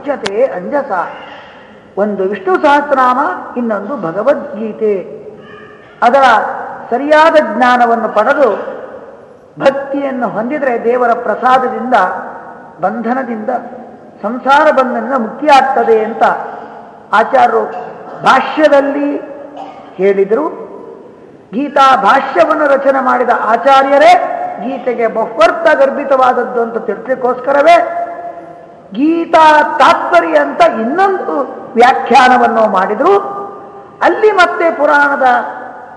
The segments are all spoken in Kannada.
ಮುಚ್ಯತೆ ಅಂಜಸ. ಒಂದು ವಿಷ್ಣು ಸಹಸ್ರನಾಮ, ಇನ್ನೊಂದು ಭಗವದ್ಗೀತೆ. ಅದರ ಸರಿಯಾದ ಜ್ಞಾನವನ್ನು ಪಡೆದು ಭಕ್ತಿಯನ್ನು ಹೊಂದಿದರೆ ದೇವರ ಪ್ರಸಾದದಿಂದ, ಬಂಧನದಿಂದ ಸಂಸಾರ ಬಂಧನದಿಂದ ಮುಕ್ತಿಯಾಗ್ತದೆ ಅಂತ ಆಚಾರ್ಯರು ಭಾಷ್ಯದಲ್ಲಿ ಹೇಳಿದರು. ಗೀತಾ ಭಾಷ್ಯವನ್ನು ರಚನೆ ಮಾಡಿದ ಆಚಾರ್ಯರೇ ಗೀತೆಗೆ ಗರ್ಭಿತವಾದದ್ದು ಅಂತ ತಿಳಿಸ್ಲಿಕ್ಕೋಸ್ಕರವೇ ಗೀತಾ ತಾತ್ಪರ್ಯ ಅಂತ ಇನ್ನೊಂದು ವ್ಯಾಖ್ಯಾನವನ್ನು ಮಾಡಿದರು. ಅಲ್ಲಿ ಮತ್ತೆ ಪುರಾಣದ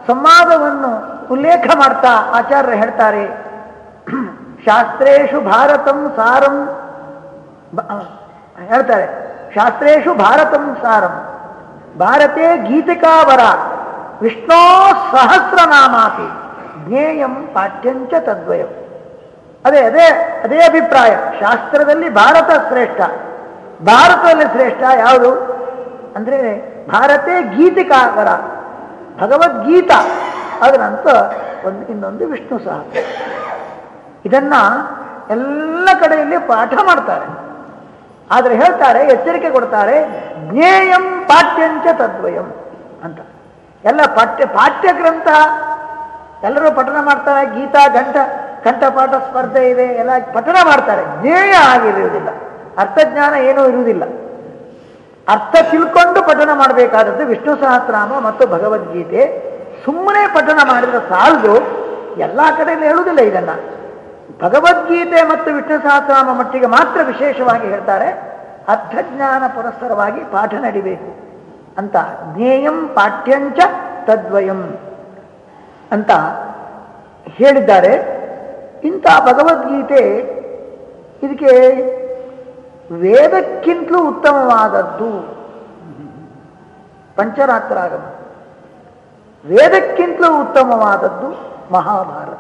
ಸಂವಾದವನ್ನು ಉಲ್ಲೇಖ ಮಾಡ್ತಾ ಆಚಾರ್ಯರು ಹೇಳ್ತಾರೆ ಶಾಸ್ತ್ರೇಶು ಭಾರತಂ ಸಾರಂ. ಹೇಳ್ತಾರೆ ಶಾಸ್ತ್ರೇಶು ಭಾರತಂ ಸಾರಂ. ಭಾರತೆ ಗೀತಿಕಾವರ ವಿಷ್ಣೋ ಸಹಸ್ರನಾಮಾಪಿ ಜ್ಞೇಯಂ ಪಾಠ್ಯಂಚ ತದ್ವಯಂ. ಅದೇ ಅದೇ ಅದೇ ಅಭಿಪ್ರಾಯ. ಶಾಸ್ತ್ರದಲ್ಲಿ ಭಾರತ ಶ್ರೇಷ್ಠ. ಭಾರತದಲ್ಲಿ ಶ್ರೇಷ್ಠ ಯಾವುದು? ಅಂದ್ರೆ ಭಾರತೇ ಗೀತಿಕಾಕರ. ಭಗವದ್ಗೀತಾ. ಅದರಂತ ಒಂದು, ಇನ್ನೊಂದು ವಿಷ್ಣು ಸಹ ಇದನ್ನ ಎಲ್ಲ ಕಡೆಯಲ್ಲಿ ಪಾಠ ಮಾಡ್ತಾರೆ. ಆದರೆ ಹೇಳ್ತಾರೆ, ಎಚ್ಚರಿಕೆ ಕೊಡ್ತಾರೆ, ಜ್ಞೇಯಂ ಪಾಠ್ಯಂಚ ತದ್ವಯಂ ಅಂತ. ಎಲ್ಲ ಪಾಠ್ಯ ಪಾಠ್ಯ ಗ್ರಂಥ. ಎಲ್ಲರೂ ಪಠನ ಮಾಡ್ತಾರೆ, ಗೀತಾ ಗಂಟ ಕಂಠಪಾಠ ಸ್ಪರ್ಧೆ ಇದೆ, ಎಲ್ಲ ಪಠನ ಮಾಡ್ತಾರೆ. ಜ್ಞೇಯ ಆಗಿರುವುದಿಲ್ಲ. ಅರ್ಥಜ್ಞಾನ ಏನೂ ಇರುವುದಿಲ್ಲ. ಅರ್ಥ ತಿಳ್ಕೊಂಡು ಪಠನ ಮಾಡಬೇಕಾದದ್ದು ವಿಷ್ಣು ಸಹಸ್ರನಾಮ ಮತ್ತು ಭಗವದ್ಗೀತೆ. ಸುಮ್ಮನೆ ಪಠನ ಮಾಡಿದ್ರೆ ಸಾಲದು. ಎಲ್ಲ ಕಡೆಯಲ್ಲಿ ಹೇಳುವುದಿಲ್ಲ ಇದನ್ನ. ಭಗವದ್ಗೀತೆ ಮತ್ತು ವಿಷ್ಣು ಸಹಸ್ರನಾಮ ಮಟ್ಟಿಗೆ ಮಾತ್ರ ವಿಶೇಷವಾಗಿ ಹೇಳ್ತಾರೆ. ಅರ್ಥಜ್ಞಾನ ಪುರಸ್ಸರವಾಗಿ ಪಾಠ ನಡಿಬೇಕು. ಅಂತ ಜ್ಞೇಯಂ ಪಾಠ್ಯಂಚ ತದ್ವಯಂ ಅಂತ ಹೇಳಿದ್ದಾರೆ. ಇಂಥ ಭಗವದ್ಗೀತೆ ಇದಕ್ಕೆ ವೇದಕ್ಕಿಂತಲೂ ಉತ್ತಮವಾದದ್ದು ಪಂಚರಾತ್ರಾಗಮ ವೇದಕ್ಕಿಂತಲೂ ಉತ್ತಮವಾದದ್ದು ಮಹಾಭಾರತ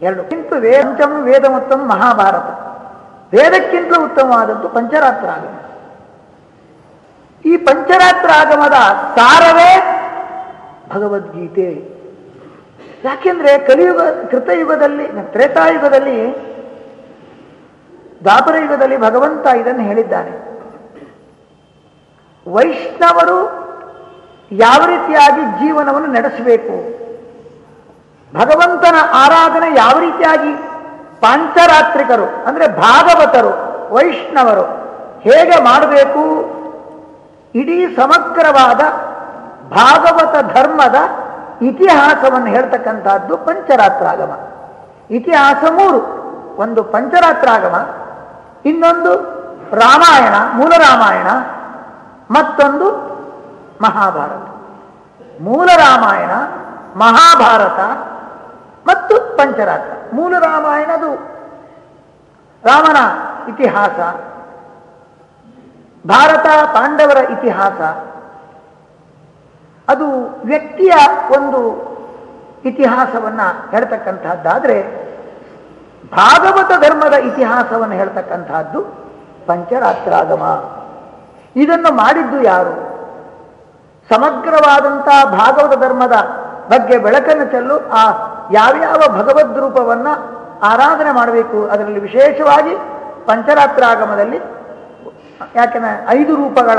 ಎರಡು ಕಿಂತ ವೇದಂಚಂ ವೇದಮುತ್ತಮ ಮಹಾಭಾರತ ವೇದಕ್ಕಿಂತಲೂ ಉತ್ತಮವಾದದ್ದು ಪಂಚರಾತ್ರಾಗಮ ಈ ಪಂಚರಾತ್ರಾಗಮದ ಸಾರವೇ ಭಗವದ್ಗೀತೆ ಯಾಕೆಂದ್ರೆ ಕಲಿಯುಗ, ಕೃತಯುಗದಲ್ಲಿ, ತ್ರೇತಾಯುಗದಲ್ಲಿ ದ್ವಾಪರ ಯುಗದಲ್ಲಿ ಭಗವಂತ ಇದನ್ನು ಹೇಳಿದ್ದಾನೆ. ವೈಷ್ಣವರು ಯಾವ ರೀತಿಯಾಗಿ ಜೀವನವನ್ನು ನಡೆಸಬೇಕು? ಭಗವಂತನ ಆರಾಧನೆ ಯಾವ ರೀತಿಯಾಗಿ? ಪಾಂಚರಾತ್ರಿಕರು, ಅಂದ್ರೆ ಭಾಗವತರು, ವೈಷ್ಣವರು ಹೇಗೆ ಮಾಡಬೇಕು? ಇಡೀ ಸಮಗ್ರವಾದ ಭಾಗವತ ಧರ್ಮದ ಇತಿಹಾಸವನ್ನು ಹೇಳ್ತಕ್ಕಂಥದ್ದು ಪಂಚರಾತ್ರಾಗಮ. ಇತಿಹಾಸ ಮೂರು ಒಂದು ಪಂಚರಾತ್ರಾಗಮ, ಇನ್ನೊಂದು ರಾಮಾಯಣ, ಮೂಲ ರಾಮಾಯಣ, ಮತ್ತೊಂದು ಮಹಾಭಾರತ. ಮೂಲ ರಾಮಾಯಣ, ಮಹಾಭಾರತ, ಮತ್ತು ಪಂಚರಾತ್ರ. ಮೂಲ ರಾಮಾಯಣದು ರಾಮನ ಇತಿಹಾಸ, ಭಾರತ ಪಾಂಡವರ ಇತಿಹಾಸ ಅದು ವ್ಯಕ್ತಿಯ ಒಂದು ಇತಿಹಾಸವನ್ನ ಹೇಳ್ತಕ್ಕಂತಹದ್ದಾದ್ರೆ ಭಾಗವತ ಧರ್ಮದ ಇತಿಹಾಸವನ್ನು ಹೇಳ್ತಕ್ಕಂತಹದ್ದು ಪಂಚರಾತ್ರಾಗಮ. ಇದನ್ನು ಮಾಡಿದ್ದು ಯಾರು? ಸಮಗ್ರವಾದಂತಹ ಭಾಗವತ ಧರ್ಮದ ಬಗ್ಗೆ ಬೆಳಕನ್ನು ಚೆಲ್ಲು ಆ ಯಾವ್ಯಾವ ಭಗವದ್ ರೂಪವನ್ನ ಆರಾಧನೆ ಮಾಡಬೇಕು, ಅದರಲ್ಲಿ ವಿಶೇಷವಾಗಿ ಪಂಚರಾತ್ರಾಗಮದಲ್ಲಿ ಯಾಕೆಂದ್ರೆ ಐದು ರೂಪಗಳ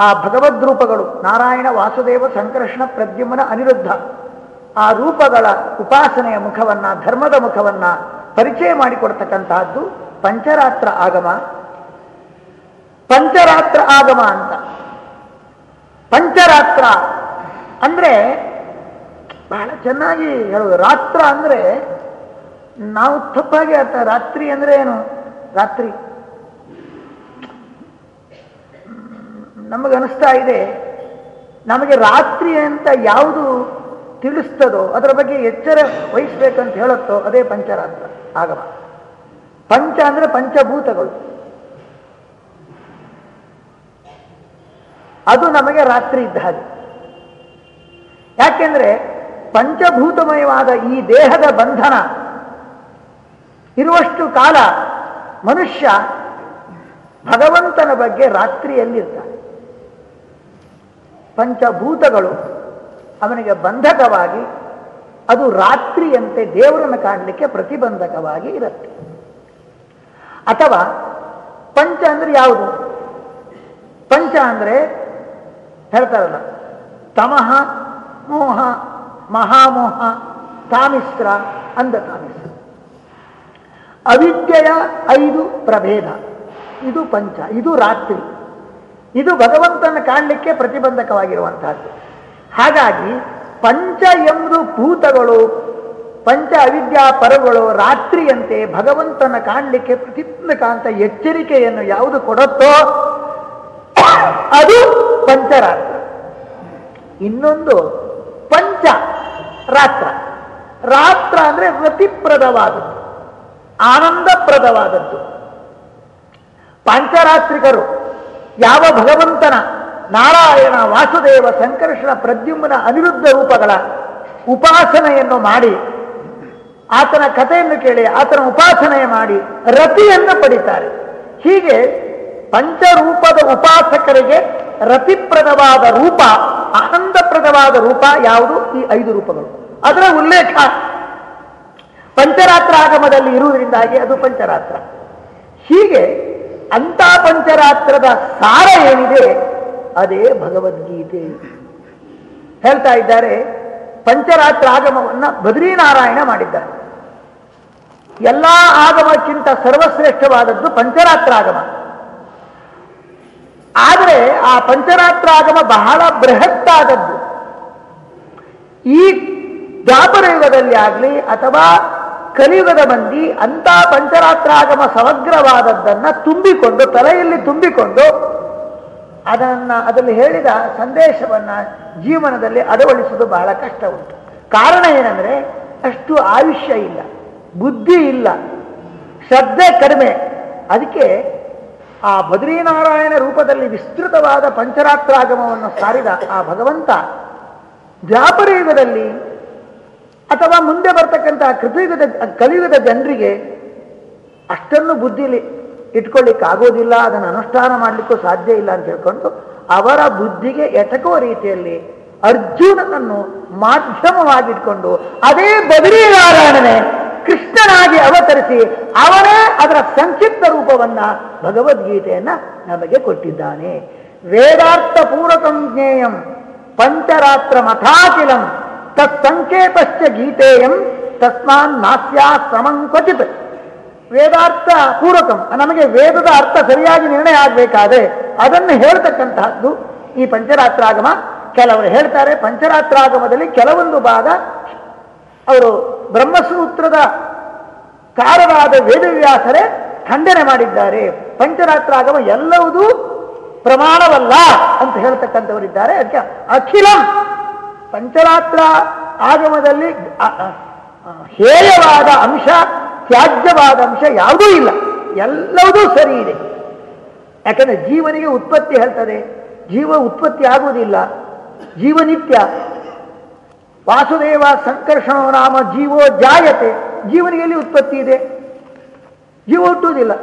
ಆ ಭಗವದ್ ರೂಪಗಳು, ನಾರಾಯಣ, ವಾಸುದೇವ ಸಂಕೃಷ್ಣ ಪ್ರದ್ಯುಮ್ನ, ಅನಿರುದ್ಧ, ಆ ರೂಪಗಳ ಉಪಾಸನೆಯ ಮುಖವನ್ನ, ಧರ್ಮದ ಮುಖವನ್ನ ಪರಿಚಯ ಮಾಡಿಕೊಡ್ತಕ್ಕಂತಹದ್ದು ಪಂಚರಾತ್ರ ಆಗಮ. ಪಂಚರಾತ್ರ ಆಗಮ ಅಂತ. ಪಂಚರಾತ್ರ ಅಂದ್ರೆ ಬಹಳ ಚೆನ್ನಾಗಿ ಹೇಳುವುದು ರಾತ್ರ ಅಂದ್ರೆ ನಾವು ತಪ್ಪಾಗಿ ಅರ್ಥ ರಾತ್ರಿ ಅಂದ್ರೆ ಏನು? ರಾತ್ರಿ. ನಮಗನಿಸ್ತಾ ಇದೆ, ನಮಗೆ ರಾತ್ರಿ ಅಂತ ಯಾವುದು ತಿಳಿಸ್ತದೋ, ಅದರ ಬಗ್ಗೆ ಎಚ್ಚರ ವಹಿಸ್ಬೇಕಂತ ಹೇಳುತ್ತೋ ಅದೇ ಪಂಚರಾತ್ರ ಆಗಮ ಪಂಚ ಅಂದ್ರೆ ಪಂಚಭೂತಗಳು. ಅದು ನಮಗೆ ರಾತ್ರಿ ಇದ್ದ ಹಾಗೆ. ಯಾಕೆಂದ್ರೆ ಪಂಚಭೂತಮಯವಾದ ಈ ದೇಹದ ಬಂಧನ ಇರುವಷ್ಟು ಕಾಲ ಮನುಷ್ಯ ಭಗವಂತನ ಬಗ್ಗೆ ರಾತ್ರಿಯಲ್ಲಿರ್ತಾನೆ. ಪಂಚಭೂತಗಳು ಅವನಿಗೆ ಬಂಧಕವಾಗಿ, ಅದು ರಾತ್ರಿಯಂತೆ ದೇವರನ್ನು ಕಾಣಲಿಕ್ಕೆ ಪ್ರತಿಬಂಧಕವಾಗಿ ಇರುತ್ತೆ. ಅಥವಾ ಪಂಚ ಅಂದ್ರೆ ಯಾವುದು? ಪಂಚ ಅಂದ್ರೆ ಹೇಳ್ತಾರಲ್ಲ, ತಮಃ, ಮೋಹ, ಮಹಾಮೋಹ ತಾಮಿಸ್ರ ಅಂದ ತಾಮಿಸ್ರ ಅವಿದ್ಯೆಯ ಐದು ಪ್ರಭೇದ. ಇದು ಪಂಚ, ಇದು ರಾತ್ರಿ. ಇದು ಭಗವಂತನ ಕಾಣಲಿಕ್ಕೆ ಪ್ರತಿಬಂಧಕವಾಗಿರುವಂತಹದ್ದು. ಹಾಗಾಗಿ ಪಂಚ ಎಂದು ಭೂತಗಳು, ಪಂಚ ಅವಿದ್ಯಾ ಪರಗಳು ರಾತ್ರಿಯಂತೆ ಭಗವಂತನ ಕಾಣಲಿಕ್ಕೆ ಪ್ರತಿಬಂಧಕ ಅಂತ ಎಚ್ಚರಿಕೆಯನ್ನು ಯಾವುದು ಕೊಡುತ್ತೋ ಅದು ಪಂಚರಾತ್ರ. ಇನ್ನೊಂದು ಪಂಚ ರಾತ್ರ. ರಾತ್ರ ಅಂದ್ರೆ ರತಿಪ್ರದವಾದದ್ದು ಆನಂದಪ್ರದವಾದದ್ದು. ಪಾಂಚರಾತ್ರಿಕರು ಯಾವ ಭಗವಂತನ ನಾರಾಯಣ ವಾಸುದೇವ ಸಂಕರ್ಷಣ ಪ್ರದ್ಯುಮ್ನ ಅನಿರುದ್ಧ ರೂಪಗಳ ಉಪಾಸನೆಯನ್ನು ಮಾಡಿ, ಆತನ ಕಥೆಯನ್ನು ಕೇಳಿ, ಆತನ ಉಪಾಸನೆ ಮಾಡಿ ರತಿಯನ್ನು ಪಡಿತಾರೆ. ಹೀಗೆ ಪಂಚರೂಪದ ಉಪಾಸಕರಿಗೆ ರತಿಪ್ರದವಾದ ರೂಪ, ಆನಂದಪ್ರದವಾದ ರೂಪ ಯಾವುದು? ಈ ಐದು ರೂಪಗಳು. ಅದರ ಉಲ್ಲೇಖ ಪಂಚರಾತ್ರ ಆಗಮದಲ್ಲಿ ಇರುವುದರಿಂದಾಗಿ ಅದು ಪಂಚರಾತ್ರ. ಹೀಗೆ ಅಂತ ಪಂಚರಾತ್ರದ ಸಾರ ಏನಿದೆ, ಅದೇ ಭಗವದ್ಗೀತೆ. ಹೇಳ್ತಾ ಇದ್ದಾರೆ, ಪಂಚರಾತ್ರ ಆಗಮವನ್ನ ಬದ್ರೀನಾರಾಯಣ ಮಾಡಿದ್ದಾರೆ. ಎಲ್ಲ ಆಗಮಕ್ಕಿಂತ ಸರ್ವಶ್ರೇಷ್ಠವಾದದ್ದು ಪಂಚರಾತ್ರ ಆಗಮ. ಆದರೆ ಆ ಪಂಚರಾತ್ರ ಆಗಮ ಬಹಳ ಬೃಹತ್ತಾದದ್ದು ಈ ದ್ವಾಪರ ಯುಗದಲ್ಲಿ ಆಗಲಿ ಅಥವಾ ಕಲಿಯುಗದ ಮಂದಿ ಅಂತ ಪಂಚರಾತ್ರಾಗಮ ಸಮಗ್ರವಾದದ್ದನ್ನ ತುಂಬಿಕೊಂಡು, ತಲೆಯಲ್ಲಿ ತುಂಬಿಕೊಂಡು ಅದನ್ನ, ಅದರಲ್ಲಿ ಹೇಳಿದ ಸಂದೇಶವನ್ನ ಜೀವನದಲ್ಲಿ ಅಳವಡಿಸುವುದು ಬಹಳ ಕಷ್ಟ ಉಂಟು. ಕಾರಣ ಏನಂದ್ರೆ, ಅಷ್ಟು ಆಯುಷ್ಯ ಇಲ್ಲ, ಬುದ್ಧಿ ಇಲ್ಲ, ಶ್ರದ್ಧೆ ಕಡಿಮೆ. ಅದಕ್ಕೆ ಆ ಬದ್ರೀನಾರಾಯಣ ರೂಪದಲ್ಲಿ ವಿಸ್ತೃತವಾದ ಪಂಚರಾತ್ರಾಗಮವನ್ನು ಸಾರಿದ ಆ ಭಗವಂತ ದ್ವಾಪರ ಯುಗದಲ್ಲಿ ಅಥವಾ ಮುಂದೆ ಬರ್ತಕ್ಕಂತಹ ಕೃತಯುಗದ ಕಲಿಯುಗದ ಜನರಿಗೆ ಅಷ್ಟನ್ನು ಬುದ್ಧಿಲಿ ಇಟ್ಕೊಳ್ಳಿಕ್ಕೆ ಆಗೋದಿಲ್ಲ ಅದನ್ನು ಅನುಷ್ಠಾನ ಮಾಡಲಿಕ್ಕೂ ಸಾಧ್ಯ ಇಲ್ಲ ಅಂತ ಹೇಳ್ಕೊಂಡು ಅವರ ಬುದ್ಧಿಗೆ ಎಟಕುವ ರೀತಿಯಲ್ಲಿ ಅರ್ಜುನನನ್ನು ಮಾಧ್ಯಮವಾಗಿಟ್ಕೊಂಡು ಅದೇ ಬದರೀನಾರಾಯಣನೇ ಕೃಷ್ಣನಾಗಿ ಅವತರಿಸಿ ಅವನೇ ಅದರ ಸಂಕ್ಷಿಪ್ತ ರೂಪವನ್ನ ಭಗವದ್ಗೀತೆಯನ್ನ ನಮಗೆ ಕೊಟ್ಟಿದ್ದಾನೆ. ವೇದಾರ್ಥ ಪೂರಕಂ ಜ್ಞೇಯಂ ಪಂಚರಾತ್ರ ಮಥಾಖಿಲಂ ತತ್ಸಂಕೇತಶ್ಚ ಗೀತೆಯಂ ತಸ್ಮಾನ್ ನಾಸ್ಯ ಸಮಂ ಕ್ವಚಿತ್. ವೇದಾರ್ಥ ಪೂರಕಂ. ನಮಗೆ ವೇದದ ಅರ್ಥ ಸರಿಯಾಗಿ ನಿರ್ಣಯ ಆಗಬೇಕಾದ್ರೆ ಅದನ್ನು ಹೇಳ್ತಕ್ಕಂತಹದ್ದು ಈ ಪಂಚರಾತ್ರಾಗಮ. ಕೆಲವರು ಹೇಳ್ತಾರೆ, ಪಂಚರಾತ್ರಾಗಮದಲ್ಲಿ ಕೆಲವೊಂದು ಭಾಗ ಅವರು ಬ್ರಹ್ಮಸೂತ್ರದ ಕಾರವಾದ ವೇದವ್ಯಾಸರೇ ಖಂಡನೆ ಮಾಡಿದ್ದಾರೆ. ಪಂಚರಾತ್ರಾಗಮ ಎಲ್ಲವುದೂ ಪ್ರಮಾಣವಲ್ಲ ಅಂತ ಹೇಳ್ತಕ್ಕಂಥವರಿದ್ದಾರೆ. ಅದಕ್ಕೆ ಅಖಿಲಂ ಪಂಚರಾತ್ರ ಆಗಮದಲ್ಲಿ ಹೇಯವಾದ ಅಂಶ, ತ್ಯಾಜ್ಯವಾದ ಅಂಶ ಯಾವುದೂ ಇಲ್ಲ. ಎಲ್ಲವೂ ಸರಿ ಇದೆ. ಯಾಕಂದ್ರೆ ಜೀವನಿಗೆ ಉತ್ಪತ್ತಿ ಹೇಳ್ತದೆ. ಜೀವ ಉತ್ಪತ್ತಿ ಆಗುವುದಿಲ್ಲ. ಜೀವನಿತ್ಯ. ವಾಸುದೇವ ಸಂಕರ್ಷಣೋ ನಾಮ ಜೀವೋ ಜಾಯತೆ. ಜೀವನಿಗೆ ಎಲ್ಲಿ ಉತ್ಪತ್ತಿ ಇದೆ? ಜೀವ ಹುಟ್ಟುವುದಿಲ್ಲ.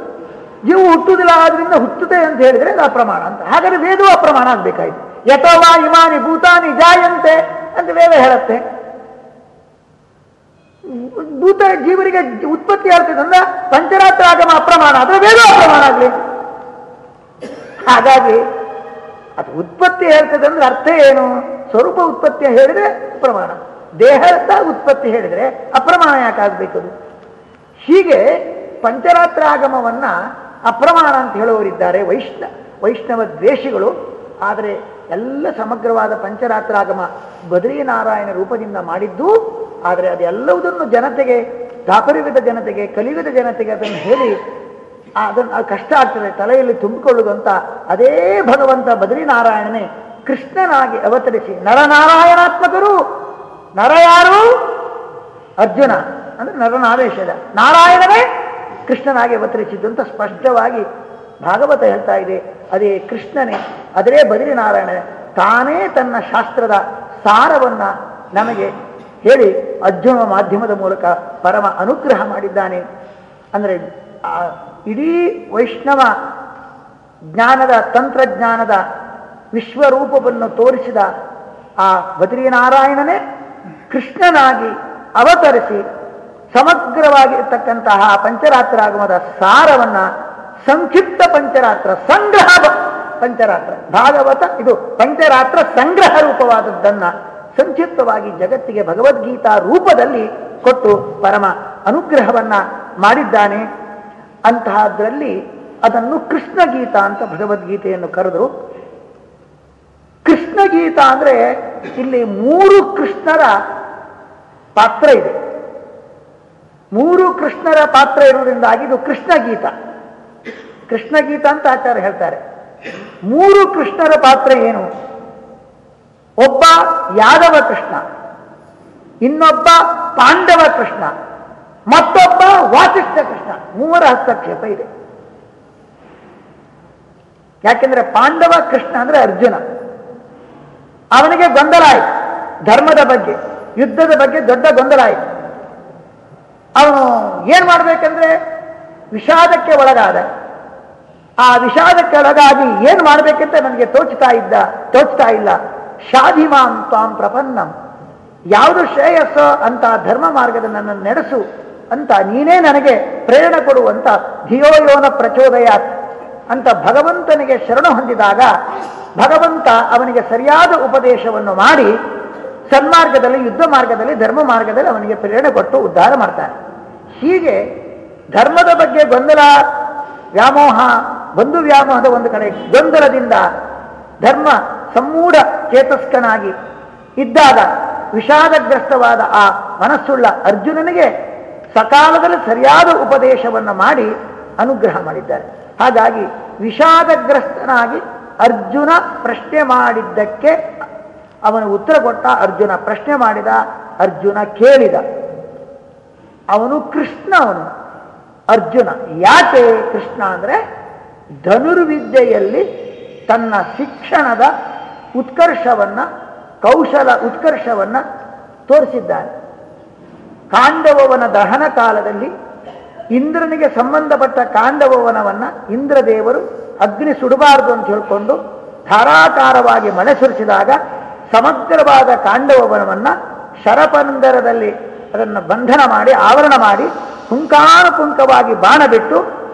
ಜೀವ ಹುಟ್ಟುವುದಿಲ್ಲ ಆದ್ದರಿಂದ ಹುಟ್ಟುತ್ತೆ ಅಂತ ಹೇಳಿದ್ರೆ ಅದು ಅಪ್ರಮಾಣ ಅಂತ. ಹಾಗಾದ್ರೆ ವೇದವು ಅಪ್ರಮಾಣ ಆಗ್ಬೇಕಾಯ್ತು. ಯಥವಾ ಇಮಾನಿ ಭೂತಾನಿ ಜಾಯಂತೆ ಅಂತ ವೇದ ಹೇಳುತ್ತೆ. ಭೂತ ಜೀವರಿಗೆ ಉತ್ಪತ್ತಿ ಆಗ್ತದಂದ್ರೆ ಪಂಚರಾತ್ರ ಆಗಮ ಅಪ್ರಮಾಣ. ಆದ್ರೆ ವೇದ ಅಪ್ರಮಾಣ ಆಗ್ಲಿ. ಹಾಗಾಗಿ ಅದು ಉತ್ಪತ್ತಿ ಹೇಳ್ತದೆ ಅಂದ್ರೆ ಅರ್ಥ ಏನು? ಸ್ವರೂಪ ಉತ್ಪತ್ತಿ ಹೇಳಿದ್ರೆ ಪ್ರಮಾಣ ದೇಹದ ಉತ್ಪತ್ತಿ ಹೇಳಿದ್ರೆ ಅಪ್ರಮಾಣ ಯಾಕಾಗ್ಬೇಕು ಅದು? ಹೀಗೆ ಪಂಚರಾತ್ರ ಆಗಮವನ್ನ ಅಪ್ರಮಾಣ ಅಂತ ಹೇಳುವವರಿದ್ದಾರೆ ವೈಷ್ಣ ವೈಷ್ಣವ ದ್ವೇಷಿಗಳು. ಆದರೆ ಎಲ್ಲ ಸಮಗ್ರವಾದ ಪಂಚರಾತ್ರಾಗಮ ಬದ್ರೀನಾರಾಯಣ ರೂಪದಿಂದ ಮಾಡಿದ್ದು, ಆದರೆ ಅದೆಲ್ಲವುದನ್ನು ಜನತೆಗೆ ದಾಪರ್ಯದ ಜನತೆಗೆ, ಕಲಿವಿದ ಜನತೆಗೆ ಅದನ್ನು ಹೇಳಿ ಅದನ್ನು ಅದು ಕಷ್ಟ ಆಗ್ತದೆ, ತಲೆಯಲ್ಲಿ ತುಂಬಿಕೊಳ್ಳುವುದಂತ ಅದೇ ಭಗವಂತ ಬದ್ರೀನಾರಾಯಣನೇ ಕೃಷ್ಣನಾಗಿ ಅವತರಿಸಿ, ನರನಾರಾಯಣಾತ್ಮಕರು. ನರ ಯಾರು? ಅರ್ಜುನ. ಅಂದ್ರೆ ನರನಾರೇಶದ ನಾರಾಯಣನೇ ಕೃಷ್ಣನಾಗಿ ಅವತರಿಸಿದ್ದು ಅಂತ ಸ್ಪಷ್ಟವಾಗಿ ಭಾಗವತ ಹೇಳ್ತಾ ಇದೆ, ಅದೇ ಕೃಷ್ಣನೇ, ಅದೇ ಬದ್ರಿನಾರಾಯಣ, ತಾನೇ ತನ್ನ ಶಾಸ್ತ್ರದ ಸಾರವನ್ನ ನಮಗೆ ಹೇಳಿ ಅರ್ಜುನ ಮಾಧ್ಯಮದ ಮೂಲಕ ಪರಮ ಅನುಗ್ರಹ ಮಾಡಿದ್ದಾನೆ. ಅಂದರೆ ಇಡೀ ವೈಷ್ಣವ ಜ್ಞಾನದ, ತಂತ್ರಜ್ಞಾನದ ವಿಶ್ವರೂಪವನ್ನು ತೋರಿಸಿದ ಆ ಬದ್ರಿನಾರಾಯಣನೇ ಕೃಷ್ಣನಾಗಿ ಅವತರಿಸಿ ಸಮಗ್ರವಾಗಿರ್ತಕ್ಕಂತಹ ಪಂಚರಾತ್ರಾಗಮದ ಸಾರವನ್ನ ಸಂಕ್ಷಿಪ್ತ ಪಂಚರಾತ್ರ, ಸಂಗ್ರಹ ಪಂಚರಾತ್ರ. ಭಾಗವತ ಇದು ಪಂಚರಾತ್ರ ಸಂಗ್ರಹ ರೂಪವಾದದ್ದನ್ನ ಸಂಕ್ಷಿಪ್ತವಾಗಿ ಜಗತ್ತಿಗೆ ಭಗವದ್ಗೀತಾ ರೂಪದಲ್ಲಿ ಕೊಟ್ಟು ಪರಮ ಅನುಗ್ರಹವನ್ನ ಮಾಡಿದ್ದಾನೆ. ಅಂತಹದ್ರಲ್ಲಿ ಅದನ್ನು ಕೃಷ್ಣ ಗೀತಾ ಅಂತ ಭಗವದ್ಗೀತೆಯನ್ನು ಕರೆದರು. ಕೃಷ್ಣ ಗೀತಾ ಅಂದ್ರೆ ಇಲ್ಲಿ ಮೂರು ಕೃಷ್ಣರ ಪಾತ್ರ ಇದೆ. ಮೂರು ಕೃಷ್ಣರ ಪಾತ್ರ ಇರುವುದರಿಂದಾಗಿ ಇದು ಕೃಷ್ಣ ಗೀತ ಕೃಷ್ಣ ಗೀತ ಅಂತ ಆಚಾರ್ಯ ಹೇಳ್ತಾರೆ. ಮೂರು ಕೃಷ್ಣರ ಪಾತ್ರ ಏನು? ಒಬ್ಬ ಯಾದವ ಕೃಷ್ಣ, ಇನ್ನೊಬ್ಬ ಪಾಂಡವ ಕೃಷ್ಣ, ಮತ್ತೊಬ್ಬ ವಾಸಿಷ್ಠ ಕೃಷ್ಣ. ಮೂವರ ಹಸ್ತಕ್ಷೇಪ ಇದೆ. ಯಾಕೆಂದ್ರೆ ಪಾಂಡವ ಕೃಷ್ಣ ಅಂದ್ರೆ ಅರ್ಜುನ. ಅವನಿಗೆ ಗೊಂದಲ ಆಯಿತು. ಧರ್ಮದ ಬಗ್ಗೆ, ಯುದ್ಧದ ಬಗ್ಗೆ ದೊಡ್ಡ ಗೊಂದಲ ಆಯಿತು. ಅವನು ಏನ್ ಮಾಡ್ಬೇಕಂದ್ರೆ ವಿಷಾದಕ್ಕೆ ಒಳಗಾದ. ಆ ವಿಷಾದಕ್ಕೆ ಒಳಗಾಗಿ ಏನ್ ಮಾಡ್ಬೇಕಂತ ನನಗೆ ತೋಚ್ತಾ ಇದ್ದ ತೋಚ್ತಾ ಇಲ್ಲ. ಶಾಧಿಮಾಂ ತ್ವಾಂ ಪ್ರಪನ್ನಂ. ಯಾವುದು ಶ್ರೇಯಸ್ಸ ಅಂತ ಧರ್ಮ ಮಾರ್ಗದ ನನ್ನನ್ನು ನಡೆಸು ಅಂತ ನೀನೇ ನನಗೆ ಪ್ರೇರಣೆ ಕೊಡುವಂತ ಧಿಯೋಯೋನ ಪ್ರಚೋದಯ ಅಂತ ಭಗವಂತನಿಗೆ ಶರಣ ಹೊಂದಿದಾಗ ಭಗವಂತ ಅವನಿಗೆ ಸರಿಯಾದ ಉಪದೇಶವನ್ನು ಮಾಡಿ ಸನ್ಮಾರ್ಗದಲ್ಲಿ, ಯುದ್ಧ ಮಾರ್ಗದಲ್ಲಿ, ಧರ್ಮ ಮಾರ್ಗದಲ್ಲಿ ಅವನಿಗೆ ಪ್ರೇರಣೆ ಕೊಟ್ಟು ಉದ್ಧಾರ ಮಾಡ್ತಾನೆ. ಹೀಗೆ ಧರ್ಮದ ಬಗ್ಗೆ ಗೊಂದಲ, ವ್ಯಾಮೋಹ ಬಂಧು ವ್ಯಾಮೋಹದ ಒಂದು ಕಡೆ ಗೊಂದಲದಿಂದ ಧರ್ಮ ಸಮ್ಮೂಢ ಚೇತಸ್ಕನಾಗಿ ಇದ್ದಾಗ ವಿಷಾದಗ್ರಸ್ತವಾದ ಆ ಮನಸ್ಸುಳ್ಳ ಅರ್ಜುನನಿಗೆ ಸಕಾಲದಲ್ಲಿ ಸರಿಯಾದ ಉಪದೇಶವನ್ನು ಮಾಡಿ ಅನುಗ್ರಹ ಮಾಡಿದ್ದಾರೆ. ಹಾಗಾಗಿ ವಿಷಾದಗ್ರಸ್ತನಾಗಿ ಅರ್ಜುನ ಪ್ರಶ್ನೆ ಮಾಡಿದ್ದಕ್ಕೆ ಅವನು ಉತ್ತರ ಕೊಟ್ಟ, ಅರ್ಜುನ ಪ್ರಶ್ನೆ ಮಾಡಿದ, ಅರ್ಜುನ ಕೇಳಿದ. ಅವನು ಕೃಷ್ಣ ಅವನು. ಅರ್ಜುನ ಯಾಕೆ ಕೃಷ್ಣ ಅಂದ್ರೆ ಧನುರ್ವಿದ್ಯೆಯಲ್ಲಿ ತನ್ನ ಶಿಕ್ಷಣದ ಉತ್ಕರ್ಷವನ್ನ, ಕೌಶಲ ಉತ್ಕರ್ಷವನ್ನ ತೋರಿಸಿದ್ದಾನೆ ಕಾಂಡವವನ ದಹನ ಕಾಲದಲ್ಲಿ ಇಂದ್ರನಿಗೆ ಸಂಬಂಧಪಟ್ಟ ಕಾಂಡವವನವನ್ನ ಇಂದ್ರದೇವರು ಅಗ್ನಿ ಸುಡಬಾರದು ಅಂತ ಹೇಳ್ಕೊಂಡು ಧಾರಾಕಾರವಾಗಿ ಮಳೆ ಸುರಿಸಿದಾಗ ಸಮಗ್ರವಾದ ಕಾಂಡವವನವನ್ನ ಶರಪಂದರದಲ್ಲಿ ಅದನ್ನು ಬಂಧನ ಮಾಡಿ, ಆವರಣ ಮಾಡಿ ಪುಂಕಾನುಪುಂಕವಾಗಿ ಬಾಣ ಬಿಟ್ಟು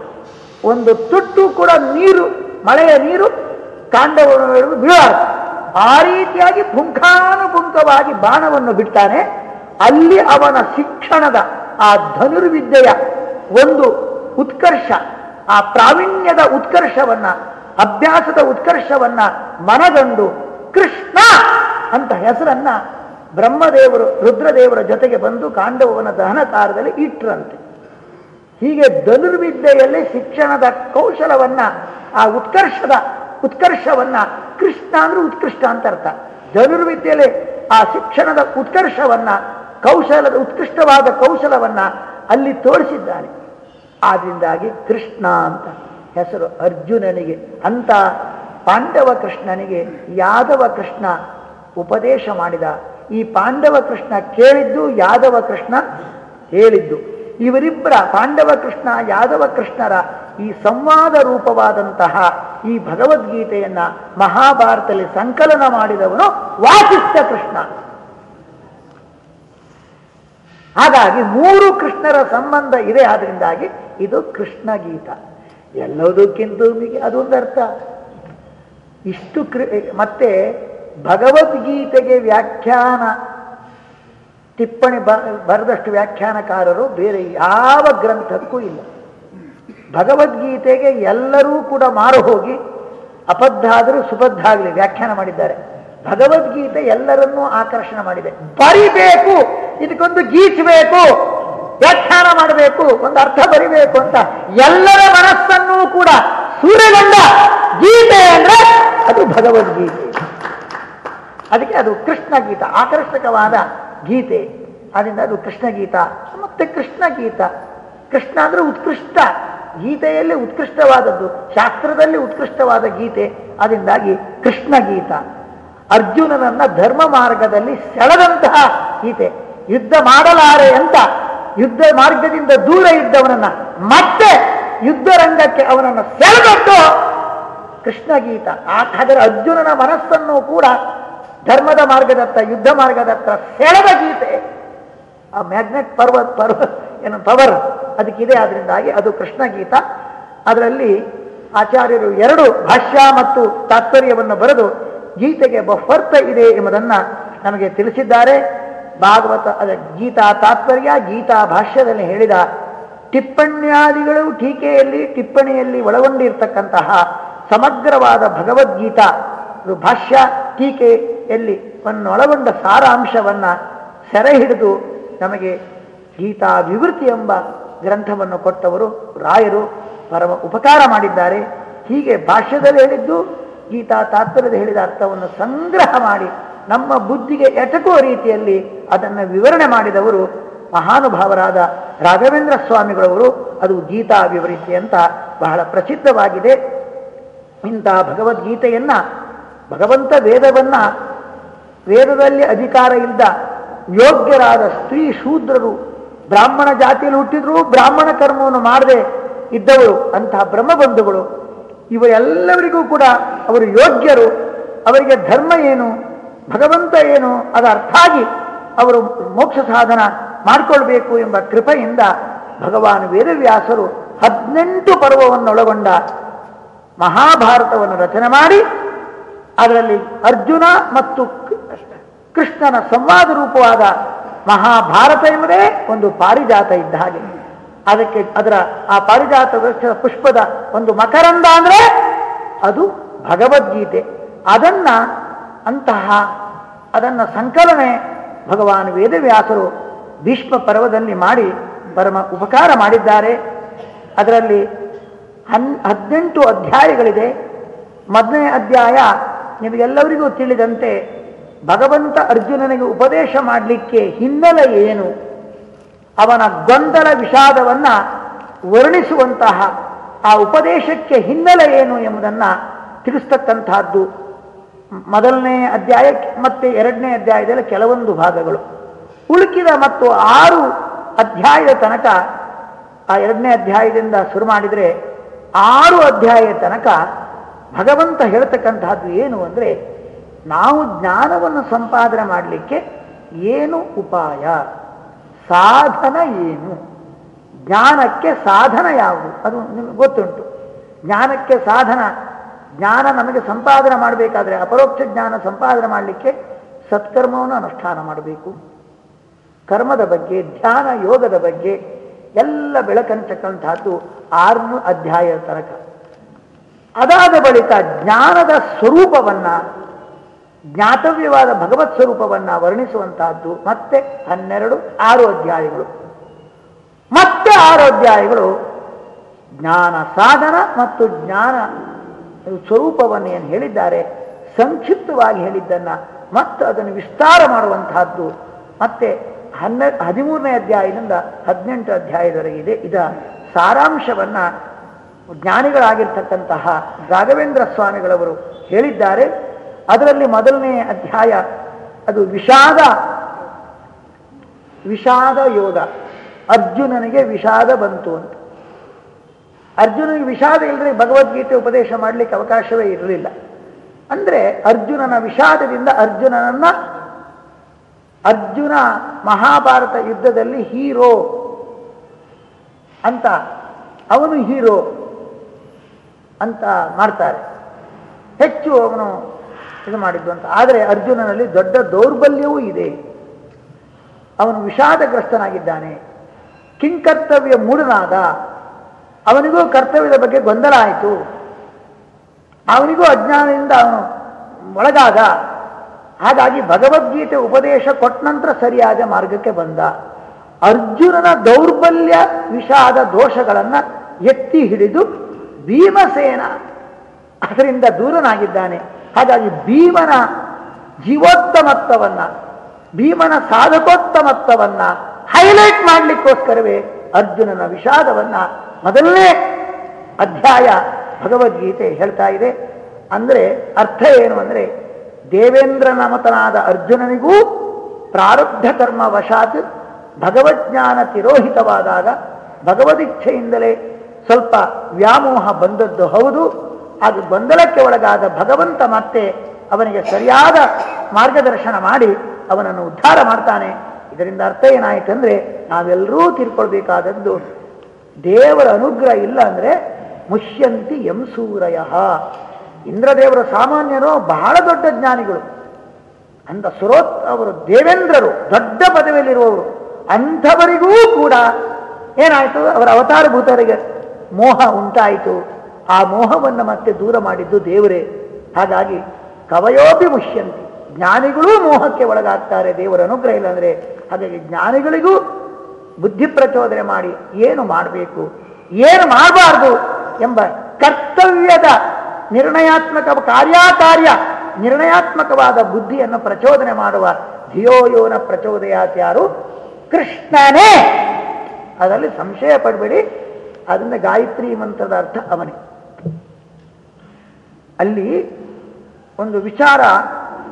ಒಂದು ತುಟ್ಟು ಕೂಡ ನೀರು, ಮಳೆಯ ನೀರು ಕಾಂಡವನ್ನು ಬೀಳಾರ್ದು. ಆ ರೀತಿಯಾಗಿ ಪುಂಖಾನುಪುಂಖವಾಗಿ ಬಾಣವನ್ನು ಬಿಡ್ತಾನೆ. ಅಲ್ಲಿ ಅವನ ಶಿಕ್ಷಣದ ಆ ಧನುರ್ವಿದ್ಯೆಯ ಒಂದು ಉತ್ಕರ್ಷ, ಆ ಪ್ರಾವೀಣ್ಯದ ಉತ್ಕರ್ಷವನ್ನ, ಅಭ್ಯಾಸದ ಉತ್ಕರ್ಷವನ್ನ ಮನಗಂಡು ಕೃಷ್ಣ ಅಂತ ಹೆಸರನ್ನ ಬ್ರಹ್ಮದೇವರು, ರುದ್ರದೇವರ ಜೊತೆಗೆ ಬಂದು ಕಾಂಡವನ ದಹನ ಕಾಲದಲ್ಲಿ ಇಟ್ರಂತೆ. ಹೀಗೆ ಧನುರ್ವಿದ್ಯೆಯಲ್ಲಿ ಶಿಕ್ಷಣದ ಕೌಶಲವನ್ನ, ಆ ಉತ್ಕರ್ಷದ ಉತ್ಕರ್ಷವನ್ನ ಕೃಷ್ಣ ಅಂದ್ರೆ ಉತ್ಕೃಷ್ಟ ಅಂತ ಅರ್ಥ. ಧನುರ್ವಿದ್ಯೆಯಲ್ಲಿ ಆ ಶಿಕ್ಷಣದ ಉತ್ಕರ್ಷವನ್ನ, ಕೌಶಲದ ಉತ್ಕೃಷ್ಟವಾದ ಕೌಶಲವನ್ನ ಅಲ್ಲಿ ತೋರಿಸಿದ್ದಾನೆ. ಆದ್ರಿಂದಾಗಿ ಕೃಷ್ಣ ಅಂತ ಹೆಸರು ಅರ್ಜುನನಿಗೆ, ಅಂತ ಪಾಂಡವ ಕೃಷ್ಣನಿಗೆ, ಯಾದವ ಕೃಷ್ಣ ಉಪದೇಶ ಮಾಡಿದ. ಈ ಪಾಂಡವ ಕೃಷ್ಣ ಕೇಳಿದ್ದು ಯಾದವ ಕೃಷ್ಣ? ಹೇಳಿದ್ದು ಇವರಿಬ್ಬರ ಪಾಂಡವ ಕೃಷ್ಣ, ಯಾದವ ಕೃಷ್ಣರ ಈ ಸಂವಾದ ರೂಪವಾದಂತಹ ಈ ಭಗವದ್ಗೀತೆಯನ್ನ ಮಹಾಭಾರತದಲ್ಲಿ ಸಂಕಲನ ಮಾಡಿದವನು ವಾಸಿಷ್ಠ ಕೃಷ್ಣ. ಹಾಗಾಗಿ ಮೂರು ಕೃಷ್ಣರ ಸಂಬಂಧ ಇದೆ ಆದ್ರಿಂದಾಗಿ ಇದು ಕೃಷ್ಣ ಗೀತ ಎಲ್ಲದಕ್ಕಿಂತ ಅದೊಂದು ಅರ್ಥ. ಇಷ್ಟು ಕೃ ಮತ್ತೆ ಭಗವದ್ಗೀತೆಗೆ ವ್ಯಾಖ್ಯಾನ ಟಿಪ್ಪಣಿ ಬರೆದಷ್ಟು ವ್ಯಾಖ್ಯಾನಕಾರರು ಬೇರೆ ಯಾವ ಗ್ರಂಥಕ್ಕೂ ಇಲ್ಲ. ಭಗವದ್ಗೀತೆಗೆ ಎಲ್ಲರೂ ಕೂಡ ಮಾರು ಹೋಗಿ ಅಬದ್ಧ ಆದರೂ ಸುಬದ್ಧ ಆಗಲಿ ವ್ಯಾಖ್ಯಾನ ಮಾಡಿದ್ದಾರೆ. ಭಗವದ್ಗೀತೆ ಎಲ್ಲರನ್ನೂ ಆಕರ್ಷಣ ಮಾಡಿದೆ. ಬರಿಬೇಕು! ಇದಕ್ಕೊಂದು ಗೀಚಬೇಕು ವ್ಯಾಖ್ಯಾನ ಮಾಡಬೇಕು! ಒಂದು ಅರ್ಥ ಬರಿಬೇಕು ಅಂತ ಎಲ್ಲರ ಮನಸ್ಸನ್ನೂ ಕೂಡ ಸೂರ್ಯಗಂಡ ಗೀತೆ ಅಂದ್ರೆ ಅದು ಭಗವದ್ಗೀತೆ. ಅದಕ್ಕೆ ಅದು ಕೃಷ್ಣ ಗೀತ ಆಕರ್ಷಕವಾದ ಗೀತೆ. ಅದರಿಂದ ಅದು ಕೃಷ್ಣ ಗೀತ. ಮತ್ತೆ ಕೃಷ್ಣ ಗೀತ. ಕೃಷ್ಣ ಅಂದ್ರೆ ಉತ್ಕೃಷ್ಟ. ಗೀತೆಯಲ್ಲಿ ಉತ್ಕೃಷ್ಟವಾದದ್ದು, ಶಾಸ್ತ್ರದಲ್ಲಿ ಉತ್ಕೃಷ್ಟವಾದ ಗೀತೆ. ಅದರಿಂದಾಗಿ ಕೃಷ್ಣ ಗೀತ. ಅರ್ಜುನನನ್ನ ಧರ್ಮ ಮಾರ್ಗದಲ್ಲಿ ಸೆಳೆದಂತಹ ಗೀತೆ. ಯುದ್ಧ ಮಾಡಲಾರೆ ಅಂತ. ಯುದ್ಧ ಮಾರ್ಗದಿಂದ ದೂರ ಇದ್ದವನನ್ನ ಮತ್ತೆ ಯುದ್ಧ ರಂಗಕ್ಕೆ ಅವನನ್ನು ಸೆಳೆದದ್ದು ಕೃಷ್ಣ ಗೀತ. ಆ ಹಾಗಾದರೆ ಅರ್ಜುನನ ಮನಸ್ಸನ್ನು ಕೂಡ ಧರ್ಮದ ಮಾರ್ಗದತ್ತ, ಯುದ್ಧ ಮಾರ್ಗದತ್ತ ಸೆಳೆದ ಗೀತೆ. ಆ ಮ್ಯಾಗ್ನೆಟ್ ಪರ್ವ ಪರ್ವ, ಏನು, ಪವರ್ ಅದಕ್ಕಿದೆ. ಆದ್ರಿಂದಾಗಿ ಅದು ಕೃಷ್ಣ ಗೀತ. ಅದರಲ್ಲಿ ಆಚಾರ್ಯರು ಎರಡು ಭಾಷ್ಯ ಮತ್ತು ತಾತ್ಪರ್ಯವನ್ನು ಬರೆದು ಗೀತೆಗೆ ಬಫರ್ತ ಇದೆ ಎಂಬುದನ್ನು ನಮಗೆ ತಿಳಿಸಿದ್ದಾರೆ. ಭಾಗವತ, ಅದ ಗೀತಾ ತಾತ್ಪರ್ಯ, ಗೀತಾ ಭಾಷ್ಯದಲ್ಲಿ ಹೇಳಿದ ಟಿಪ್ಪಣ್ಯಾದಿಗಳು ಟೀಕೆಯಲ್ಲಿ, ಟಿಪ್ಪಣಿಯಲ್ಲಿ ಒಳಗೊಂಡಿರ್ತಕ್ಕಂತಹ ಸಮಗ್ರವಾದ ಭಗವದ್ಗೀತಾ ಭಾಷ್ಯ ಟೀಕೆಯಲ್ಲಿ ಒಳಗೊಂಡ ಸಾರಾಂಶವನ್ನ ಸೆರೆ ಹಿಡಿದು ನಮಗೆ ಗೀತಾ ವಿವೃತಿ ಎಂಬ ಗ್ರಂಥವನ್ನು ಕೊಟ್ಟವರು ರಾಯರು ಪರಮ ಉಪಕಾರ ಮಾಡಿದ್ದಾರೆ. ಹೀಗೆ ಭಾಷ್ಯದಲ್ಲಿ ಹೇಳಿದ್ದು ಗೀತಾ ತಾತ್ಪರ್ಯದ ಹೇಳಿದ ಅರ್ಥವನ್ನು ಸಂಗ್ರಹ ಮಾಡಿ ನಮ್ಮ ಬುದ್ಧಿಗೆ ಎಟಕುವ ರೀತಿಯಲ್ಲಿ ಅದನ್ನು ವಿವರಣೆ ಮಾಡಿದವರು ಮಹಾನುಭಾವರಾದ ರಾಘವೇಂದ್ರ ಸ್ವಾಮಿಗಳವರು. ಅದು ಗೀತಾ ವಿವರಿಸಿ ಅಂತ ಬಹಳ ಪ್ರಸಿದ್ಧವಾಗಿದೆ. ಇಂಥ ಭಗವದ್ಗೀತೆಯನ್ನ ಭಗವಂತ ವೇದವನ್ನ ವೇದದಲ್ಲಿ ಅಧಿಕಾರ ಇಲ್ಲದ ಯೋಗ್ಯರಾದ ಸ್ತ್ರೀ ಶೂದ್ರರು ಬ್ರಾಹ್ಮಣ ಜಾತಿಯಲ್ಲಿ ಹುಟ್ಟಿದ್ರು ಬ್ರಾಹ್ಮಣ ಕರ್ಮವನ್ನು ಮಾಡದೆ ಇದ್ದವರು ಅಂತಹ ಬ್ರಹ್ಮಬಂಧುಗಳು ಇವರೆಲ್ಲರಿಗೂ ಕೂಡ ಅವರು ಯೋಗ್ಯರು. ಅವರಿಗೆ ಧರ್ಮ ಏನು, ಭಗವಂತ ಏನು ಅದ ಅರ್ಥ ಆಗಿ ಅವರು ಮೋಕ್ಷ ಸಾಧನ ಮಾಡಿಕೊಳ್ಬೇಕು ಎಂಬ ಕೃಪೆಯಿಂದ ಭಗವಾನ್ ವೇದವ್ಯಾಸರು ಹದಿನೆಂಟು ಪರ್ವವನ್ನೊಳಗೊಂಡ ಮಹಾಭಾರತವನ್ನು ರಚನೆ ಮಾಡಿ ಅದರಲ್ಲಿ ಅರ್ಜುನ ಮತ್ತು ಕೃಷ್ಣನ ಸಂವಾದ ರೂಪವಾದ ಮಹಾಭಾರತ ಎಂಬುದೇ ಒಂದು ಪಾರಿಜಾತ ಇದ್ದ ಹಾಗೆ. ಅದಕ್ಕೆ ಅದರ ಆ ಪಾರಿಜಾತ ವೃಕ್ಷದ ಪುಷ್ಪದ ಒಂದು ಮಕರಂದ ಅಂದ್ರೆ ಅದು ಭಗವದ್ಗೀತೆ. ಅದನ್ನ ಅಂತಹ, ಅದನ್ನ ಸಂಕಲನೆ ಭಗವಾನ್ ವೇದವ್ಯಾಸರು ಭೀಷ್ಮ ಪರ್ವದಲ್ಲಿ ಮಾಡಿ ಪರಮ ಉಪಕಾರ ಮಾಡಿದ್ದಾರೆ. ಅದರಲ್ಲಿ ಹನ್ ಹದಿನೆಂಟು ಅಧ್ಯಾಯಗಳಿದೆ. ಮೊದಲನೇ ಅಧ್ಯಾಯ ನಿಮಗೆಲ್ಲರಿಗೂ ತಿಳಿದಂತೆ ಭಗವಂತ ಅರ್ಜುನನಿಗೆ ಉಪದೇಶ ಮಾಡಲಿಕ್ಕೆ ಹಿನ್ನೆಲೆ ಏನು? ಅವನ ಗೊಂದಲ ವಿಷಾದವನ್ನ ವರ್ಣಿಸುವಂತಹ ಆ ಉಪದೇಶಕ್ಕೆ ಹಿನ್ನೆಲೆ ಏನು ಎಂಬುದನ್ನು ತಿಳಿಸ್ತಕ್ಕಂತಹದ್ದು ಮೊದಲನೇ ಅಧ್ಯಾಯಕ್ಕೆ ಮತ್ತೆ ಎರಡನೇ ಅಧ್ಯಾಯದಲ್ಲಿ ಕೆಲವೊಂದು ಭಾಗಗಳು. ಉಳುಕಿದ ಮತ್ತು ಆರು ಅಧ್ಯಾಯದ ತನಕ, ಆ ಎರಡನೇ ಅಧ್ಯಾಯದಿಂದ ಶುರು ಮಾಡಿದರೆ ಆರು ಅಧ್ಯಾಯದ ತನಕ ಭಗವಂತ ಹೇಳ್ತಕ್ಕಂತಹದ್ದು ಏನು ಅಂದರೆ ನಾವು ಜ್ಞಾನವನ್ನು ಸಂಪಾದನೆ ಮಾಡಲಿಕ್ಕೆ ಏನು ಉಪಾಯ? ಸಾಧನ ಏನು? ಜ್ಞಾನಕ್ಕೆ ಸಾಧನ ಯಾವುದು? ಅದು ನಿಮಗೆ ಗೊತ್ತುಂಟು. ಜ್ಞಾನಕ್ಕೆ ಸಾಧನ, ಜ್ಞಾನ ನಮಗೆ ಸಂಪಾದನೆ ಮಾಡಬೇಕಾದ್ರೆ ಅಪರೋಕ್ಷ ಜ್ಞಾನ ಸಂಪಾದನೆ ಮಾಡಲಿಕ್ಕೆ ಸತ್ಕರ್ಮವನ್ನು ಅನುಷ್ಠಾನ ಮಾಡಬೇಕು. ಕರ್ಮದ ಬಗ್ಗೆ, ಧ್ಯಾನ ಯೋಗದ ಬಗ್ಗೆ ಎಲ್ಲ ಬೆಳಕಂತಕ್ಕಂಥದ್ದು ಆರ್ನೂ ಅಧ್ಯಾಯದ ತನಕ. ಅದಾದ ಬಳಿಕ ಜ್ಞಾನದ ಸ್ವರೂಪವನ್ನ, ಜ್ಞಾತವ್ಯವಾದ ಭಗವತ್ ಸ್ವರೂಪವನ್ನ ವರ್ಣಿಸುವಂತಹದ್ದು ಮತ್ತೆ ಹನ್ನೆರಡು ಆರು ಅಧ್ಯಾಯಗಳು. ಮತ್ತೆ ಆರು ಅಧ್ಯಾಯಗಳು ಜ್ಞಾನ ಸಾಧನ ಮತ್ತು ಜ್ಞಾನ ಸ್ವರೂಪವನ್ನು ಏನು ಹೇಳಿದ್ದಾರೆ? ಸಂಕ್ಷಿಪ್ತವಾಗಿ ಹೇಳಿದ್ದನ್ನ ಮತ್ತು ಅದನ್ನು ವಿಸ್ತಾರ ಮಾಡುವಂತಹದ್ದು ಮತ್ತೆ ಹನ್ನೆ, ಹದಿಮೂರನೇ ಅಧ್ಯಾಯದಿಂದ ಹದಿನೆಂಟು ಅಧ್ಯಾಯದವರೆಗಿದೆ. ಇದ ಸಾರಾಂಶವನ್ನ ಜ್ಞಾನಿಗಳಾಗಿರ್ತಕ್ಕಂತಹ ರಾಘವೇಂದ್ರ ಸ್ವಾಮಿಗಳವರು ಹೇಳಿದ್ದಾರೆ. ಅದರಲ್ಲಿ ಮೊದಲನೇ ಅಧ್ಯಾಯ, ಅದು ವಿಷಾದ ವಿಷಾದ ಯೋಗ. ಅರ್ಜುನನಿಗೆ ವಿಷಾದ ಬಂತು ಅಂತ. ಅರ್ಜುನನಿಗೆ ವಿಷಾದ ಇಲ್ಲದೆ ಭಗವದ್ಗೀತೆ ಉಪದೇಶ ಮಾಡಲಿಕ್ಕೆ ಅವಕಾಶವೇ ಇರಲಿಲ್ಲ. ಅಂದ್ರೆ ಅರ್ಜುನನ ವಿಷಾದದಿಂದ ಅರ್ಜುನನನ್ನ, ಅರ್ಜುನ ಮಹಾಭಾರತ ಯುದ್ಧದಲ್ಲಿ ಹೀರೋ ಅಂತ. ಅವನು ಹೀರೋ. ಅಂತ ಮಾಡ್ತಾರೆ. ಹೆಚ್ಚು ಅವನು ಇದು ಮಾಡಿದ್ದು ಅಂತ. ಆದರೆ ಅರ್ಜುನನಲ್ಲಿ ದೊಡ್ಡ ದೌರ್ಬಲ್ಯವೂ ಇದೆ. ಅವನು ವಿಷಾದಗ್ರಸ್ತನಾಗಿದ್ದಾನೆ. ಕಿಂಕರ್ತವ್ಯ ಮೂಢನಾದ. ಅವನಿಗೂ ಕರ್ತವ್ಯದ ಬಗ್ಗೆ ಗೊಂದಲ ಆಯಿತು. ಅವನಿಗೂ ಅಜ್ಞಾನದಿಂದ ಅವನು ಒಳಗಾದ. ಹಾಗಾಗಿ ಭಗವದ್ಗೀತೆ ಉಪದೇಶ ಕೊಟ್ಟ ನಂತರ ಸರಿಯಾದ ಮಾರ್ಗಕ್ಕೆ ಬಂದ. ಅರ್ಜುನನ ದೌರ್ಬಲ್ಯ ವಿಷಾದ ದೋಷಗಳನ್ನು ಎತ್ತಿ ಹಿಡಿದು ಭೀಮಸೇನ. ಅದರಿಂದ ದೂರನಾಗಿದ್ದಾನೆ. ಹಾಗಾಗಿ ಭೀಮನ ಜೀವೋತ್ತಮತ್ವವನ್ನು, ಭೀಮನ ಸಾಧಕೋತ್ತಮತ್ವವನ್ನು ಹೈಲೈಟ್ ಮಾಡಲಿಕ್ಕೋಸ್ಕರವೇ ಅರ್ಜುನನ ವಿಷಾದವನ್ನು ಮೊದಲನೇ ಅಧ್ಯಾಯ ಭಗವದ್ಗೀತೆ ಹೇಳ್ತಾ ಇದೆ. ಅಂದ್ರೆ ಅರ್ಥ ಏನು ಅಂದ್ರೆ ದೇವೇಂದ್ರನ ಮತನಾದ ಅರ್ಜುನನಿಗೂ ಪ್ರಾರಬ್ಧ ಕರ್ಮ ವಶಾತ್ ಭಗವಜ್ಞಾನ ತಿರೋಹಿತವಾದಾಗ ಭಗವದಿಚ್ಛೆಯಿಂದಲೇ ಸ್ವಲ್ಪ ವ್ಯಾಮೋಹ ಬಂದದ್ದು ಹೌದು, ಅದು ಗೊಂದಲಕ್ಕೆ ಒಳಗಾದ ಭಗವಂತ ಮತ್ತೆ ಅವನಿಗೆ ಸರಿಯಾದ ಮಾರ್ಗದರ್ಶನ ಮಾಡಿ ಅವನನ್ನು ಉದ್ಧಾರ ಮಾಡ್ತಾನೆ. ಇದರಿಂದ ಅರ್ಥ ಏನಾಯ್ತಂದ್ರೆ ನಾವೆಲ್ಲರೂ ತಿಳ್ಕೊಳ್ಬೇಕಾದದ್ದು ದೇವರ ಅನುಗ್ರಹ ಇಲ್ಲ ಅಂದರೆ ಮುಷ್ಯಂತಿ ಎಂ ಸೂರಯ ಇಂದ್ರದೇವರ ಸಾಮಾನ್ಯರು ಬಹಳ ದೊಡ್ಡ ಜ್ಞಾನಿಗಳು. ಅಂತ ಸುರೋತ್ ಅವರು ದೇವೇಂದ್ರರು, ದೊಡ್ಡ ಪದವಿಯಲ್ಲಿರುವವರು, ಅಂಥವರಿಗೂ ಕೂಡ ಏನಾಯಿತು? ಅವರ ಅವತಾರಭೂತರಿಗೆ ಮೋಹ ಉಂಟಾಯಿತು. ಆ ಮೋಹವನ್ನು ಮತ್ತೆ ದೂರ ಮಾಡಿದ್ದು ದೇವರೇ. ಹಾಗಾಗಿ ಕವಯೋಪಿ ಮುಷ್ಯಂತಿ ಜ್ಞಾನಿಗಳೂ ಮೋಹಕ್ಕೆ ಒಳಗಾಗ್ತಾರೆ ದೇವರ ಅನುಗ್ರಹ ಇಲ್ಲ ಅಂದರೆ. ಹಾಗಾಗಿ ಜ್ಞಾನಿಗಳಿಗೂ ಬುದ್ಧಿ ಪ್ರಚೋದನೆ ಮಾಡಿ ಏನು ಮಾಡಬೇಕು, ಏನು ಮಾಡಬಾರ್ದು ಎಂಬ ಕರ್ತವ್ಯದ ನಿರ್ಣಯಾತ್ಮಕ ಕಾರ್ಯಾಕಾರ್ಯ, ನಿರ್ಣಯಾತ್ಮಕವಾದ ಬುದ್ಧಿಯನ್ನು ಪ್ರಚೋದನೆ ಮಾಡುವ ಧಿಯೋಯೋನ ಪ್ರಚೋದಯಾತ್ಯಾರು ಕೃಷ್ಣನೇ. ಅದರಲ್ಲಿ ಸಂಶಯ ಪಡಬೇಡಿ. ಅದರಿಂದ ಗಾಯತ್ರಿ ಮಂತ್ರದ ಅರ್ಥ ಅವನೇ. ಅಲ್ಲಿ ಒಂದು ವಿಚಾರ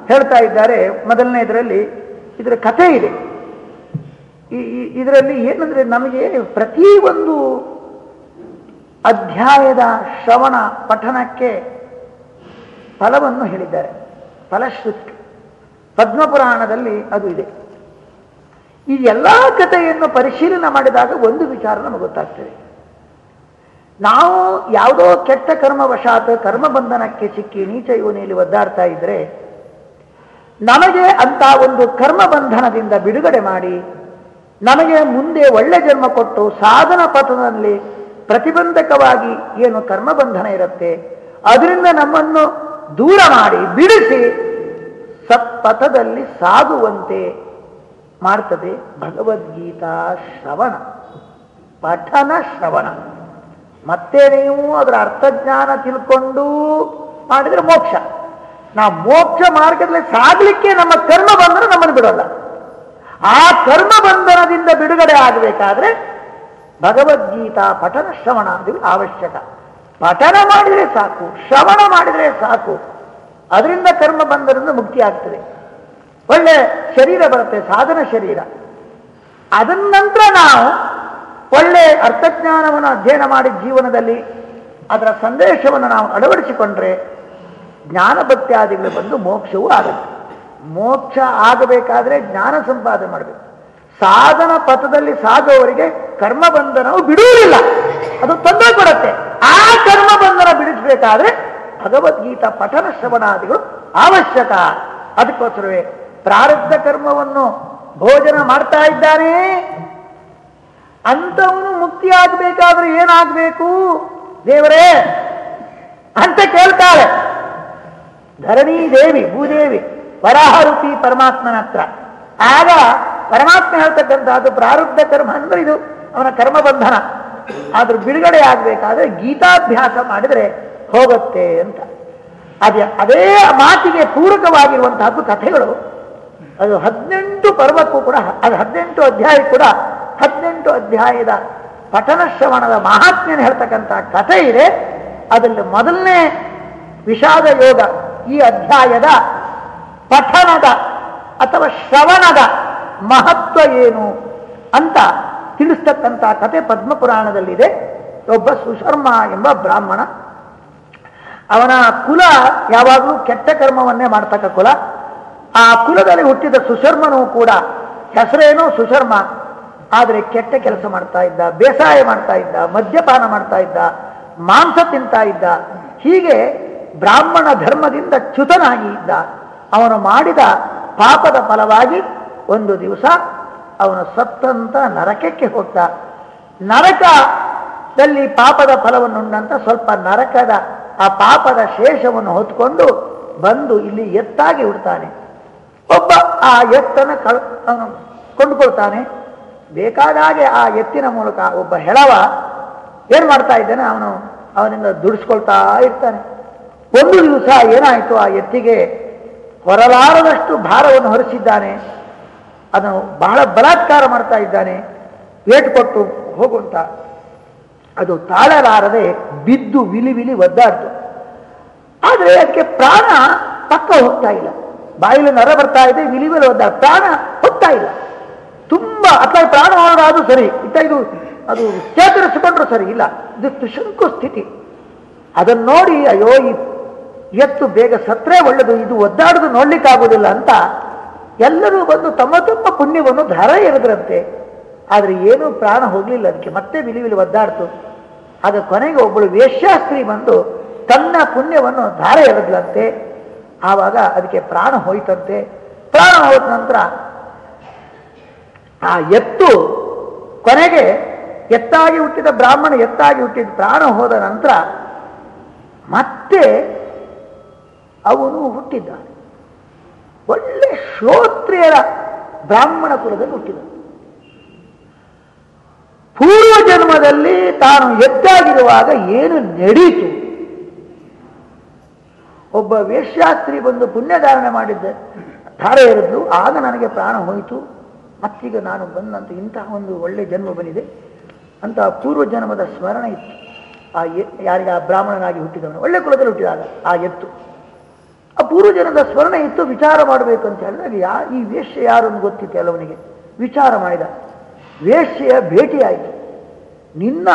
ಹೇಳ್ತಾ ಇದ್ದಾರೆ. ಮೊದಲನೇ ಇದರಲ್ಲಿ ಇದರ ಕಥೆ ಇದೆ. ಇದರಲ್ಲಿ ಏನಂದ್ರೆ ನಮಗೆ ಪ್ರತಿ ಒಂದು ಅಧ್ಯಾಯದ ಶ್ರವಣ ಪಠನಕ್ಕೆ ಫಲವನ್ನು ಹೇಳಿದ್ದಾರೆ. ಫಲಶ್ರುತಿ. ಪದ್ಮಪುರಾಣದಲ್ಲಿ ಅದು ಇದೆ. ಈ ಎಲ್ಲ ಕಥೆಯನ್ನು ಪರಿಶೀಲನೆ ಮಾಡಿದಾಗ ಒಂದು ವಿಚಾರ ನಮಗೆ ಗೊತ್ತಾಗ್ತದೆ. ನಾವು ಯಾವುದೋ ಕೆಟ್ಟ ಕರ್ಮವಶಾತ್ ಕರ್ಮ ಬಂಧನಕ್ಕೆ ಸಿಕ್ಕಿ ನೀಚ ಯೋನಿಯಲ್ಲಿ ಒದ್ದಾಡ್ತಾ ಇದ್ರೆ ನಮಗೆ ಅಂತ ಒಂದು ಕರ್ಮ ಬಂಧನದಿಂದ ಬಿಡುಗಡೆ ಮಾಡಿ ನಮಗೆ ಮುಂದೆ ಒಳ್ಳೆ ಜನ್ಮ ಕೊಟ್ಟು ಸಾಧನ ಪಥದಲ್ಲಿ ಪ್ರತಿಬಂಧಕವಾಗಿ ಏನು ಕರ್ಮ ಬಂಧನ ಇರುತ್ತೆ, ಅದರಿಂದ ನಮ್ಮನ್ನು ದೂರ ಮಾಡಿ, ಬಿಡಿಸಿ ಸತ್ಪಥದಲ್ಲಿ ಸಾಗುವಂತೆ ಮಾಡ್ತದೆ ಭಗವದ್ಗೀತಾ ಶ್ರವಣ, ಪಠನ ಶ್ರವಣ. ಮತ್ತೆ ನೀವು ಅದರ ಅರ್ಥಜ್ಞಾನ ತಿಳ್ಕೊಂಡು ಮಾಡಿದ್ರೆ ಮೋಕ್ಷ. ನಾವು ಮೋಕ್ಷ ಮಾರ್ಗದಲ್ಲಿ ಸಾಗಲಿಕ್ಕೆ ನಮ್ಮ ಕರ್ಮ ಬಂಧನ ನಮ್ಮನ್ನು ಬಿಡೋಲ್ಲ. ಆ ಕರ್ಮ ಬಂಧನದಿಂದ ಬಿಡುಗಡೆ ಆಗಬೇಕಾದ್ರೆ ಭಗವದ್ಗೀತಾ ಪಠನ ಶ್ರವಣ ಅವಶ್ಯಕ. ಪಠನ ಮಾಡಿದರೆ ಸಾಕು, ಶ್ರವಣ ಮಾಡಿದರೆ ಸಾಕು. ಅದರಿಂದ ಕರ್ಮ ಬಂಧನದಿಂದ ಮುಕ್ತಿ ಆಗ್ತದೆ. ಒಳ್ಳೆ ಶರೀರ ಬರುತ್ತೆ, ಸಾಧನ ಶರೀರ. ಅದನ್ನ ನಂತರ ನಾವು ಒಳ್ಳೆ ಅರ್ಥಜ್ಞಾನವನ್ನು ಅಧ್ಯಯನ ಮಾಡಿ ಜೀವನದಲ್ಲಿ ಅದರ ಸಂದೇಶವನ್ನು ನಾವು ಅಳವಡಿಸಿಕೊಂಡ್ರೆ ಜ್ಞಾನ ಭಕ್ತ್ಯಾದಿಗಳು ಬಂದು ಮೋಕ್ಷವೂ ಆಗುತ್ತೆ. ಮೋಕ್ಷ ಆಗಬೇಕಾದ್ರೆ ಜ್ಞಾನ ಸಂಪಾದನೆ ಮಾಡಬೇಕು. ಸಾಧನ ಪಥದಲ್ಲಿ ಸಾಗುವವರಿಗೆ ಕರ್ಮ ಬಂಧನವು ಬಿಡುವುದಿಲ್ಲ. ಅದು ತೊಂದರೆ ಕೊಡುತ್ತೆ. ಆ ಕರ್ಮ ಬಂಧನ ಬಿಡಿಸಬೇಕಾದ್ರೆ ಭಗವದ್ಗೀತಾ ಪಠನ ಶ್ರವಣಾದಿಗಳು ಅವಶ್ಯಕ. ಅದಕ್ಕೋಸ್ಕರವೇ ಪ್ರಾರಬ್ಧ ಕರ್ಮವನ್ನು ಭೋಜನ ಮಾಡ್ತಾ ಇದ್ದಾನೆ. ಅಂಥವನು ಮುಕ್ತಿ ಆಗಬೇಕಾದ್ರೆ ಏನಾಗಬೇಕು? ದೇವರೇ, ಅಂತ ಕೇಳ್ತಾಳೆ. ಧರಣಿ ದೇವಿ, ಭೂದೇವಿ, ವರಾಹರೂಪಿ ಪರಮಾತ್ಮನ ಹತ್ರ. ಆಗ ಪರಮಾತ್ಮ ಹೇಳ್ತಕ್ಕಂಥದ್ದು ಪ್ರಾರಬ್ಧ ಕರ್ಮ ಅಂದ್ರೆ ಇದು ಅವನ ಕರ್ಮ ಬಂಧನ ಆದ್ರೂ ಬಿಡುಗಡೆ ಆಗ್ಬೇಕಾದ್ರೆ ಗೀತಾಭ್ಯಾಸ ಮಾಡಿದರೆ ಹೋಗುತ್ತೆ ಅಂತ. ಅದೇ ಅದೇ ಮಾತಿಗೆ ಪೂರಕವಾಗಿರುವಂತಹದ್ದು ಕಥೆಗಳು, ಅದು ಹದಿನೆಂಟು ಪರ್ವಕ್ಕೂ ಕೂಡ, ಅದು ಹದಿನೆಂಟು ಅಧ್ಯಾಯ ಕೂಡ ಹದಿನೆಂಟು ಅಧ್ಯಾಯದ ಪಠನ ಶ್ರವಣದ ಮಹಾತ್ಮೆಯನ್ನು ಹೇಳ್ತಕ್ಕಂಥ ಕಥೆ ಇದೆ. ಅದರಲ್ಲಿ ಮೊದಲನೇ ವಿಷಾದ ಯೋಗ ಈ ಅಧ್ಯಾಯದ ಪಠನದ ಅಥವಾ ಶ್ರವಣದ ಮಹತ್ವ ಏನು ಅಂತ ತಿಳಿಸ್ತಕ್ಕಂಥ ಕಥೆ ಪದ್ಮಪುರಾಣದಲ್ಲಿದೆ. ಒಬ್ಬ ಸುಶರ್ಮ ಎಂಬ ಬ್ರಾಹ್ಮಣ, ಅವನ ಕುಲ ಯಾವಾಗಲೂ ಕೆಟ್ಟ ಕರ್ಮವನ್ನೇ ಮಾಡ್ತಕ್ಕ ಕುಲ. ಆ ಕುಲದಲ್ಲಿ ಹುಟ್ಟಿದ ಸುಶರ್ಮನೂ ಕೂಡ ಹೆಸರೇನು ಸುಶರ್ಮ. ಆದರೆ ಕೆಟ್ಟ ಕೆಲಸ ಮಾಡ್ತಾ ಇದ್ದ, ಬೇಸಾಯ ಮಾಡ್ತಾ ಇದ್ದ, ಮದ್ಯಪಾನ ಮಾಡ್ತಾ ಇದ್ದ, ಮಾಂಸ ತಿಂತಾ ಇದ್ದ, ಹೀಗೆ ಬ್ರಾಹ್ಮಣ ಧರ್ಮದಿಂದ ಚ್ಯುತನಾಗಿ ಇದ್ದ, ಅವನು ಮಾಡಿದ ಪಾಪದ ಫಲವಾಗಿ ಒಂದು ದಿವಸ ಅವನು ಸತ್ತಂತ ನರಕಕ್ಕೆ ಹೋಗ್ತ ನರಕದಲ್ಲಿ ಪಾಪದ ಫಲವನ್ನುಂಡಂತ ಸ್ವಲ್ಪ ನರಕದ ಆ ಪಾಪದ ಶೇಷವನ್ನು ಹೊತ್ಕೊಂಡು ಬಂದು ಇಲ್ಲಿ ಎತ್ತಾಗಿ ಹುಡ್ತಾನೆ ಒಬ್ಬ ಆ ಎತ್ತನ್ನು ಕಳ್ ಕೊಂಡುಕೊಳ್ತಾನೆ. ಬೇಕಾದ ಹಾಗೆ ಆ ಎತ್ತಿನ ಮೂಲಕ ಒಬ್ಬ ಹೆಳವ ಏನ್ ಮಾಡ್ತಾ ಇದ್ದಾನೆ? ಅವನು ಅವನಿಂದ ದುಡಿಸ್ಕೊಳ್ತಾ ಇರ್ತಾನೆ. ಒಂದು ದಿವಸ ಏನಾಯಿತು? ಆ ಎತ್ತಿಗೆ ಹೊರಲಾರದಷ್ಟು ಭಾರವನ್ನು ಹೊರಿಸಿದ್ದಾನೆ. ಅದನ್ನು ಬಹಳ ಬಲಾತ್ಕಾರ ಮಾಡ್ತಾ ಇದ್ದಾನೆ. ವೇಟ್ ಕೊಟ್ಟು ಹೋಗುವಂತ ಅದು ತಾಳಲಾರದೆ ಬಿದ್ದು ವಿಲಿ ವಿಲಿ ಒದ್ದಾಡ್ತು. ಆದರೆ ಅದಕ್ಕೆ ಪ್ರಾಣ ಪಕ್ಕ ಹೋಗ್ತಾ ಇಲ್ಲ. ಬಾಯಿಲು ನರ ಬರ್ತಾ ಇದೆ, ವಿಲಿ ವಿಲಿ ಒದ್ದಾಡ ಪ್ರಾಣ ಹೋಗ್ತಾ ಇಲ್ಲ. ತುಂಬಾ, ಅಥವಾ ಪ್ರಾಣ ಆದರೂ ಸರಿ, ಇತ್ತ ಇದು, ಅದು ಚೇತರಿಸಿಕೊಂಡ್ರು ಸರಿ, ಇಲ್ಲ. ಇದು ತುಶಂಕು ಸ್ಥಿತಿ. ಅದನ್ನು ನೋಡಿ, ಅಯ್ಯೋ, ಈ ಎತ್ತು ಬೇಗ ಸತ್ರೆ ಒಳ್ಳೆದು, ಇದು ಒದ್ದಾಡುದು ನೋಡ್ಲಿಕ್ಕಾಗೋದಿಲ್ಲ ಅಂತ ಎಲ್ಲರೂ ಬಂದು ತಮ್ಮ ತಮ್ಮ ಪುಣ್ಯವನ್ನು ಧಾರ ಎರೆದ್ರಂತೆ. ಆದರೆ ಏನೂ ಪ್ರಾಣ ಹೋಗಲಿಲ್ಲ ಅದಕ್ಕೆ, ಮತ್ತೆ ಬಿಲಿ ಬಿಲಿ ಒದ್ದಾಡ್ತು. ಆಗ ಕೊನೆಗೆ ಒಬ್ಬಳು ವೇಶ್ಯಾಸ್ತ್ರೀ ಬಂದು ತನ್ನ ಪುಣ್ಯವನ್ನು ಧಾರೆ ಎರೆದ್ಲಂತೆ. ಆವಾಗ ಅದಕ್ಕೆ ಪ್ರಾಣ ಹೋಯ್ತಂತೆ. ಪ್ರಾಣ ಹೋದ ನಂತರ ಆ ಎತ್ತು ಕೊನೆಗೆ ಎತ್ತಾಗಿ ಹುಟ್ಟಿದ ಬ್ರಾಹ್ಮಣ ಎತ್ತಾಗಿ ಹುಟ್ಟಿದ ಪ್ರಾಣ ಹೋದ ನಂತರ ಮತ್ತೆ ಅವನು ಹುಟ್ಟಿದ್ದಾನೆ. ಒಳ್ಳೆ ಶ್ರೋತ್ರಿಯರ ಬ್ರಾಹ್ಮಣ ಕುಲದಲ್ಲಿ ಹುಟ್ಟಿದ ಪೂರ್ವ ಜನ್ಮದಲ್ಲಿ ತಾನು ಎತ್ತಾಗಿರುವಾಗ ಏನು ನಡೀತು? ಒಬ್ಬ ವೇಶ್ಯಾಸ್ತ್ರಿ ಬಂದು ಪುಣ್ಯಧಾರಣೆ ಮಾಡಿದ್ದೆ. ಧಾರೆ ಎರೆದ್ಲು ಆಗ ನನಗೆ ಪ್ರಾಣ ಹೋಯಿತು. ಮತ್ತೀಗ ನಾನು ಬಂದಂತ ಇಂತಹ ಒಂದು ಒಳ್ಳೆ ಜನ್ಮ ಬಂದಿದೆ. ಅಂತ ಪೂರ್ವ ಜನ್ಮದ ಸ್ಮರಣೆ ಇತ್ತು. ಆ ಯಾರಿಗೆ ಆ ಬ್ರಾಹ್ಮಣನಾಗಿ ಹುಟ್ಟಿದವನು. ಒಳ್ಳೆ ಕುಲದಲ್ಲಿ ಹುಟ್ಟಿದಾಗ ಆ ಎತ್ತು. ಆ ಪೂರ್ವ ಜನ್ಮದ ಸ್ಮರಣೆ ಇತ್ತು, ವಿಚಾರ ಮಾಡಬೇಕು ಅಂತ ಹೇಳಿದಾಗ ಯಾ, ಈ ವೇಶ್ಯ ಯಾರು ಅಂತ ಗೊತ್ತಿತ್ತು ಕೆಲವನಿಗೆ ವಿಚಾರ ಮಾಡಿದ. ವೇಷ್ಯ ಭೇಟಿಯಾಯಿತು. ನಿನ್ನ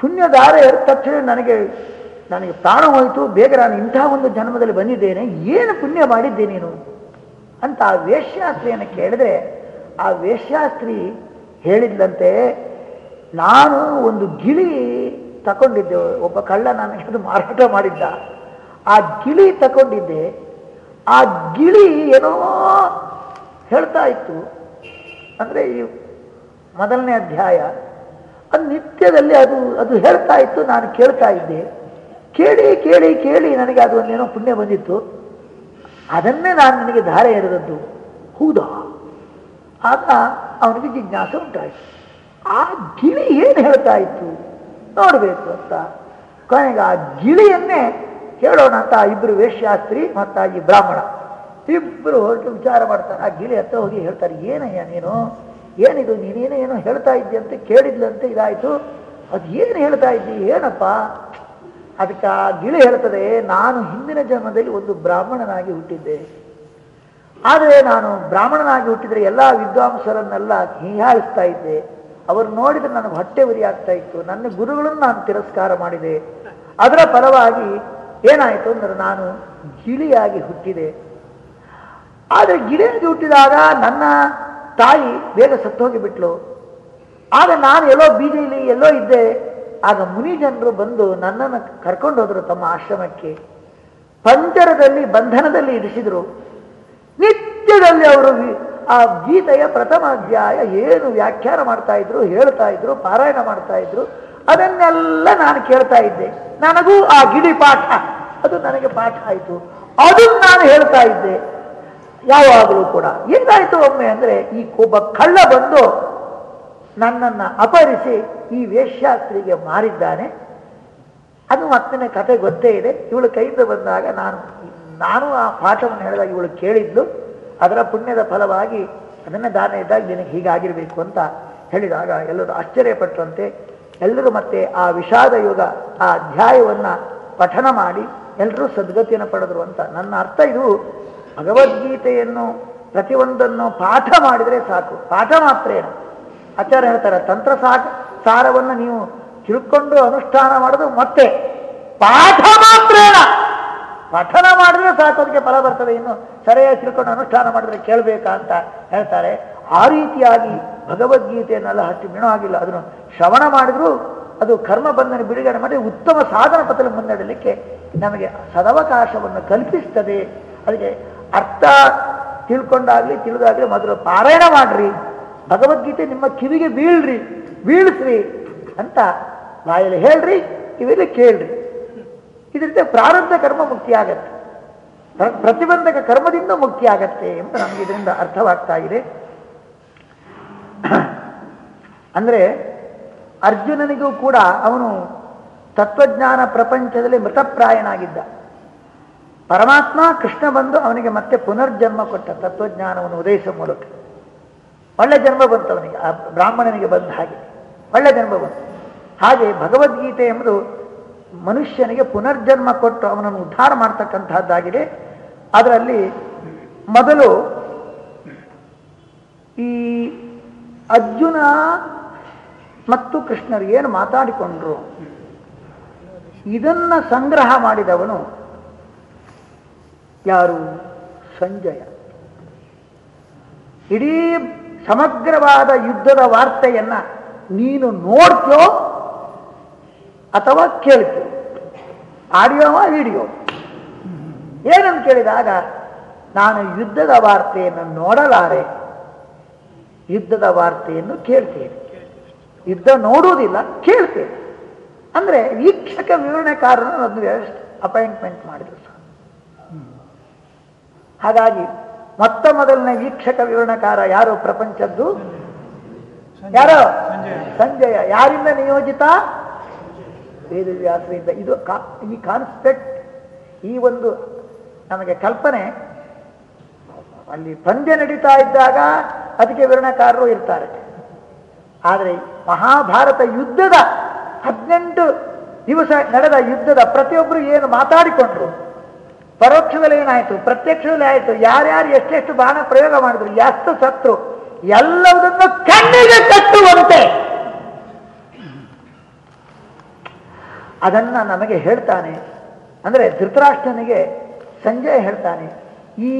ಪುಣ್ಯಧಾರ ತಕ್ಷಣ ನನಗೆ ನನಗೆ ಪ್ರಾಣ ಹೋಯಿತು, ಬೇಗ ನಾನು ಇಂತಹ ಒಂದು ಜನ್ಮದಲ್ಲಿ ಬಂದಿದ್ದೇನೆ, ಏನು ಪುಣ್ಯ ಮಾಡಿದ್ದೆ ನೀನು? ಅಂತ ಆ ವೇಷ್ಯಾಸ್ತ್ರೆಯನ್ನು ಕೇಳಿದ್ರೆ ಆ ವೇಶ್ಯಾಸ್ತ್ರಿ ಹೇಳಿದ್ಲಂತೆ, ನಾನು ಒಂದು ಗಿಳಿ ತಗೊಂಡಿದ್ದೆ ಒಬ್ಬ ಕಳ್ಳ ನನಗೆ ಅದು ಮಾರಾಟ ಮಾಡಿದ್ದ. ಆ ಗಿಳಿ ತಗೊಂಡಿದ್ದೆ ಆ ಗಿಳಿ ಏನೋ ಹೇಳ್ತಾ ಇತ್ತು. ಅಂದರೆ ಈ ಮೊದಲನೇ ಅಧ್ಯಾಯ. ಅದು ನಿತ್ಯದಲ್ಲಿ ಅದು ಅದು ಹೇಳ್ತಾ ಇತ್ತು, ನಾನು ಕೇಳ್ತಾ ಇದ್ದೆ. ಕೇಳಿ ಕೇಳಿ ಕೇಳಿ ನನಗೆ ಅದು ಒಂದೇನೋ ಪುಣ್ಯ ಬಂದಿತ್ತು. ಅದನ್ನೇ ನಾನು ನನಗೆ ಧಾರೆ ಎರೆದದ್ದು. ಹೌದಾ? ಆಗ ಅವನಿಗೆ ಜಿಜ್ಞಾಸೆ ಉಂಟಾಯಿತು ಆ ಗಿಳಿ ಏನು ಹೇಳ್ತಾ ಇತ್ತು? ನೋಡಬೇಕು ಅಂತ. ಕೊನೆಗೆ ಆ ಗಿಳಿಯನ್ನೇ ಹೇಳೋಣ ಅಂತ ಇಬ್ಬರು ವೇಶ್ಯಾಸ್ತ್ರಿ ಮತ್ತು ಈ ಬ್ರಾಹ್ಮಣ. ಇಬ್ಬರು ಹೊರಟು ವಿಚಾರ ಮಾಡ್ತಾರೆ. ಆ ಗಿಳಿ ಹತ್ತ ಹೋಗಿ ಹೇಳ್ತಾರೆ, ಏನಯ್ಯ ನೀನು? ಏನಿದು? ನೀನೇನೋ ಏನೋ ಹೇಳ್ತಾ ಇದ್ದಿ ಅಂತ ಕೇಳಿದ್ಲಂತೆ ಇದಾಯಿತು. ಅದು ಏನು ಹೇಳ್ತಾ ಇದ್ದಿ? ಏನಪ್ಪ? ಅದಕ್ಕೆ ಆ ಗಿಳಿ ಹೇಳ್ತದೆ, ನಾನು ಹಿಂದಿನ ಜನ್ಮದಲ್ಲಿ ಒಂದು ಬ್ರಾಹ್ಮಣನಾಗಿ ಹುಟ್ಟಿದ್ದೆ. ಆದರೆ ನಾನು ಬ್ರಾಹ್ಮಣನಾಗಿ ಹುಟ್ಟಿದರೆ ಎಲ್ಲ ವಿದ್ವಾಂಸರನ್ನೆಲ್ಲ ಹೀಯಾಳಿಸ್ತಾ ಇದ್ದೆ. ಅವರು ನೋಡಿದ್ರೆ ನನಗೆ ಹೊಟ್ಟೆ ಉರಿ ಆಗ್ತಾ ಇತ್ತು. ನನ್ನ ಗುರುಗಳನ್ನು ನಾನು ತಿರಸ್ಕಾರ ಮಾಡಿದೆ. ಅದರ ಫಲವಾಗಿ ಏನಾಯಿತು ಅಂದ್ರೆ ನಾನು ಗಿಳಿಯಾಗಿ ಹುಟ್ಟಿದೆ. ಆದರೆ ಗಿಳಿಯಾಗಿ ಹುಟ್ಟಿದಾಗ ನನ್ನ ತಾಯಿ ಬೇಗ ಸತ್ತೋಗಿ ಹೋಗಿಬಿಟ್ಲು ಆಗ ನಾನು ಎಲ್ಲೋ ಬೀದಿಲಿ ಎಲ್ಲೋ ಇದ್ದೆ. ಆಗ ಮುನಿ ಜನರು ಬಂದು ನನ್ನನ್ನು ಕರ್ಕೊಂಡು ಹೋದರು ತಮ್ಮ ಆಶ್ರಮಕ್ಕೆ. ಪಂಜರದಲ್ಲಿ ಬಂಧನದಲ್ಲಿ ಇರಿಸಿದ್ರು. ನಿತ್ಯದಲ್ಲಿ ಅವರು ಆ ಗೀತೆಯ ಪ್ರಥಮ ಅಧ್ಯಾಯ ಏನು ವ್ಯಾಖ್ಯಾನ ಮಾಡ್ತಾ ಇದ್ರು, ಹೇಳ್ತಾ ಇದ್ರು, ಪಾರಾಯಣ ಮಾಡ್ತಾ ಇದ್ರು, ಅದನ್ನೆಲ್ಲ ನಾನು ಕೇಳ್ತಾ ಇದ್ದೆ. ನನಗೂ ಆ ಗಿಳಿ ಪಾಠ, ಅದು ನನಗೆ ಪಾಠ ಆಯಿತು. ಅದನ್ನು ನಾನು ಹೇಳ್ತಾ ಇದ್ದೆ. ಯಾವಾಗಲೂ ಕೂಡ. ಏನಾಯ್ತು ಒಮ್ಮೆ ಅಂದ್ರೆ, ಈ ಒಬ್ಬ ಕಳ್ಳ ಬಂದು ನನ್ನನ್ನು ಅಪಹರಿಸಿ ಈ ವೇಶ್ಯಾಸ್ತ್ರಿಗೆ ಮಾರಿದ್ದಾನೆ. ಅದು ಮತ್ತನೇ ಕತೆ ಗೊತ್ತೇ ಇದೆ. ಇವಳು ಕೈಯಿಂದ ಬಂದಾಗ ನಾನು ನಾನು ಆ ಪಾಠವನ್ನು ಹೇಳಿದಾಗ ಇವಳು ಕೇಳಿದ್ಲು ಅದರ ಪುಣ್ಯದ ಫಲವಾಗಿ ಅದನ್ನ ದಾನ ಇದ್ದಾಗ ನಿನಗೆ ಹೀಗಾಗಿರಬೇಕು ಅಂತ ಹೇಳಿದಾಗ ಎಲ್ಲರೂ ಆಶ್ಚರ್ಯಪಟ್ಟರಂತೆ ಎಲ್ಲರೂ ಮತ್ತೆ ಆ ವಿಷಾದ ಯುಗ, ಆ ಅಧ್ಯಾಯವನ್ನು ಪಠನ ಮಾಡಿ ಎಲ್ಲರೂ ಸದ್ಗತಿಯನ್ನು ಪಡೆದರು ಅಂತ. ನನ್ನ ಅರ್ಥ ಇದು, ಭಗವದ್ಗೀತೆಯನ್ನು ಪ್ರತಿಯೊಂದನ್ನು ಪಾಠ ಮಾಡಿದರೆ ಸಾಕು. ಪಾಠ ಮಾತ್ರ ಏನು? ಆಚಾರ್ಯ ಹೇಳ್ತಾರೆ, ತಂತ್ರ ಸಾರವನ್ನು ನೀವು ತಿಳ್ಕೊಂಡು ಅನುಷ್ಠಾನ ಮಾಡೋದು ಮತ್ತೆ. ಪಾಠ ಮಾತ್ರ ಪಠನ ಮಾಡಿದ್ರೆ ಸಾಕು, ಅದಕ್ಕೆ ಫಲ ಬರ್ತದೆ. ಇನ್ನು ಸರಿಯಾಗಿ ತಿಳ್ಕೊಂಡು ಅನುಷ್ಠಾನ ಮಾಡಿದ್ರೆ ಕೇಳಬೇಕಾ ಅಂತ ಹೇಳ್ತಾರೆ. ಆ ರೀತಿಯಾಗಿ ಭಗವದ್ಗೀತೆಯನ್ನೆಲ್ಲ ಹಚ್ಚಿ ಮೀಣು ಆಗಿಲ್ಲ. ಅದನ್ನು ಶ್ರವಣ ಮಾಡಿದ್ರು ಅದು ಕರ್ಮ ಬಂಧನ ಬಿಡುಗಡೆ ಮಾಡಿ ಉತ್ತಮ ಸಾಧನ ಪತ್ರ ಮುನ್ನಡಲಿಕ್ಕೆ ನಮಗೆ ಸದವಕಾಶವನ್ನು ಕಲ್ಪಿಸ್ತದೆ. ಅದಕ್ಕೆ ಅರ್ಥ ತಿಳ್ಕೊಂಡಾಗ್ಲಿ, ತಿಳಿದಾಗ್ಲಿ ಮೊದಲು ಪಾರಾಯಣ ಮಾಡ್ರಿ. ಭಗವದ್ಗೀತೆ ನಿಮ್ಮ ಕಿವಿಗೆ ಬೀಳ್ರಿ, ಬೀಳಿಸ್ರಿ ಅಂತ ಬಾಯಲ್ಲಿ ಹೇಳ್ರಿ, ಕಿವಿಯಲ್ಲಿ ಕೇಳ್ರಿ. ಇದರಿಂದ ಪ್ರಾರಬ್ಧ ಕರ್ಮ ಮುಕ್ತಿ ಆಗತ್ತೆ. ಪ್ರತಿಬಂಧಕ ಕರ್ಮದಿಂದ ಮುಕ್ತಿ ಆಗತ್ತೆ ಅಂತ ನಮಗೆ ಇದರಿಂದ ಅರ್ಥವಾಗ್ತಾ ಇದೆ. ಅಂದ್ರೆ ಅರ್ಜುನನಿಗೂ ಕೂಡ ಅವನು ತತ್ವಜ್ಞಾನ ಪ್ರಪಂಚದಲ್ಲಿ ಮೃತಪ್ರಾಯನಾಗಿದ್ದ. ಪರಮಾತ್ಮ ಕೃಷ್ಣ ಬಂದು ಅವನಿಗೆ ಮತ್ತೆ ಪುನರ್ಜನ್ಮ ಕೊಟ್ಟ ತತ್ವಜ್ಞಾನವನ್ನು ಉದಯಿಸುವ ಮೂಲಕ. ಒಳ್ಳೆ ಜನ್ಮ ಬಂತು ಅವನಿಗೆ ಆ ಬ್ರಾಹ್ಮಣನಿಗೆ ಬಂದ ಹಾಗೆ. ಒಳ್ಳೆ ಜನ್ಮ ಬಂತು. ಹಾಗೆ ಭಗವದ್ಗೀತೆ ಎಂಬುದು ಮನುಷ್ಯನಿಗೆ ಪುನರ್ಜನ್ಮ ಕೊಟ್ಟು ಅವನನ್ನು ಉದ್ಧಾರ ಮಾಡ್ತಕ್ಕಂತಹದ್ದಾಗಿದೆ. ಅದರಲ್ಲಿ ಮೊದಲು ಈ ಅರ್ಜುನ ಮತ್ತು ಕೃಷ್ಣರು ಏನು ಮಾತಾಡಿಕೊಂಡ್ರು? ಇದನ್ನ ಸಂಗ್ರಹ ಮಾಡಿದವನು ಯಾರು? ಸಂಜಯ. ಇಡೀ ಸಮಗ್ರವಾದ ಯುದ್ಧದ ವಾರ್ತೆಯನ್ನ ನೀನು ನೋಡ್ತೋ ಅಥವಾ ಕೇಳ್ತೀವಿ ಆಡಿಯೋವಾ ವಿಡಿಯೋ? ಏನಂತ ಕೇಳಿದಾಗ, ನಾನು ಯುದ್ಧದ ವಾರ್ತೆಯನ್ನು ನೋಡಲಾರೆ. ಯುದ್ಧದ ವಾರ್ತೆಯನ್ನು ಕೇಳ್ತೇನೆ. ಯುದ್ಧ ನೋಡುವುದಿಲ್ಲ, ಕೇಳ್ತೇನೆ. ಅಂದ್ರೆ ವೀಕ್ಷಕ ವಿವರಣೆಕಾರರನ್ನು ಒಂದು ವ್ಯವಸ್ಥೆ, ಅಪಾಯಿಂಟ್ಮೆಂಟ್ ಮಾಡಿದ್ರು ಸರ್ ಹಾಗಾಗಿ, ಮೊತ್ತ ಮೊದಲನೇ ವೀಕ್ಷಕ ವಿವರಣಕಾರ ಯಾರು ಪ್ರಪಂಚದ್ದು? ಯಾರು? ಸಂಜಯ. ಯಾರಿಂದ ನಿಯೋಜಿತ? ವೇದವ್ಯಾಸರಿಂದ ಇದು ಕಾ- ಈ ಕಾನ್ಸೆಪ್ಟ್ ಈ ಒಂದು ನಮಗೆ ಕಲ್ಪನೆ, ಅಲ್ಲಿ ಪಂದ್ಯ ನಡೀತಾ ಇದ್ದಾಗ ಅದಕ್ಕೆ ವಿವರಣಕಾರರು ಇರ್ತಾರೆ. ಆದರೆ ಮಹಾಭಾರತ ಯುದ್ಧದ ಹದಿನೆಂಟು ದಿವಸ ನಡೆದ ಯುದ್ಧದ ಪ್ರತಿಯೊಬ್ಬರು ಏನು ಮಾತಾಡಿಕೊಂಡ್ರು? ಪರೋಕ್ಷದಲ್ಲಿ ಏನಾಯಿತು? ಪ್ರತ್ಯಕ್ಷದಲ್ಲಿ ಆಯಿತು? ಯಾರ್ಯಾರು ಎಷ್ಟೆಷ್ಟು ಬಾಣ ಪ್ರಯೋಗ ಮಾಡಿದ್ರು? ಎಷ್ಟು ಸತ್ರು ಎಲ್ಲವುದನ್ನು ಕಣ್ಣಿಗೆ ಕಟ್ಟುವಂತೆ ಅದನ್ನ ನಮಗೆ ಹೇಳ್ತಾನೆ. ಅಂದರೆ ಧೃತರಾಷ್ಟ್ರನಿಗೆ ಸಂಜಯ ಹೇಳ್ತಾನೆ. ಈ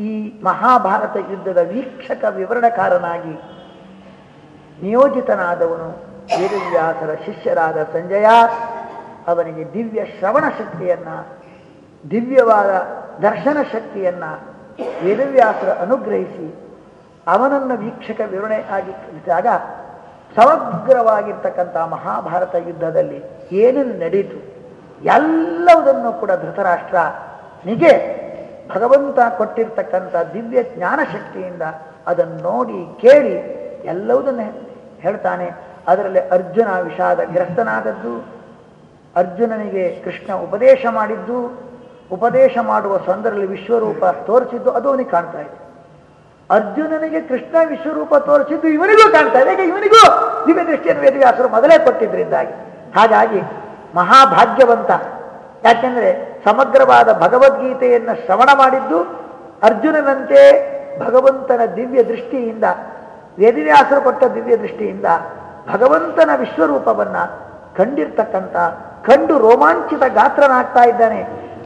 ಈ ಮಹಾಭಾರತ ಯುದ್ಧದ ವೀಕ್ಷಕ ವಿವರಣಕಾರನಾಗಿ ನಿಯೋಜಿತನಾದವನು ವೇದವ್ಯಾಸರ ಶಿಷ್ಯರಾದ ಸಂಜಯ. ಅವನಿಗೆ ದಿವ್ಯ ಶ್ರವಣ ಶಕ್ತಿಯನ್ನ, ದಿವ್ಯವಾದ ದರ್ಶನ ಶಕ್ತಿಯನ್ನ ವೇದವ್ಯಾಸರ ಅನುಗ್ರಹಿಸಿ ಅವನನ್ನು ವೀಕ್ಷಕ ವಿವರಣೆ ಆಗಿ ಕಲಿಸಿದಾಗ ಸಮಗ್ರವಾಗಿರ್ತಕ್ಕಂಥ ಮಹಾಭಾರತ ಯುದ್ಧದಲ್ಲಿ ಏನೇನು ನಡೀತು ಎಲ್ಲವುದನ್ನು ಕೂಡ ಧೃತರಾಷ್ಟ್ರ ನಿಗೆ ಭಗವಂತ ಕೊಟ್ಟಿರ್ತಕ್ಕಂಥ ದಿವ್ಯ ಜ್ಞಾನ ಶಕ್ತಿಯಿಂದ ಅದನ್ನು ನೋಡಿ ಕೇಳಿ ಎಲ್ಲವುದನ್ನು ಹೇಳ್ತಾನೆ. ಅದರಲ್ಲಿ ಅರ್ಜುನ ವಿಷಾದ ವಿಷಾದಗ್ರಸ್ತನಾದದ್ದು ಅರ್ಜುನನಿಗೆ ಕೃಷ್ಣ ಉಪದೇಶ ಮಾಡಿದ್ದು, ಉಪದೇಶ ಮಾಡುವ ಸಂದರ್ಭದಲ್ಲಿ ವಿಶ್ವರೂಪ ತೋರಿಸಿದ್ದು ಅದು ಅವನಿಗೆ ಕಾಣ್ತಾ ಇದೆ. ಅರ್ಜುನನಿಗೆ ಕೃಷ್ಣ ವಿಶ್ವರೂಪ ತೋರಿಸಿದ್ದು ಇವನಿಗೂ ಕಾಣ್ತಾ ಇದೆ. ಇವನಿಗೂ ದಿವ್ಯ ದೃಷ್ಟಿಯನ್ನು ವೇದವ್ಯಾಸರು ಮೊದಲೇ ಕೊಟ್ಟಿದ್ದರಿಂದಾಗಿ ಹಾಗಾಗಿ ಮಹಾಭಾಗ್ಯವಂತ. ಯಾಕೆಂದರೆ ಸಮಗ್ರವಾದ ಭಗವದ್ಗೀತೆಯನ್ನು ಶ್ರವಣ ಮಾಡಿದ್ದು ಅರ್ಜುನನಂತೆ ಭಗವಂತನ ದಿವ್ಯ ದೃಷ್ಟಿಯಿಂದ, ವೇದವ್ಯಾಸರು ಕೊಟ್ಟ ದಿವ್ಯ ದೃಷ್ಟಿಯಿಂದ ಭಗವಂತನ ವಿಶ್ವರೂಪವನ್ನು ಕಂಡಿರ್ತಕ್ಕಂಥ, ಕಂಡು ರೋಮಾಂಚಿತ ಗಾತ್ರನಾಗ್ತಾ ಇದ್ದಾನೆ.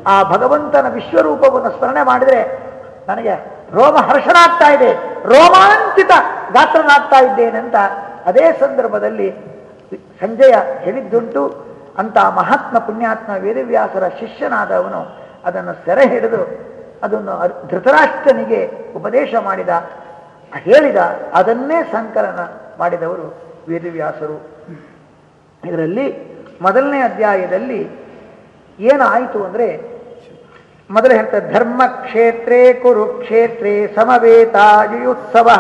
ಆ ಭಗವಂತನ ವಿಶ್ವರೂಪವನ್ನು ಸ್ಮರಣೆ ಮಾಡಿದರೆ ನನಗೆ ರೋಮ ಹರ್ಷನಾಗ್ತಾ ಇದೆ, ರೋಮಾಂಚಿತ ಗಾತ್ರನಾಗ್ತಾ ಇದ್ದೇನೆ ಅಂತ ಅದೇ ಸಂದರ್ಭದಲ್ಲಿ ಸಂಜಯ ಹೇಳಿದ್ದುಂಟು. ಅಂತ ಮಹಾತ್ಮ ಪುಣ್ಯಾತ್ಮ ವೇದವ್ಯಾಸರ ಶಿಷ್ಯನಾದವನು ಅದನ್ನು ಸೆರೆ ಹಿಡಿದು ಅದನ್ನು ಧೃತರಾಷ್ಟ್ರನಿಗೆ ಉಪದೇಶ ಮಾಡಿದ, ಹೇಳಿದ, ಅದನ್ನೇ ಸಂಕಲನ ಮಾಡಿದವರು ವೇದವ್ಯಾಸರು. ಇದರಲ್ಲಿ ಮೊದಲನೇ ಅಧ್ಯಾಯದಲ್ಲಿ ಏನಾಯಿತು ಅಂದರೆ ಮೊದಲು ಹೇಳ್ತಾರೆ ಧರ್ಮಕ್ಷೇತ್ರೇ ಕುರುಕ್ಷೇತ್ರೇ ಸಮವೇತಾಯುತ್ಸವ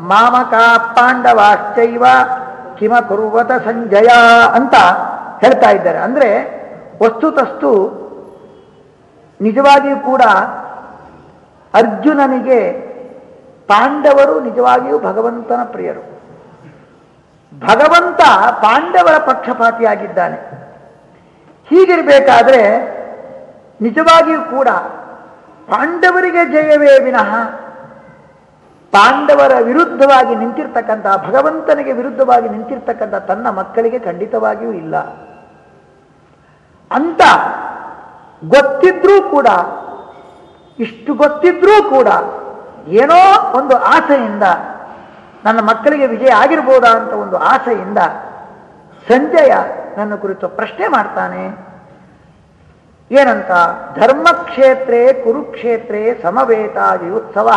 ಮಾಮಕ ಪಾಂಡವಾಶ್ಚೈವ ಕಿಮ ಕುರುವತ ಸಂಜಯ ಅಂತ ಹೇಳ್ತಾ ಇದ್ದಾರೆ. ಅಂದ್ರೆ ವಸ್ತುತಸ್ತು ನಿಜವಾಗಿಯೂ ಕೂಡ ಅರ್ಜುನನಿಗೆ ಪಾಂಡವರು ನಿಜವಾಗಿಯೂ ಭಗವಂತನ ಪ್ರಿಯರು. ಭಗವಂತ ಪಾಂಡವರ ಪಕ್ಷಪಾತಿಯಾಗಿದ್ದಾನೆ. ಹೀಗಿರಬೇಕಾದ್ರೆ ನಿಜವಾಗಿಯೂ ಕೂಡ ಪಾಂಡವರಿಗೆ ಜಯವೇ ವಿನಃ ಪಾಂಡವರ ವಿರುದ್ಧವಾಗಿ ನಿಂತಿರ್ತಕ್ಕಂಥ, ಭಗವಂತನಿಗೆ ವಿರುದ್ಧವಾಗಿ ನಿಂತಿರ್ತಕ್ಕಂಥ ತನ್ನ ಮಕ್ಕಳಿಗೆ ಖಂಡಿತವಾಗಿಯೂ ಇಲ್ಲ. ಅಂತ ಗೊತ್ತಿದ್ರೂ ಕೂಡ, ಇಷ್ಟು ಗೊತ್ತಿದ್ರೂ ಕೂಡ ಏನೋ ಒಂದು ಆಸೆಯಿಂದ, ನನ್ನ ಮಕ್ಕಳಿಗೆ ವಿಜಯ ಆಗಿರ್ಬೋದಾ ಅಂತ ಒಂದು ಆಸೆಯಿಂದ ಸಂಜಯ ನನ್ನ ಕುರಿತು ಪ್ರಶ್ನೆ ಮಾಡ್ತಾನೆ. ಏನಂತ? ಧರ್ಮಕ್ಷೇತ್ರೇ ಕುರುಕ್ಷೇತ್ರೇ ಸಮವೇತಾಯುತ್ಸವ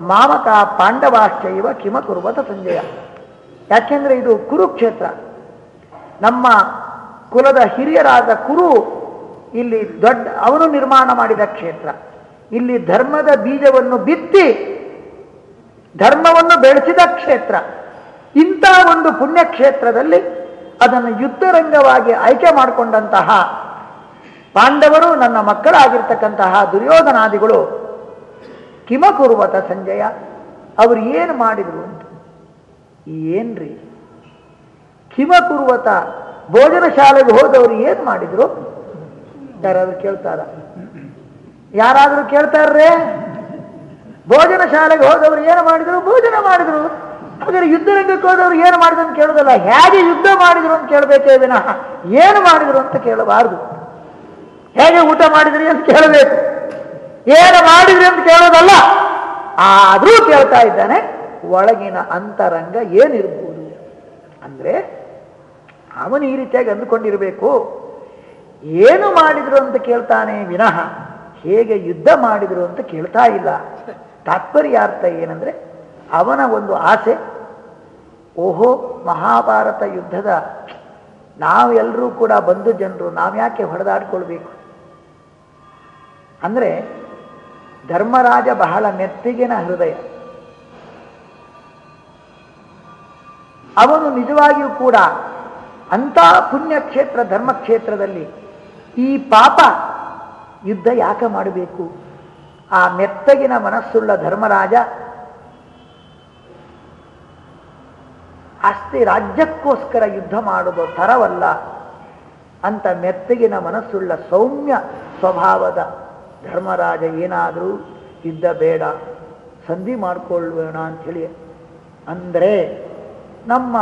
ಮಾಮಕ ಪಾಂಡವಾಶ್ಚೈವ ಕಿಮ ಕುರುವತ ಸಂಜಯ. ಯಾಕೆಂದ್ರೆ ಇದು ಕುರುಕ್ಷೇತ್ರ. ನಮ್ಮ ಕುಲದ ಹಿರಿಯರಾದ ಕುರು ಇಲ್ಲಿ ದೊಡ್ಡ, ಅವನು ನಿರ್ಮಾಣ ಮಾಡಿದ ಕ್ಷೇತ್ರ. ಇಲ್ಲಿ ಧರ್ಮದ ಬೀಜವನ್ನು ಬಿತ್ತಿ ಧರ್ಮವನ್ನು ಬೆಳೆಸಿದ ಕ್ಷೇತ್ರ. ಇಂಥ ಒಂದು ಪುಣ್ಯಕ್ಷೇತ್ರದಲ್ಲಿ ಅದನ್ನು ಯುದ್ಧರಂಗವಾಗಿ ಆಯ್ಕೆ ಮಾಡಿಕೊಂಡಂತಹ ಪಾಂಡವರು ನನ್ನ ಮಕ್ಕಳಾಗಿರ್ತಕ್ಕಂತಹ ದುರ್ಯೋಧನಾದಿಗಳು ಕಿಮ ಕುರುವತ ಸಂಜಯ, ಅವರು ಏನು ಮಾಡಿದರು ಅಂತ. ಏನ್ರಿ? ಕಿಮ ಕುರುವತ ಭೋಜನ ಶಾಲೆಗೆ ಹೋದವರು ಏನು ಮಾಡಿದರು? ಯಾರಾದರೂ ಕೇಳ್ತಾರ? ಯಾರಾದರೂ ಕೇಳ್ತಾರ್ರೆ? ಭೋಜನ ಶಾಲೆಗೆ ಹೋದವರು ಏನು ಮಾಡಿದರು? ಭೋಜನ ಮಾಡಿದರು. ಹಾಗಾದ್ರೆ ಯುದ್ಧರಂಗಕ್ಕೆ ಹೋದವರು ಏನು ಮಾಡಿದ್ರು ಅಂತ ಕೇಳೋದಲ್ಲ, ಹೇಗೆ ಯುದ್ಧ ಮಾಡಿದರು ಅಂತ ಕೇಳಬೇಕೇ ವಿನಃ, ಏನು ಮಾಡಿದರು ಅಂತ ಕೇಳಬಾರದು. ಹೇಗೆ ಊಟ ಮಾಡಿದ್ರಿ ಅಂತ ಕೇಳಬೇಕು. ಏನು ಮಾಡಿದ್ರಿ ಅಂತ ಕೇಳೋದಲ್ಲ. ಆದರೂ ಕೇಳ್ತಾ ಇದ್ದಾನೆ, ಒಳಗಿನ ಅಂತರಂಗ ಏನಿರ್ಬೋದು? ಅಂದ್ರೆ ಅವನು ಈ ರೀತಿಯಾಗಿ ಅಂದುಕೊಂಡಿರಬೇಕು. ಏನು ಮಾಡಿದ್ರು ಅಂತ ಕೇಳ್ತಾನೆ ವಿನಃ, ಹೇಗೆ ಯುದ್ಧ ಮಾಡಿದ್ರು ಅಂತ ಕೇಳ್ತಾ ಇಲ್ಲ. ತಾತ್ಪರ್ಯ ಅರ್ಥ ಏನಂದ್ರೆ, ಅವನ ಒಂದು ಆಸೆ, ಓಹೋ, ಮಹಾಭಾರತ ಯುದ್ಧದ, ನಾವೆಲ್ಲರೂ ಕೂಡ ಬಂಧು ಜನರು, ನಾವ್ಯಾಕೆ ಹೊಡೆದಾಡ್ಕೊಳ್ಬೇಕು? ಅಂದ್ರೆ ಧರ್ಮರಾಜ ಬಹಳ ಮೆತ್ತಿಗಿನ ಹೃದಯ. ಅವನು ನಿಜವಾಗಿಯೂ ಕೂಡ ಅಂಥ ಪುಣ್ಯಕ್ಷೇತ್ರ, ಧರ್ಮಕ್ಷೇತ್ರದಲ್ಲಿ ಈ ಪಾಪ ಯುದ್ಧ ಯಾಕೆ ಮಾಡಬೇಕು? ಆ ಮೆತ್ತಗಿನ ಮನಸ್ಸುಳ್ಳ ಧರ್ಮರಾಜ ಅಷ್ಟೇ ರಾಜ್ಯಕ್ಕೋಸ್ಕರ ಯುದ್ಧ ಮಾಡುವ ತರವಲ್ಲ ಅಂತ ಮೆತ್ತಗಿನ ಮನಸ್ಸುಳ್ಳ ಸೌಮ್ಯ ಸ್ವಭಾವದ ಧರ್ಮರಾಜ ಏನಾದರೂ ಯುದ್ಧ ಬೇಡ ಸಂಧಿ ಮಾಡಿಕೊಳ್ಳೋಣ ಅಂಥೇಳಿ. ಅಂದರೆ ನಮ್ಮ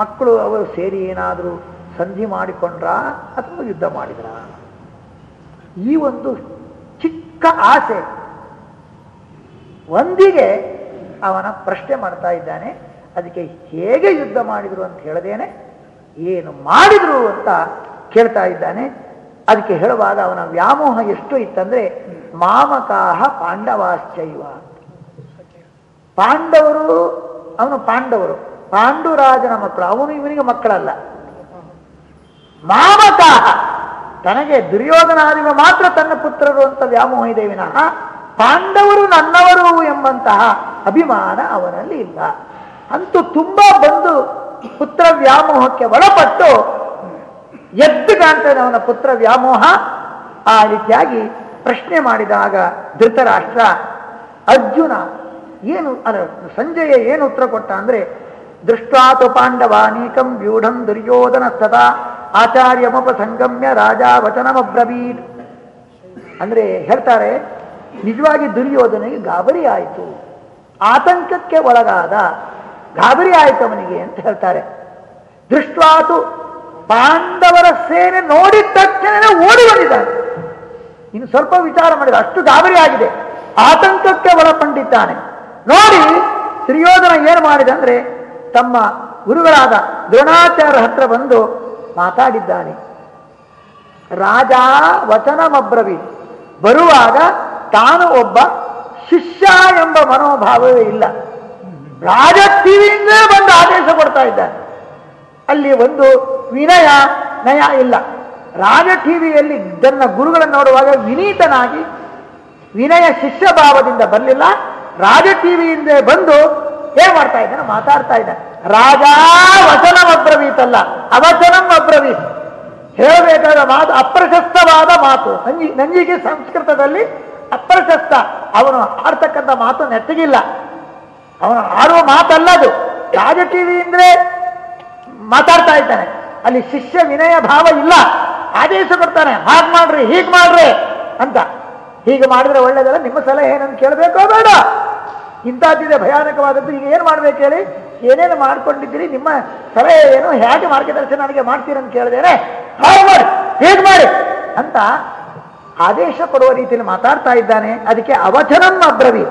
ಮಕ್ಕಳು ಅವರು ಸೇರಿ ಏನಾದರೂ ಸಂಧಿ ಮಾಡಿಕೊಂಡ್ರ ಅಥವಾ ಯುದ್ಧ ಮಾಡಿದ್ರ? ಈ ಒಂದು ಚಿಕ್ಕ ಆಸೆ. ಒಂದಿಗೆ ಅವನ ಪ್ರಶ್ನೆ ಮಾಡ್ತಾ ಇದ್ದಾನೆ, ಅದಕ್ಕೆ ಹೇಗೆ ಯುದ್ಧ ಮಾಡಿದ್ರು ಅಂತ ಹೇಳದೇನೆ, ಏನು ಮಾಡಿದ್ರು ಅಂತ ಕೇಳ್ತಾ ಇದ್ದಾನೆ. ಅದಕ್ಕೆ ಹೇಳುವಾಗ ಅವನ ವ್ಯಾಮೋಹ ಎಷ್ಟು ಇತ್ತಂದ್ರೆ, ಮಾಮಕಾಹ ಪಾಂಡವಾಶ್ಚೈವ. ಪಾಂಡವರು, ಅವನು ಪಾಂಡವರು. ಪಾಂಡುರಾಜನ ಮಕ್ಕಳು, ಅವನು ಇವನಿಗೆ ಮಕ್ಕಳಲ್ಲ. ಮಾಮಕಾಹ, ತನಗೆ ದುರ್ಯೋಧನಾದಿಗಳು ಮಾತ್ರ ತನ್ನ ಪುತ್ರರು ಅಂತ ವ್ಯಾಮೋಹ ಇದೆ ವಿನಃ, ಪಾಂಡವರು ನನ್ನವರು ಎಂಬಂತಹ ಅಭಿಮಾನ ಅವನಲ್ಲಿ ಇಲ್ಲ. ಅಂತೂ ತುಂಬಾ ಬಂದು ಪುತ್ರ ವ್ಯಾಮೋಹಕ್ಕೆ ಒಳಪಟ್ಟು ಎದ್ದು ಕಾಣ್ತಾನೆ ಅವನ ಪುತ್ರ ವ್ಯಾಮೋಹ, ಆ ರೀತಿಯಾಗಿ ಪ್ರಶ್ನೆ ಮಾಡಿದಾಗ ಧೃತರಾಷ್ಟ್ರ, ಅರ್ಜುನ, ಏನು ಅಲ್ಲ ಸಂಜಯ ಏನು ಉತ್ತರ ಕೊಟ್ಟ ಅಂದ್ರೆ, ದೃಷ್ಟಾತು ಪಾಂಡವಾನೀಕಂ ವ್ಯೂಢಂ ದುರ್ಯೋಧನ ಸದಾ ಆಚಾರ್ಯಮಪ ಸಂಗಮ್ಯ ರಾಜ ವಚನಮಬ್ರವೀತ್. ಅಂದ್ರೆ ಹೇಳ್ತಾರೆ, ನಿಜವಾಗಿ ದುರ್ಯೋಧನಿಗೆ ಗಾಬರಿ ಆಯಿತು. ಆತಂಕಕ್ಕೆ ಒಳಗಾದ ಗಾಬರಿ ಆಯಿತು ಅವನಿಗೆ ಅಂತ ಹೇಳ್ತಾರೆ. ದೃಷ್ಟಾತು ಪಾಂಡವರ ಸೇನೆ ನೋಡಿದ ತಕ್ಷಣ ಓಡಿ ಬಂದಿದ್ದಾನೆ. ಇನ್ನು ಸ್ವಲ್ಪ ವಿಚಾರ ಮಾಡಿದ, ಅಷ್ಟು ಗಾಬರಿ ಆಗಿದೆ. ಆತಂಕಕ್ಕೆ ಒಳಪಂಡಿದ್ದಾನೆ. ನೋಡಿ ಶ್ರೀಯೋಧನ ಏನು ಮಾಡಿದಂದ್ರೆ ತಮ್ಮ ಗುರುಗಳಾದ ದ್ರೋಣಾಚಾರ್ಯರ ಹತ್ರ ಬಂದು ಮಾತಾಡಿದ್ದಾನೆ. ರಾಜ ವಚನಮಬ್ರವಿ, ಬರುವಾಗ ತಾನು ಒಬ್ಬ ಶಿಷ್ಯ ಎಂಬ ಮನೋಭಾವವೇ ಇಲ್ಲ. ರಾಜ ಟಿವಿಯಿಂದ ಬಂದು ಆದೇಶ ಕೊಡ್ತಾ ಇದ್ದಾನೆ. ಅಲ್ಲಿ ಒಂದು ವಿನಯ, ನಯ ಇಲ್ಲ. ರಾಜ ಟಿವಿಯಲ್ಲಿ ತನ್ನ ಗುರುಗಳನ್ನು ನೋಡುವಾಗ ವಿನೀತನಾಗಿ ವಿನಯ ಶಿಷ್ಯ ಭಾವದಿಂದ ಬರಲಿಲ್ಲ. ರಾಜ ಟಿವಿಯಿಂದ ಬಂದು ಏನ್ ಮಾಡ್ತಾ ಇದ್ದಾನೆ? ಮಾತಾಡ್ತಾ ಇದ್ದಾನೆ. ರಾಜ ವಚನಂ ಅಬ್ರವೀತಲ್ಲ ಅವಚನಂ ಅಬ್ರವೀತ್ ಹೇಳಬೇಕಾದ ಮಾತು ಅಪ್ರಶಸ್ತವಾದ ಮಾತು. ನಂಜಿ ನಂಜಿಗೆ ಸಂಸ್ಕೃತದಲ್ಲಿ ಅಪ್ರಶಸ್ತ. ಅವನು ಆಡ್ತಕ್ಕಂಥ ಮಾತು ನೆಟ್ಟಗಿಲ್ಲ. ಅವನು ಆಡುವ ಮಾತಲ್ಲದು. ರಾಜ ಟಿವಿ ಅಂದ್ರೆ ಮಾತಾಡ್ತಾ ಇದ್ದಾನೆ. ಅಲ್ಲಿ ಶಿಷ್ಯ ವಿನಯ ಭಾವ ಇಲ್ಲ. ಆದೇಶ ಕೊಡ್ತಾನೆ, ಹಾಗ್ ಮಾಡ್ರಿ, ಹೀಗ್ ಮಾಡ್ರಿ ಅಂತ. ಹೀಗೆ ಮಾಡಿದ್ರೆ ಒಳ್ಳೇದಲ್ಲ? ನಿಮ್ಮ ಸಲಹೆ ಏನಂತ ಕೇಳಬೇಕೋ ಬೇಡ. ಇಂಥದ್ದಿದೆ ಭಯಾನಕವಾದದ್ದು. ಈಗ ಏನು ಮಾಡ್ಬೇಕು ಹೇಳಿ? ಏನೇನು ಮಾಡ್ಕೊಂಡಿದ್ದೀರಿ? ನಿಮ್ಮ ಸಲಹೆ ಏನು? ಹೇಗೆ ಮಾರ್ಗದರ್ಶನ ನನಗೆ ಮಾಡ್ತೀರಂತ ಕೇಳಿದೇನೆ. ಹಾಗೆ ಮಾಡಿ, ಹೀಗ್ ಮಾಡಿ ಅಂತ ಆದೇಶ ಕೊಡುವ ರೀತಿಯಲ್ಲಿ ಮಾತಾಡ್ತಾ ಇದ್ದಾನೆ. ಅದಕ್ಕೆ ಅವಚನಂ ಅಬ್ರವಿ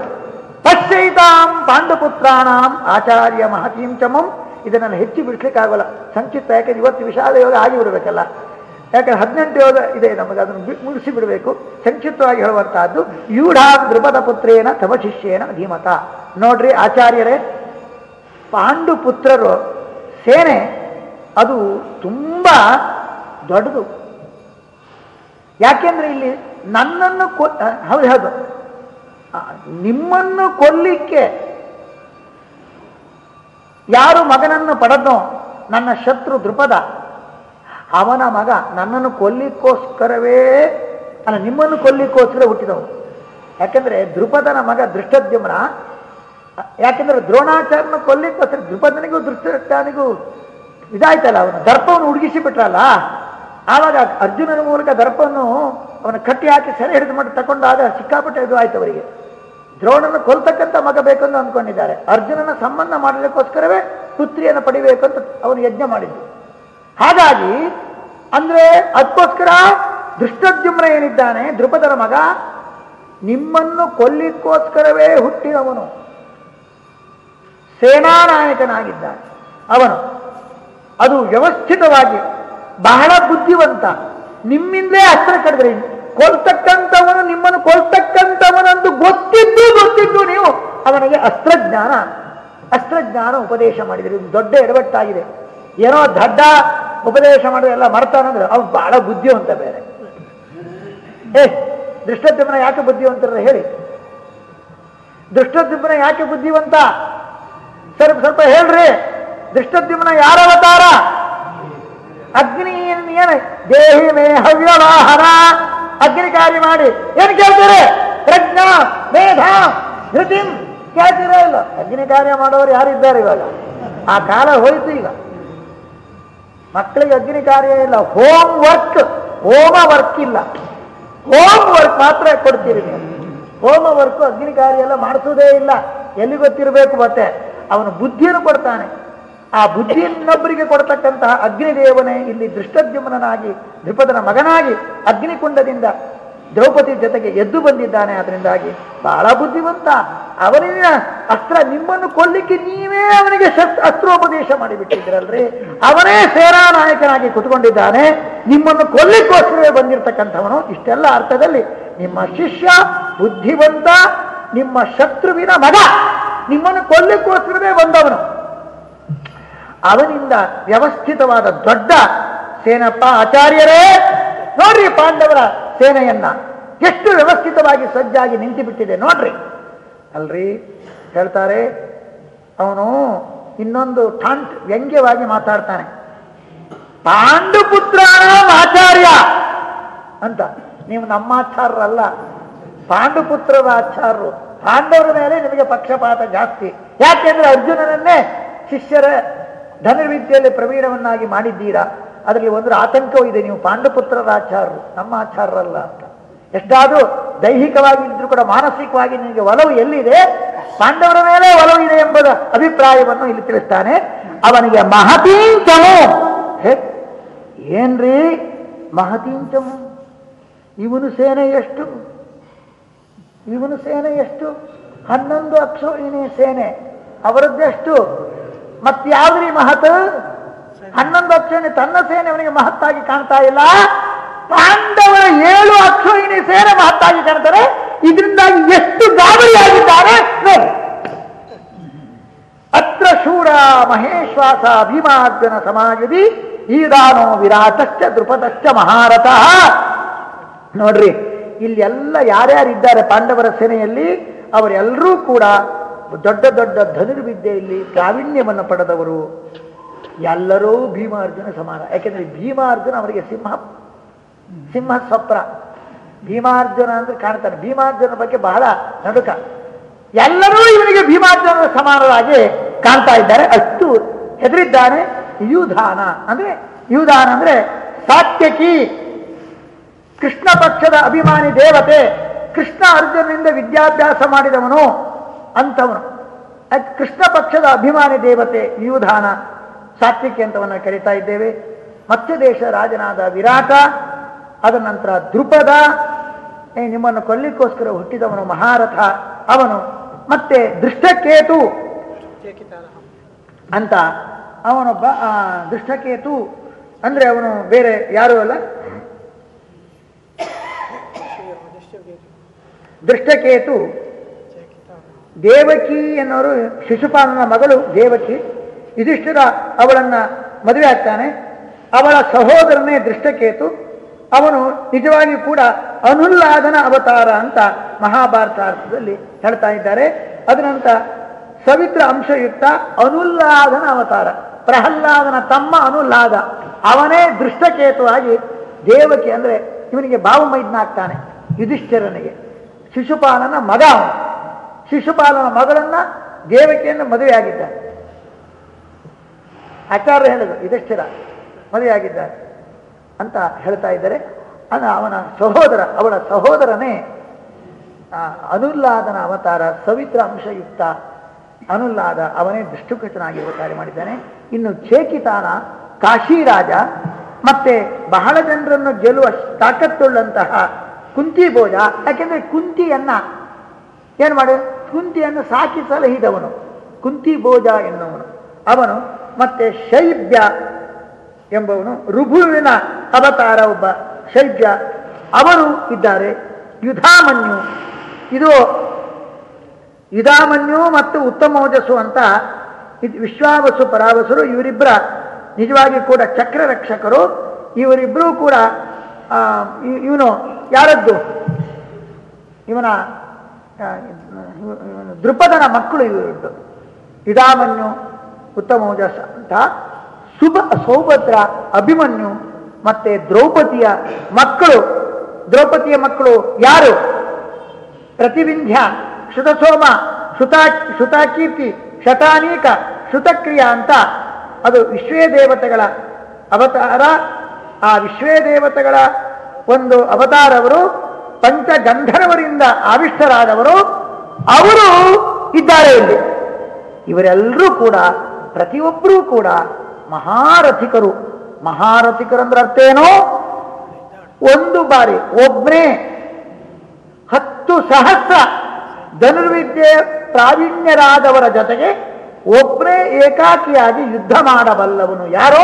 ಪಶ್ಚೈತಾಂ ಪಾಂಡುಪುತ್ರಾಣಾಂ ಆಚಾರ್ಯ ಮಹತೀಂ ಚಮಂ ಇದನ್ನು ಹೆಚ್ಚು ಬಿಡಿಸ್ಲಿಕ್ಕಾಗಲ್ಲ. ಸಂಕ್ಷಿಪ್ತ ಯಾಕಂದ್ರೆ ಇವತ್ತು ವಿಶಾಲ ಯೋಗ ಆಗಿಬಿಡಬೇಕಲ್ಲ. ಯಾಕಂದ್ರೆ ಹದಿನೆಂಟು ಯೋಗ ಇದೆ, ನಮಗೆ ಅದನ್ನು ಮುಗಿಸಿ ಬಿಡಬೇಕು ಸಂಕ್ಷಿಪ್ತವಾಗಿ ಹೇಳುವಂತಹದ್ದು, ಯೂಢಾ ದೃಪದ ಪುತ್ರೇನ ತಮ ಶಿಷ್ಯೇನ ಧೀಮತ. ನೋಡ್ರಿ ಆಚಾರ್ಯರೇ ಪಾಂಡು ಪುತ್ರರು ಸೇನೆ, ಅದು ತುಂಬಾ ದೊಡ್ಡದು. ಯಾಕೆಂದ್ರೆ ಇಲ್ಲಿ ನನ್ನನ್ನು ಹೌದು ಹೌದು. ನಿಮ್ಮನ್ನು ಕೊಲ್ಲಿಕ್ಕೆ ಯಾರು ಮಗನನ್ನು ಪಡೆದೋ ನನ್ನ ಶತ್ರು ದೃಪದ ಅವನ ಮಗ ನನ್ನನ್ನು ಕೊಲ್ಲಿಕ್ಕೋಸ್ಕರವೇ ಅಲ್ಲ, ನಿಮ್ಮನ್ನು ಕೊಲ್ಲಿಕ್ಕೋಸ್ಕರ ಹುಟ್ಟಿದವು ಯಾಕಂದ್ರೆ ದೃಪದನ ಮಗ ದೃಷ್ಟದ್ಯುಮ್ನ ಯಾಕೆಂದ್ರೆ ದ್ರೋಣಾಚಾರ್ಯನ ಕೊಲ್ಲಿಕ್ಕೋಸ್ಕರ ದೃಪದನಿಗೂ ದೃಷ್ಟನಿಗೂ ಇದಾಯ್ತಲ್ಲ ಅವನು. ದರ್ಪವನ್ನು ಹುಡುಗಿಸಿ ಬಿಟ್ರಲ್ಲ, ಆವಾಗ ಅರ್ಜುನನ ಮೂಲಕ ದರ್ಪವನ್ನು ಅವನ ಕಟ್ಟಿ ಹಾಕಿ ಸೆರೆ ಹಿಡಿದು ಮಾಡಿ ತಗೊಂಡಾಗ ಸಿಕ್ಕಾಪಟ್ಟೆ ಇದು ಆಯ್ತು ಅವರಿಗೆ. ದ್ರೋಣನ ಕೊಲ್ತಕ್ಕಂಥ ಮಗ ಬೇಕೆಂದು ಅಂದ್ಕೊಂಡಿದ್ದಾರೆ. ಅರ್ಜುನನ ಸಂಬಂಧ ಮಾಡಲಿಕ್ಕೋಸ್ಕರವೇ ಪುತ್ರಿಯನ್ನು ಪಡಿಬೇಕು ಅಂತ ಅವನು ಯಜ್ಞ ಮಾಡಿದ್ದು. ಹಾಗಾಗಿ, ಅಂದ್ರೆ ಅದಕ್ಕೋಸ್ಕರ ದೃಷ್ಟದ್ಯುಮ್ನ ಏನಿದ್ದಾನೆ ದೃಪದರ ಮಗ, ನಿಮ್ಮನ್ನು ಕೊಲ್ಲಿಕ್ಕೋಸ್ಕರವೇ ಹುಟ್ಟಿದವನು. ಸೇನಾನಾಯಕನಾಗಿದ್ದಾನೆ. ಅವನು, ಅದು ವ್ಯವಸ್ಥಿತವಾಗಿ ಬಹಳ ಬುದ್ಧಿವಂತ, ನಿಮ್ಮಿಂದಲೇ ಅಸ್ತ್ರ ಕಡಿದ್ರಿ ಕೊಲ್ತಕ್ಕಂಥವನು ನಿಮ್ಮನ್ನು ಕೊಲ್ತಕ್ಕಂಥವನಂದು ಗೊತ್ತಿದ್ದು ಗೊತ್ತಿದ್ದು ನೀವು ಅವನಿಗೆ ಅಸ್ತ್ರಜ್ಞಾನ ಅಸ್ತ್ರಜ್ಞಾನ ಉಪದೇಶ ಮಾಡಿದ್ರಿ. ಇದು ದೊಡ್ಡ ಎಡವಟ್ಟಾಗಿದೆ. ಏನೋ ದಡ್ಡ ಉಪದೇಶ ಮಾಡಿದ್ರೆ ಎಲ್ಲ ಮರ್ತಾನಂದ್ರೆ ಅವ್ನು ಬಹಳ ಬುದ್ಧಿವಂತ ಬೇರೆ. ಏ ದೃಷ್ಟದ್ಯುಮ್ನ ಯಾಕೆ ಬುದ್ಧಿವಂತರ ಹೇಳಿ. ದೃಷ್ಟದ್ಯುಮ್ನ ಯಾಕೆ ಬುದ್ಧಿವಂತ? ಸ್ವಲ್ಪ ಸ್ವಲ್ಪ ಹೇಳ್ರಿ. ದೃಷ್ಟದ್ಯುಮ್ನ ಯಾರ ಅವತಾರ ಅಗ್ನಿ ದೇಹಿ ಮೇ ಹವ್ಯವಾಹನ ಅಗ್ನಿ ಕಾರ್ಯ ಮಾಡಿ, ಏನ್ ಕೇಳ್ತೀರಿ? ಪ್ರಜ್ಞಾ, ಮೇಧ, ಧೃತಿ ಕೇಳ್ತೀರಾ ಇಲ್ಲ? ಅಗ್ನಿ ಕಾರ್ಯ ಮಾಡೋರು ಯಾರಿದ್ದಾರೆ ಇವಾಗ? ಆ ಕಾಲ ಹೋಯ್ತು ಈಗ. ಮಕ್ಕಳಿಗೆ ಅಗ್ನಿ ಕಾರ್ಯ ಇಲ್ಲ ಹೋಮ್ ವರ್ಕ್ ಹೋಮ ವರ್ಕ್ ಇಲ್ಲ. ಹೋಮ್ ವರ್ಕ್ ಮಾತ್ರ ಕೊಡ್ತೀರಿ ನೀವು. ಹೋಮ ವರ್ಕ್ ಅಗ್ನಿ ಕಾರ್ಯ ಎಲ್ಲ ಮಾಡಿಸೋದೇ ಇಲ್ಲ. ಎಲ್ಲಿ ಗೊತ್ತಿರಬೇಕು ಮತ್ತೆ? ಅವನು ಬುದ್ಧಿಯನ್ನು ಕೊಡ್ತಾನೆ. ಆ ಬುದ್ಧಿ ಇನ್ನೊಬ್ಬರಿಗೆ ಕೊಡ್ತಕ್ಕಂತಹ ಅಗ್ನಿದೇವನೇ ಇಲ್ಲಿ ದೃಷ್ಟದ್ಯುಮ್ನಾಗಿ ದ್ವಿಪದನ ಮಗನಾಗಿ, ಅಗ್ನಿಕುಂಡದಿಂದ ದ್ರೌಪದಿ ಜೊತೆಗೆ ಎದ್ದು ಬಂದಿದ್ದಾನೆ. ಅದರಿಂದಾಗಿ ಬಹಳ ಬುದ್ಧಿವಂತ. ಅವನಿನ ಅಸ್ತ್ರ ನಿಮ್ಮನ್ನು ಕೊಲ್ಲಿಕ್ಕೆ ನೀವೇ ಅವನಿಗೆ ಶಸ್ತ್ರ ಅಸ್ತ್ರೋಪದೇಶ ಮಾಡಿಬಿಟ್ಟಿದ್ದೀರಲ್ರಿ? ಅವನೇ ಸೇನಾ ನಾಯಕನಾಗಿ ಕುತ್ಕೊಂಡಿದ್ದಾನೆ. ನಿಮ್ಮನ್ನು ಕೊಲ್ಲಿಕ್ಕೋಸ್ಕರವೇ ಬಂದಿರತಕ್ಕಂಥವನು. ಇಷ್ಟೆಲ್ಲ ಅರ್ಥದಲ್ಲಿ ನಿಮ್ಮ ಶಿಷ್ಯ, ಬುದ್ಧಿವಂತ, ನಿಮ್ಮ ಶತ್ರುವಿನ ಮಗ ನಿಮ್ಮನ್ನು ಕೊಲ್ಲಿಕ್ಕೋಸ್ಕರವೇ ಬಂದವನು. ಅವನಿಂದ ವ್ಯವಸ್ಥಿತವಾದ ದೊಡ್ಡ ಸೇನಪ್ಪ ಆಚಾರ್ಯರೇ, ನೋಡ್ರಿ ಪಾಂಡವರ ಸೇನೆಯನ್ನ. ಎಷ್ಟು ವ್ಯವಸ್ಥಿತವಾಗಿ ಸಜ್ಜಾಗಿ ನಿಂತು ಬಿಟ್ಟಿದೆ ನೋಡ್ರಿ. ಅಲ್ರಿ, ಹೇಳ್ತಾರೆ, ಅವನು ಇನ್ನೊಂದು ಠಾಂಟ್ ವ್ಯಂಗ್ಯವಾಗಿ ಮಾತಾಡ್ತಾನೆ. ಪಾಂಡುಪುತ್ರ ಆಚಾರ್ಯ! ಅಂತ. ನೀವು ನಮ್ಮ ಆಚಾರ್ಯರಲ್ಲ ಪಾಂಡುಪುತ್ರದ ಆಚಾರ್ಯರು ಪಾಂಡವರ ಮೇಲೆ ನಿಮಗೆ ಪಕ್ಷಪಾತ ಜಾಸ್ತಿ. ಯಾಕೆಂದ್ರೆ ಅರ್ಜುನನನ್ನೇ ಶಿಷ್ಯರ ಧನುರ್ವಿದ್ಯೆಯಲ್ಲಿ ಪ್ರವೀಣವನ್ನಾಗಿ ಮಾಡಿದ್ದೀರಾ? ಅದರಲ್ಲಿ ಒಂದು ಆತಂಕವೂ ಇದೆ. ನೀವು ಪಾಂಡುಪುತ್ರರ ಆಚಾರರು ನಮ್ಮ ಆಚಾರರಲ್ಲ ಅಂತ. ಎಷ್ಟಾದ್ರೂ ದೈಹಿಕವಾಗಿ ಇದ್ರೂ ಕೂಡ ಮಾನಸಿಕವಾಗಿ ನಿಮಗೆ ಒಲವು ಎಲ್ಲಿದೆ? ಪಾಂಡವರ ಮೇಲೆ ಒಲವು ಇದೆ ಎಂಬುದ ಅಭಿಪ್ರಾಯವನ್ನು ಇಲ್ಲಿ ತಿಳಿಸ್ತಾನೆ. ಅವನಿಗೆ ಮಹತೀಂಚಮು. ಹೇ, ಏನ್ರಿ ಮಹತೀಂಚಮು? ಇವನು ಸೇನೆ ಎಷ್ಟು? ಇವನು ಸೇನೆ ಎಷ್ಟು? ಹನ್ನೊಂದು ಅಕ್ಷೋಹಿಣಿ ಸೇನೆ. ಅವರದ್ದೆಷ್ಟು? ಮತ್ಯಾವ್ರಿ ಮಹತ್? ಹನ್ನೊಂದು ಅಕ್ಷೋಹಿಣಿ ತನ್ನ ಸೇನೆ ಅವನಿಗೆ ಮಹತ್ತಾಗಿ ಕಾಣ್ತಾ ಇಲ್ಲ. ಪಾಂಡವರ ಏಳು ಅಕ್ಷೋಹಿಣಿ ಸೇನೆ ಮಹತ್ತಾಗಿ ಕಾಣ್ತಾರೆ. ಇದರಿಂದಾಗಿ ಎಷ್ಟು ಗಾಬರಿಯಾಗಿದ್ದಾರೆ ನೋಡಿ. ಅತ್ರ ಶೂರ ಮಹೇಶ್ವಾಸ ಭೀಮಾರ್ಜುನ ಸಮಾಜದಿ ಈದಾನೋ ವಿರಾಟಶ್ಚ ದೃಪದಶ್ಚ ಮಹಾರಥಃ. ನೋಡ್ರಿ ಇಲ್ಲಿ ಎಲ್ಲ ಯಾರ್ಯಾರಿದ್ದಾರೆ ಪಾಂಡವರ ಸೇನೆಯಲ್ಲಿ, ಅವರೆಲ್ಲರೂ ಕೂಡ ದೊಡ್ಡ ದೊಡ್ಡ ಧನುರ್ವಿದ್ಯೆಯಲ್ಲಿ ಪ್ರಾವೀಣ್ಯವನ್ನು ಪಡೆದವರು ಎಲ್ಲರೂ ಭೀಮಾರ್ಜುನ ಸಮಾನ. ಯಾಕೆಂದ್ರೆ ಭೀಮಾರ್ಜುನ ಅವರಿಗೆ ಸಿಂಹ ಸಿಂಹ ಸ್ವಪ್ರ ಭೀಮಾರ್ಜುನ ಅಂದ್ರೆ ಕಾಣ್ತಾನೆ ಭೀಮಾರ್ಜುನ ಬಗ್ಗೆ ಬಹಳ ನಡುಕ. ಎಲ್ಲರೂ ಇವನಿಗೆ ಭೀಮಾರ್ಜುನ ಸಮಾನರಾಗಿ ಕಾಣ್ತಾ ಇದ್ದಾರೆ. ಅಷ್ಟು ಹೆದರಿದ್ದಾನೆ ಯುಧಾನ. ಅಂದ್ರೆ ಯುಧಾನ ಅಂದ್ರೆ ಸಾತ್ಯಕಿ, ಕೃಷ್ಣ ಪಕ್ಷದ ಅಭಿಮಾನಿ ದೇವತೆ, ಕೃಷ್ಣ ಅರ್ಜುನನಿಂದ ವಿದ್ಯಾಭ್ಯಾಸ ಮಾಡಿದವನು. ಅಂತವನು. ಅದ್ ಕೃಷ್ಣ ಪಕ್ಷದ ಅಭಿಮಾನಿ ದೇವತೆ ಯುಧಾನ ಸಾತ್ವಿಕಿ ಅಂತವನ್ನ ಕರಿತಾ ಇದ್ದೇವೆ. ಮತ್ಸ್ಯ ದೇಶ ರಾಜನಾದ ವಿರಾಟ ಅದರ ನಂತರ ದೃಪದ ನಿಮ್ಮನ್ನು ಕೊಲ್ಲಿಕ್ಕೋಸ್ಕರ ಹುಟ್ಟಿದವನು ಮಹಾರಥ, ಅವನು ಮತ್ತೆ ದೃಷ್ಟಕೇತು ಅಂತ ಅವನೊಬ್ಬ ದೃಷ್ಟಕೇತು ಅಂದ್ರೆ ಅವನು ಬೇರೆ ಯಾರು ಅಲ್ಲ. ದೃಷ್ಟಕೇತು ದೇವಕಿ ಎನ್ನುವರು ಶಿಶುಪಾಲನ ಮಗಳು ದೇವಕಿ. ಯುಧಿಷ್ಠಿರ ಅವಳನ್ನ ಮದುವೆ ಆಗ್ತಾನೆ. ಅವಳ ಸಹೋದರನೇ ದೃಷ್ಟಕೇತು. ಅವನು ನಿಜವಾಗಿ ಕೂಡ ಅನುಲ್ಲಾದನ ಅವತಾರ ಅಂತ ಮಹಾಭಾರತ ಅರ್ಥದಲ್ಲಿ ಹೇಳ್ತಾ ಇದ್ದಾರೆ. ಅದನಂತ ಸವಿತ್ರ ಅಂಶಯುಕ್ತ ಅನುಲ್ಲಾದನ ಅವತಾರ. ಪ್ರಹ್ಲಾದನ ತಮ್ಮ ಅನುಲ್ಲಾದ. ಅವನೇ ದೃಷ್ಟಕೇತುವಾಗಿ ದೇವಕಿ ಅಂದ್ರೆ ಇವನಿಗೆ ಬಾವು ಮೈದ್ನಾಗ್ತಾನೆ ಯುಧಿಷ್ಠಿರನಿಗೆ. ಶಿಶುಪಾಲನ ಮಗ ಅವನು. ಶಿಶುಪಾಲನ ಮಗಳನ್ನ ದೇವಕಿಯನ್ನು ಮದುವೆಯಾಗಿದ್ದಾನೆ. ಆಚಾರ್ಯ ಹೇಳಿದ್ರು ಯುಧಿಷ್ಠಿರ ಮದುವೆಯಾಗಿದ್ದಾರೆ ಅಂತ ಹೇಳ್ತಾ ಇದ್ದಾರೆ. ಅದ ಅವನ ಸಹೋದರ, ಅವಳ ಸಹೋದರನೇ ಅನುಲ್ಲಾದನ ಅವತಾರ ಸವಿತ್ರ ಅಂಶಯುಕ್ತ ಅನುಲ್ಲಾದ ಅವನೇ ದುಷ್ಟುಕೃತನಾಗಿ ಅವತಾರ ಮಾಡಿದ್ದಾನೆ. ಇನ್ನು ಚೇಕಿತಾನ ಕಾಶಿರಾಜ, ಮತ್ತೆ ಬಹಳ ಜನರನ್ನು ಗೆಲ್ಲುವ ತಾಕತ್ತುಳ್ಳಂತಹ ಕುಂತಿ ಭೋಜ ಯಾಕೆಂದ್ರೆ ಕುಂತಿಯನ್ನ ಏನು ಮಾಡಿ? ಕುಂತಿಯನ್ನು ಸಾಕಿ ಸಲಹಿದವನು. ಕುಂತಿ ಭೋಜ ಎನ್ನುವನು. ಅವನು ಮತ್ತೆ ಶೈಬ್ಯ ಎಂಬವನು. ರುಭುವಿನ ಅವತಾರ ಒಬ್ಬ ಶೈಬ್ಯ. ಅವರು ಇದ್ದಾರೆ. ಯುಧಾಮನ್ಯು. ಇದು ಯುಧಾಮನ್ಯು ಮತ್ತು ಉತ್ತಮೋಜಸ್ಸು ಅಂತ ಇದು ವಿಶ್ವಾವಸು ಪರಾವಸರು ಇವರಿಬ್ಬರ ನಿಜವಾಗಿ ಕೂಡ ಚಕ್ರ ರಕ್ಷಕರು ಇವರಿಬ್ಬರೂ ಕೂಡ ಇವನು ಯಾರದ್ದು? ಇವನ ದೃಪದನ ಮಕ್ಕಳು ಇವರು ಇದಾಮನ್ಯು ಉತ್ತಮೋಜಸ್ ಅಂತ ಸುಭ ಸೌಭದ್ರ ಅಭಿಮನ್ಯು ಮತ್ತೆ ದ್ರೌಪದಿಯ ಮಕ್ಕಳು. ದ್ರೌಪದಿಯ ಮಕ್ಕಳು ಯಾರು? ಪ್ರತಿವಿಂಧ್ಯ, ಶ್ರುತಸೋಮ, ಶ್ರುತಾ, ಶ್ರುತಾಕೀರ್ತಿ, ಶತಾನೀಕ, ಶ್ರುತಕ್ರಿಯ ಅಂತ ಅದು ವಿಶ್ವೇ ದೇವತೆಗಳ ಅವತಾರ. ಆ ವಿಶ್ವೇ ದೇವತೆಗಳ ಒಂದು ಅವತಾರವರು ಪಂಚಗಂಧರ್ವರಿಂದ ಆವಿಷ್ಟರಾದವರು ಅವರು ಇದ್ದಾರೆ ಇಲ್ಲಿ. ಇವರೆಲ್ಲರೂ ಕೂಡ, ಪ್ರತಿಯೊಬ್ಬರೂ ಕೂಡ ಮಹಾರಥಿಕರು. ಮಹಾರಥಿಕರಂದ್ರೆ ಅರ್ಥ ಏನು? ಒಂದು ಬಾರಿ ಒಬ್ಬನೇ ಹತ್ತು ಸಹಸ್ರ ಧನುರ್ವಿದ್ಯೆ ಪ್ರಾವೀಣ್ಯರಾದವರ ಜೊತೆಗೆ ಒಬ್ಬನೇ ಏಕಾಕಿಯಾಗಿ ಯುದ್ಧ ಮಾಡಬಲ್ಲವನು ಯಾರೋ?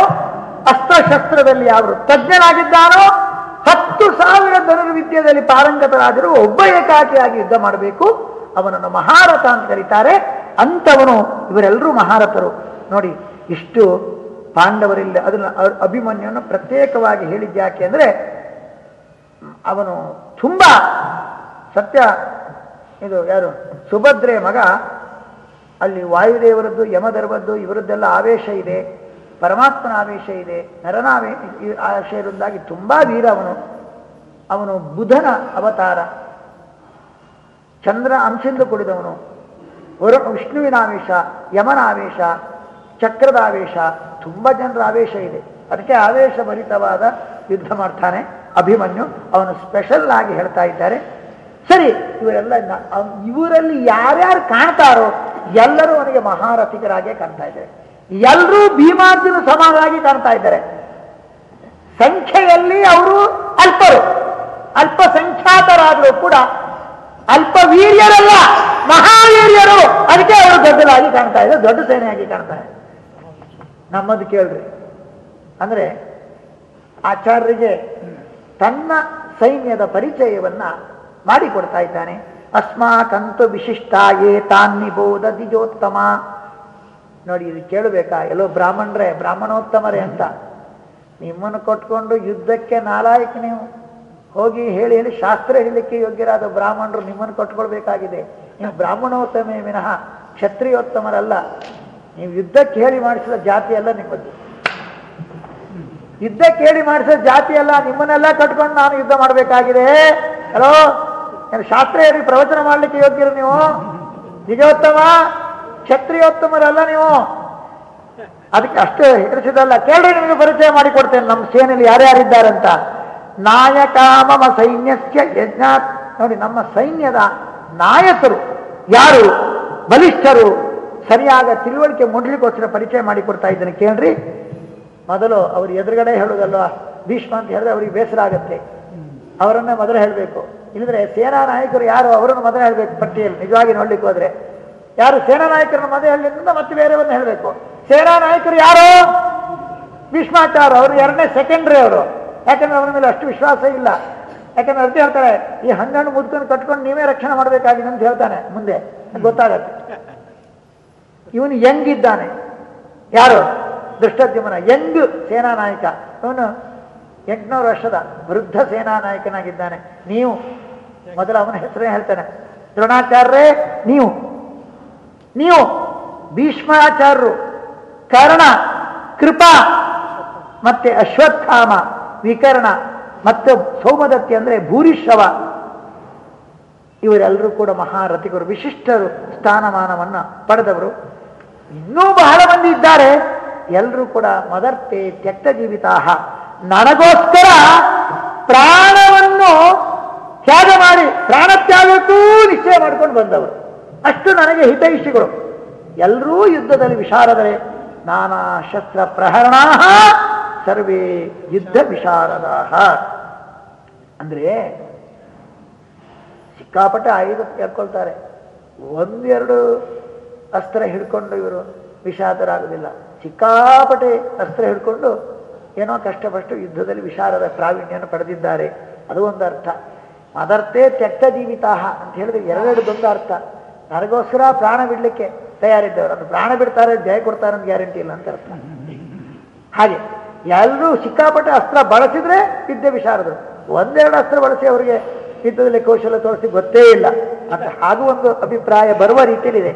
ಅಸ್ತ್ರಶಸ್ತ್ರದಲ್ಲಿ ಯಾರು ತಜ್ಞನಾಗಿದ್ದಾನೋ, ಹತ್ತು ಸಾವಿರ ಧನುರ್ವಿದ್ಯದಲ್ಲಿ ಪಾರಂಗತರಾದರೂ ಒಬ್ಬ ಏಕಾಕಿಯಾಗಿ ಯುದ್ಧ ಮಾಡಬೇಕು. ಅವನನ್ನು ಮಹಾರಥ ಅಂತ ಕರೀತಾರೆ. ಅಂಥವನು ಇವರೆಲ್ಲರೂ ಮಹಾರಥರು. ನೋಡಿ, ಇಷ್ಟು ಪಾಂಡವರಿಲ್ಲ ಅದನ್ನು ಅಭಿಮನ್ಯನ್ನು ಪ್ರತ್ಯೇಕವಾಗಿ ಹೇಳಿದ್ಯಾಕೆ ಅಂದರೆ, ಅವನು ತುಂಬ ಸತ್ಯ, ಇದು ಯಾರು? ಸುಭದ್ರೆ ಮಗ, ಅಲ್ಲಿ ವಾಯುದೇವರದ್ದು, ಯಮಧರ್ಮದ್ದು, ಇವರದ್ದೆಲ್ಲ ಆವೇಶ ಇದೆ. ಪರಮಾತ್ಮನ ಆವೇಶ ಇದೆ. ನರನಾವೇ ಇರುವುದಾಗಿ ತುಂಬಾ ವೀರ ಅವನು. ಅವನು ಬುಧನ ಅವತಾರ. ಚಂದ್ರ ಅಂಶದಿಂದ ಕೂಡಿದವನು. ವರು ವಿಷ್ಣುವಿನ ಆವೇಶ ಯಮನ ಆವೇಶ ಚಕ್ರದ ಆವೇಶ ತುಂಬ ಜನರ ಆವೇಶ ಇದೆ. ಅದಕ್ಕೆ ಆವೇಶ ಭರಿತವಾದ ಯುದ್ಧ ಮಾಡ್ತಾನೆ. ಅಭಿಮನ್ಯು ಅವನು ಸ್ಪೆಷಲ್ ಆಗಿ ಹೇಳ್ತಾ ಇದ್ದಾರೆ. ಸರಿ, ಇವರೆಲ್ಲ ಇವರಲ್ಲಿ ಯಾರ್ಯಾರು ಕಾಣ್ತಾರೋ ಎಲ್ಲರೂ ಅವನಿಗೆ ಮಹಾರಥಿಕರಾಗೇ ಕಾಣ್ತಾ ಇದ್ದಾರೆ. ಎಲ್ಲರೂ ಭೀಮಾರ್ಜುನ ಸಮಾನರಾಗಿ ಕಾಣ್ತಾ ಇದ್ದಾರೆ. ಸಂಖ್ಯೆಯಲ್ಲಿ ಅವರು ಅಲ್ಪರು. ಅಲ್ಪ ಸಂಖ್ಯಾತರಾದರೂ ಕೂಡ ಅಲ್ಪ ವೀರ್ಯರಲ್ಲ, ಮಹಾವೀರ್ಯರು. ಅದಕ್ಕೆ ಅವರು ದೊಡ್ಡದಾಗಿ ಕಾಣ್ತಾ ಇದ್ದಾರೆ ದೊಡ್ಡ ಸೇನೆಯಾಗಿ ಇದೆ ನಮ್ಮದು ಕೇಳ್ರಿ. ಅಂದ್ರೆ ಆಚಾರ್ಯರಿಗೆ ತನ್ನ ಸೈನ್ಯದ ಪರಿಚಯವನ್ನ ಮಾಡಿಕೊಡ್ತಾ ಇದ್ದಾನೆ. ಅಸ್ಮಾಕಂತು ವಿಶಿಷ್ಟಾಯೇ ತಾನ್ನಿಬೋಧ ದಿಜೋತ್ತಮ ನೋಡಿ, ಇದು ಕೇಳಬೇಕಾ? ಎಲ್ಲೋ ಬ್ರಾಹ್ಮಣರೇ, ಬ್ರಾಹ್ಮಣೋತ್ತಮರೇ ಅಂತ. ನಿಮ್ಮನ್ನು ಕೊಟ್ಕೊಂಡು ಯುದ್ಧಕ್ಕೆ ನಾಲಾಯಕ ನೀವು. ಹೋಗಿ ಹೇಳಿ ಹೇಳಿ ಶಾಸ್ತ್ರ ಹೇಳಲಿಕ್ಕೆ ಯೋಗ್ಯರಾದ ಬ್ರಾಹ್ಮಣರು ನಿಮ್ಮನ್ನು ಕೊಟ್ಕೊಳ್ಬೇಕಾಗಿದೆ. ನೀವು ಬ್ರಾಹ್ಮಣೋತ್ತಮೇ ವಿನಃ ಕ್ಷತ್ರಿಯೋತ್ತಮರಲ್ಲ. ನೀವು ಯುದ್ಧಕ್ಕೆ ಹೇಳಿ ಮಾಡಿಸಿದ ಜಾತಿ ಅಲ್ಲ ನಿಮ್ಮದು. ಯುದ್ಧಕ್ಕೆ ಹೇಳಿ ಮಾಡಿಸಿದ ಜಾತಿ ಅಲ್ಲ ನಿಮ್ಮನ್ನೆಲ್ಲ ಕಟ್ಕೊಂಡು ನಾನು ಯುದ್ಧ ಮಾಡಬೇಕಾಗಿದೆ. ಹಲೋ ಶಾಸ್ತ್ರ ಹೇಳಿ ಪ್ರವಚನ ಮಾಡಲಿಕ್ಕೆ ಯೋಗ್ಯರು ನೀವು? ನಿಜೋತ್ತಮ? ಕ್ಷತ್ರಿಯೋತ್ತಮರಲ್ಲ ನೀವು? ಅದಕ್ಕೆ ಅಷ್ಟು ಹೆದರಿಸಿದಲ್ಲ ಕೇಳ್ರಿ, ನಿಮಗೆ ಪರಿಚಯ ಮಾಡಿಕೊಡ್ತೇನೆ. ನಮ್ಮ ಸೇನೆಯಲ್ಲಿ ಯಾರ್ಯಾರಿದ್ದಾರಂತ ನಾಯಕ ಮಮ ಸೈನ್ಯಸ್ಯ ಯಜ್ಞ ನೋಡಿ, ನಮ್ಮ ಸೈನ್ಯದ ನಾಯಕರು ಯಾರು? ಬಲಿಷ್ಠರು. ಸರಿಯಾದ ತಿಳುವಳಿಕೆ ಮೂಡಲಿಕ್ಕೋಸ್ಕರ ಪರಿಚಯ ಮಾಡಿಕೊಡ್ತಾ ಇದ್ದೇನೆ. ಕೇಳ್ರಿ. ಮೊದಲು ಅವರು ಎದುರುಗಡೆ ಹೇಳೋದಲ್ವಾ? ಭೀಷ್ಮ ಅಂತ ಹೇಳಿದ್ರೆ ಅವ್ರಿಗೆ ಬೇಸರ ಆಗುತ್ತೆ. ಅವರನ್ನ ಮೊದಲು ಹೇಳಬೇಕು. ಇಲ್ಲದ್ರೆ ಸೇನಾ ನಾಯಕರು ಯಾರು? ಅವರನ್ನು ಮೊದಲು ಹೇಳಬೇಕು ಪಟ್ಟಿಯಲ್ಲಿ. ನಿಜವಾಗಿ ನೋಡ್ಲಿಕ್ಕೆ ಹೋದ್ರೆ. ಯಾರು ಸೇನಾ ನಾಯಕರನ್ನ ಮೊದಲು ಹೇಳಿದ್ರಿಂದ ಮತ್ತೆ ಬೇರೆಯವ್ರನ್ನ ಹೇಳಬೇಕು. ಸೇನಾ ನಾಯಕರು ಯಾರು? ಭೀಷ್ಮಾಚಾರ ಅವರು ಎರಡನೇ ಸೆಕೆಂಡ್ರಿ ಅವರು. ಯಾಕಂದ್ರೆ ಅವರ ಮೇಲೆ ಅಷ್ಟು ವಿಶ್ವಾಸ ಇಲ್ಲ. ಯಾಕಂದ್ರೆ ಅರ್ಥ ಹೇಳ್ತಾರೆ, ಈ ಹಣ್ಣನ್ನು ಮುದ್ಕೊಂಡು ಕಟ್ಕೊಂಡು ನೀವೇ ರಕ್ಷಣೆ ಮಾಡಬೇಕಾಗಿದೆ ಅಂತ ಹೇಳ್ತಾನೆ ಮುಂದೆ. ಗೊತ್ತಾಗತ್ತೆ. ಇವನು ಇದ್ದಾನೆ ಯಾರು? ದೃಷ್ಟದ್ಯುಮನ ಯಂಗ್ ಸೇನಾ ನಾಯಕ ಅವನು ಎಂಟುನೂರು ವರ್ಷದ ವೃದ್ಧ ಸೇನಾ ನಾಯಕನಾಗಿದ್ದಾನೆ ನೀವು, ಮೊದಲ ಅವನ ಹೆಸರೇ ಹೇಳ್ತಾನೆ. ದ್ರೋಣಾಚಾರ್ಯರೇ, ನೀವು. ನೀವು ಭೀಷ್ಮಾಚಾರ್ಯರು. ಕರ್ಣ ಕೃಪಾ ಮತ್ತೆ ಅಶ್ವತ್ಥಾಮ. ವಿಕರ್ಣ ಮತ್ತು ಸೋಮದತ್ತಿ ಅಂದ್ರೆ ಭೂರಿಶವ ಇವರೆಲ್ಲರೂ ಕೂಡ ಮಹಾರಥಿಕರು, ವಿಶಿಷ್ಟರು, ಸ್ಥಾನಮಾನವನ್ನು ಪಡೆದವರು. ಇನ್ನೂ ಬಹಳ ಮಂದಿ ಇದ್ದಾರೆ. ಎಲ್ಲರೂ ಕೂಡ ಮದರ್ತೆ ತ್ಯಕ್ತ ಜೀವಿತಾಹ ನನಗೋಸ್ಕರ ಪ್ರಾಣವನ್ನು ತ್ಯಾಗ ಮಾಡಿ, ಪ್ರಾಣ ತ್ಯಾಗಕ್ಕೂ ನಿಶ್ಚಯ ಮಾಡ್ಕೊಂಡು ಬಂದವರು. ಅಷ್ಟು ನನಗೆ ಹಿತೈಷಿಗಳು. ಎಲ್ಲರೂ ಯುದ್ಧದಲ್ಲಿ ವಿಶಾರದರೆ, ನಾನಾ ಶಸ್ತ್ರ ಪ್ರಹರಣಾ ಸರ್ವೇ ಯುದ್ಧ ವಿಶಾರದಾಹ. ಅಂದ್ರೆ ಸಿಕ್ಕಾಪಟ್ಟೆ ಆಯುಧ ಹೇಳ್ಕೊಳ್ತಾರೆ ಒಂದೆರಡು ಅಸ್ತ್ರ ಹಿಡ್ಕೊಂಡು ಇವರು ವಿಷಾದರಾಗುವುದಿಲ್ಲ. ಸಿಕ್ಕಾಪಟೆ ಅಸ್ತ್ರ ಹಿಡ್ಕೊಂಡು ಏನೋ ಕಷ್ಟಪಟ್ಟು ಯುದ್ಧದಲ್ಲಿ ವಿಶಾರದ ಪ್ರಾವೀಣ್ಯನ ಪಡೆದಿದ್ದಾರೆ. ಅದು ಒಂದು ಅರ್ಥ. ಅದರ್ಥೇ ತ್ಯಕ್ತ ಜೀವಿತಾಹ ಅಂತ ಹೇಳಿದ್ರೆ ಎರಡೆರಡು ದೊಡ್ಡ ಅರ್ಥ. ನನಗೋಸ್ಕರ ಪ್ರಾಣ ಬಿಡಲಿಕ್ಕೆ ತಯಾರಿದ್ದವರು. ಅದು ಪ್ರಾಣ ಬಿಡ್ತಾರೆ, ಜಯ ಕೊಡ್ತಾರೆ ಅಂತ ಗ್ಯಾರಂಟಿ ಇಲ್ಲ ಅಂತ ಅರ್ಥ. ಹಾಗೆ ಎಲ್ಲರೂ ಸಿಕ್ಕಾಪಟ್ಟೆ ಅಸ್ತ್ರ ಬಳಸಿದ್ರೆ ವಿದ್ಯೆ ವಿಶಾರದರು ಒಂದೆರಡು ಅಸ್ತ್ರ ಬಳಸಿ ಅವರಿಗೆ ಯುದ್ಧದಲ್ಲಿ ಕೌಶಲ್ಯ ತೋರಿಸಿ ಗೊತ್ತೇ ಇಲ್ಲ. ಅಂತ ಹಾಗೂ ಒಂದು ಅಭಿಪ್ರಾಯ ಬರುವ ರೀತಿಯಲ್ಲಿದೆ.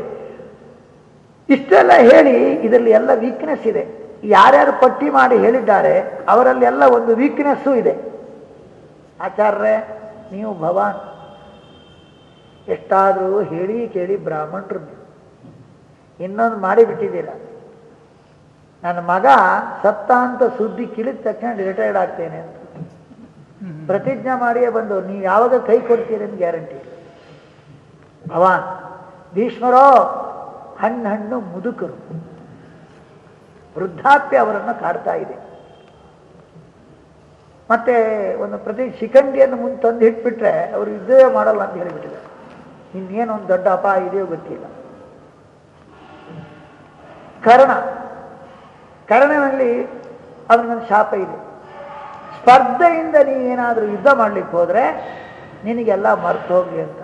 ಇಷ್ಟೆಲ್ಲ ಹೇಳಿ ಇದರಲ್ಲಿ ಎಲ್ಲ ವೀಕ್ನೆಸ್ ಇದೆ. ಯಾರ್ಯಾರು ಪಟ್ಟಿ ಮಾಡಿ ಹೇಳಿದ್ದಾರೆ, ಅವರಲ್ಲಿ ಎಲ್ಲ ಒಂದು ವೀಕ್ನೆಸ್ಸು ಇದೆ. ಆಚಾರ್ಯ ನೀವು ಭವಾನ್. ಎಷ್ಟಾದರೂ ಹೇಳಿ ಕೇಳಿ ಬ್ರಾಹ್ಮಣರು. ಇನ್ನೊಂದು ಮಾಡಿಬಿಟ್ಟಿದ್ದೀರ. ನನ್ನ ಮಗ ಸತ್ತ ಅಂತ ಸುದ್ದಿ ಕಿಳಿದ ತಕ್ಷಣ ರಿಟೈರ್ಡ್ ಆಗ್ತೇನೆ ಅಂತ. ಪ್ರತಿಜ್ಞೆ ಮಾಡಿಯೇ ಬಂದು, ನೀವು ಯಾವಾಗ ಕೈ ಕೊಡ್ತೀರಿ ಅಂತ ಗ್ಯಾರಂಟಿ ಅವ, ಭೀಷ್ಮರೋ ಹಣ್ಣು ಹಣ್ಣು ಮುದುಕರು. ವೃದ್ಧಾಪ್ಯ ಅವರನ್ನು ಕಾಡ್ತಾ ಇದೆ. ಮತ್ತೆ ಒಂದು ಪ್ರತಿ ಶಿಖಂಡಿಯನ್ನು ಮುಂದೆ ತಂದು ಇಟ್ಬಿಟ್ರೆ ಅವರು ಇದೇ ಮಾಡಲ್ಲ ಅಂತ ಹೇಳಿಬಿಟ್ಟಿದೆ ಇನ್ನೇನು ಒಂದು ದೊಡ್ಡ ಅಪಾಯ ಇದೆಯೋ ಗೊತ್ತಿಲ್ಲ. ಕರ್ಣ ಕರ್ಣನಲ್ಲಿ ಅವನಿಗೊಂದು ಶಾಪ ಇದೆ. ಸ್ಪರ್ಧೆಯಿಂದ ನೀ ಏನಾದರೂ ಯುದ್ಧ ಮಾಡ್ಲಿಕ್ಕೆ ಹೋದರೆ ನಿನಗೆಲ್ಲ ಮರ್ತು ಹೋಗ್ಲಿ ಅಂತ.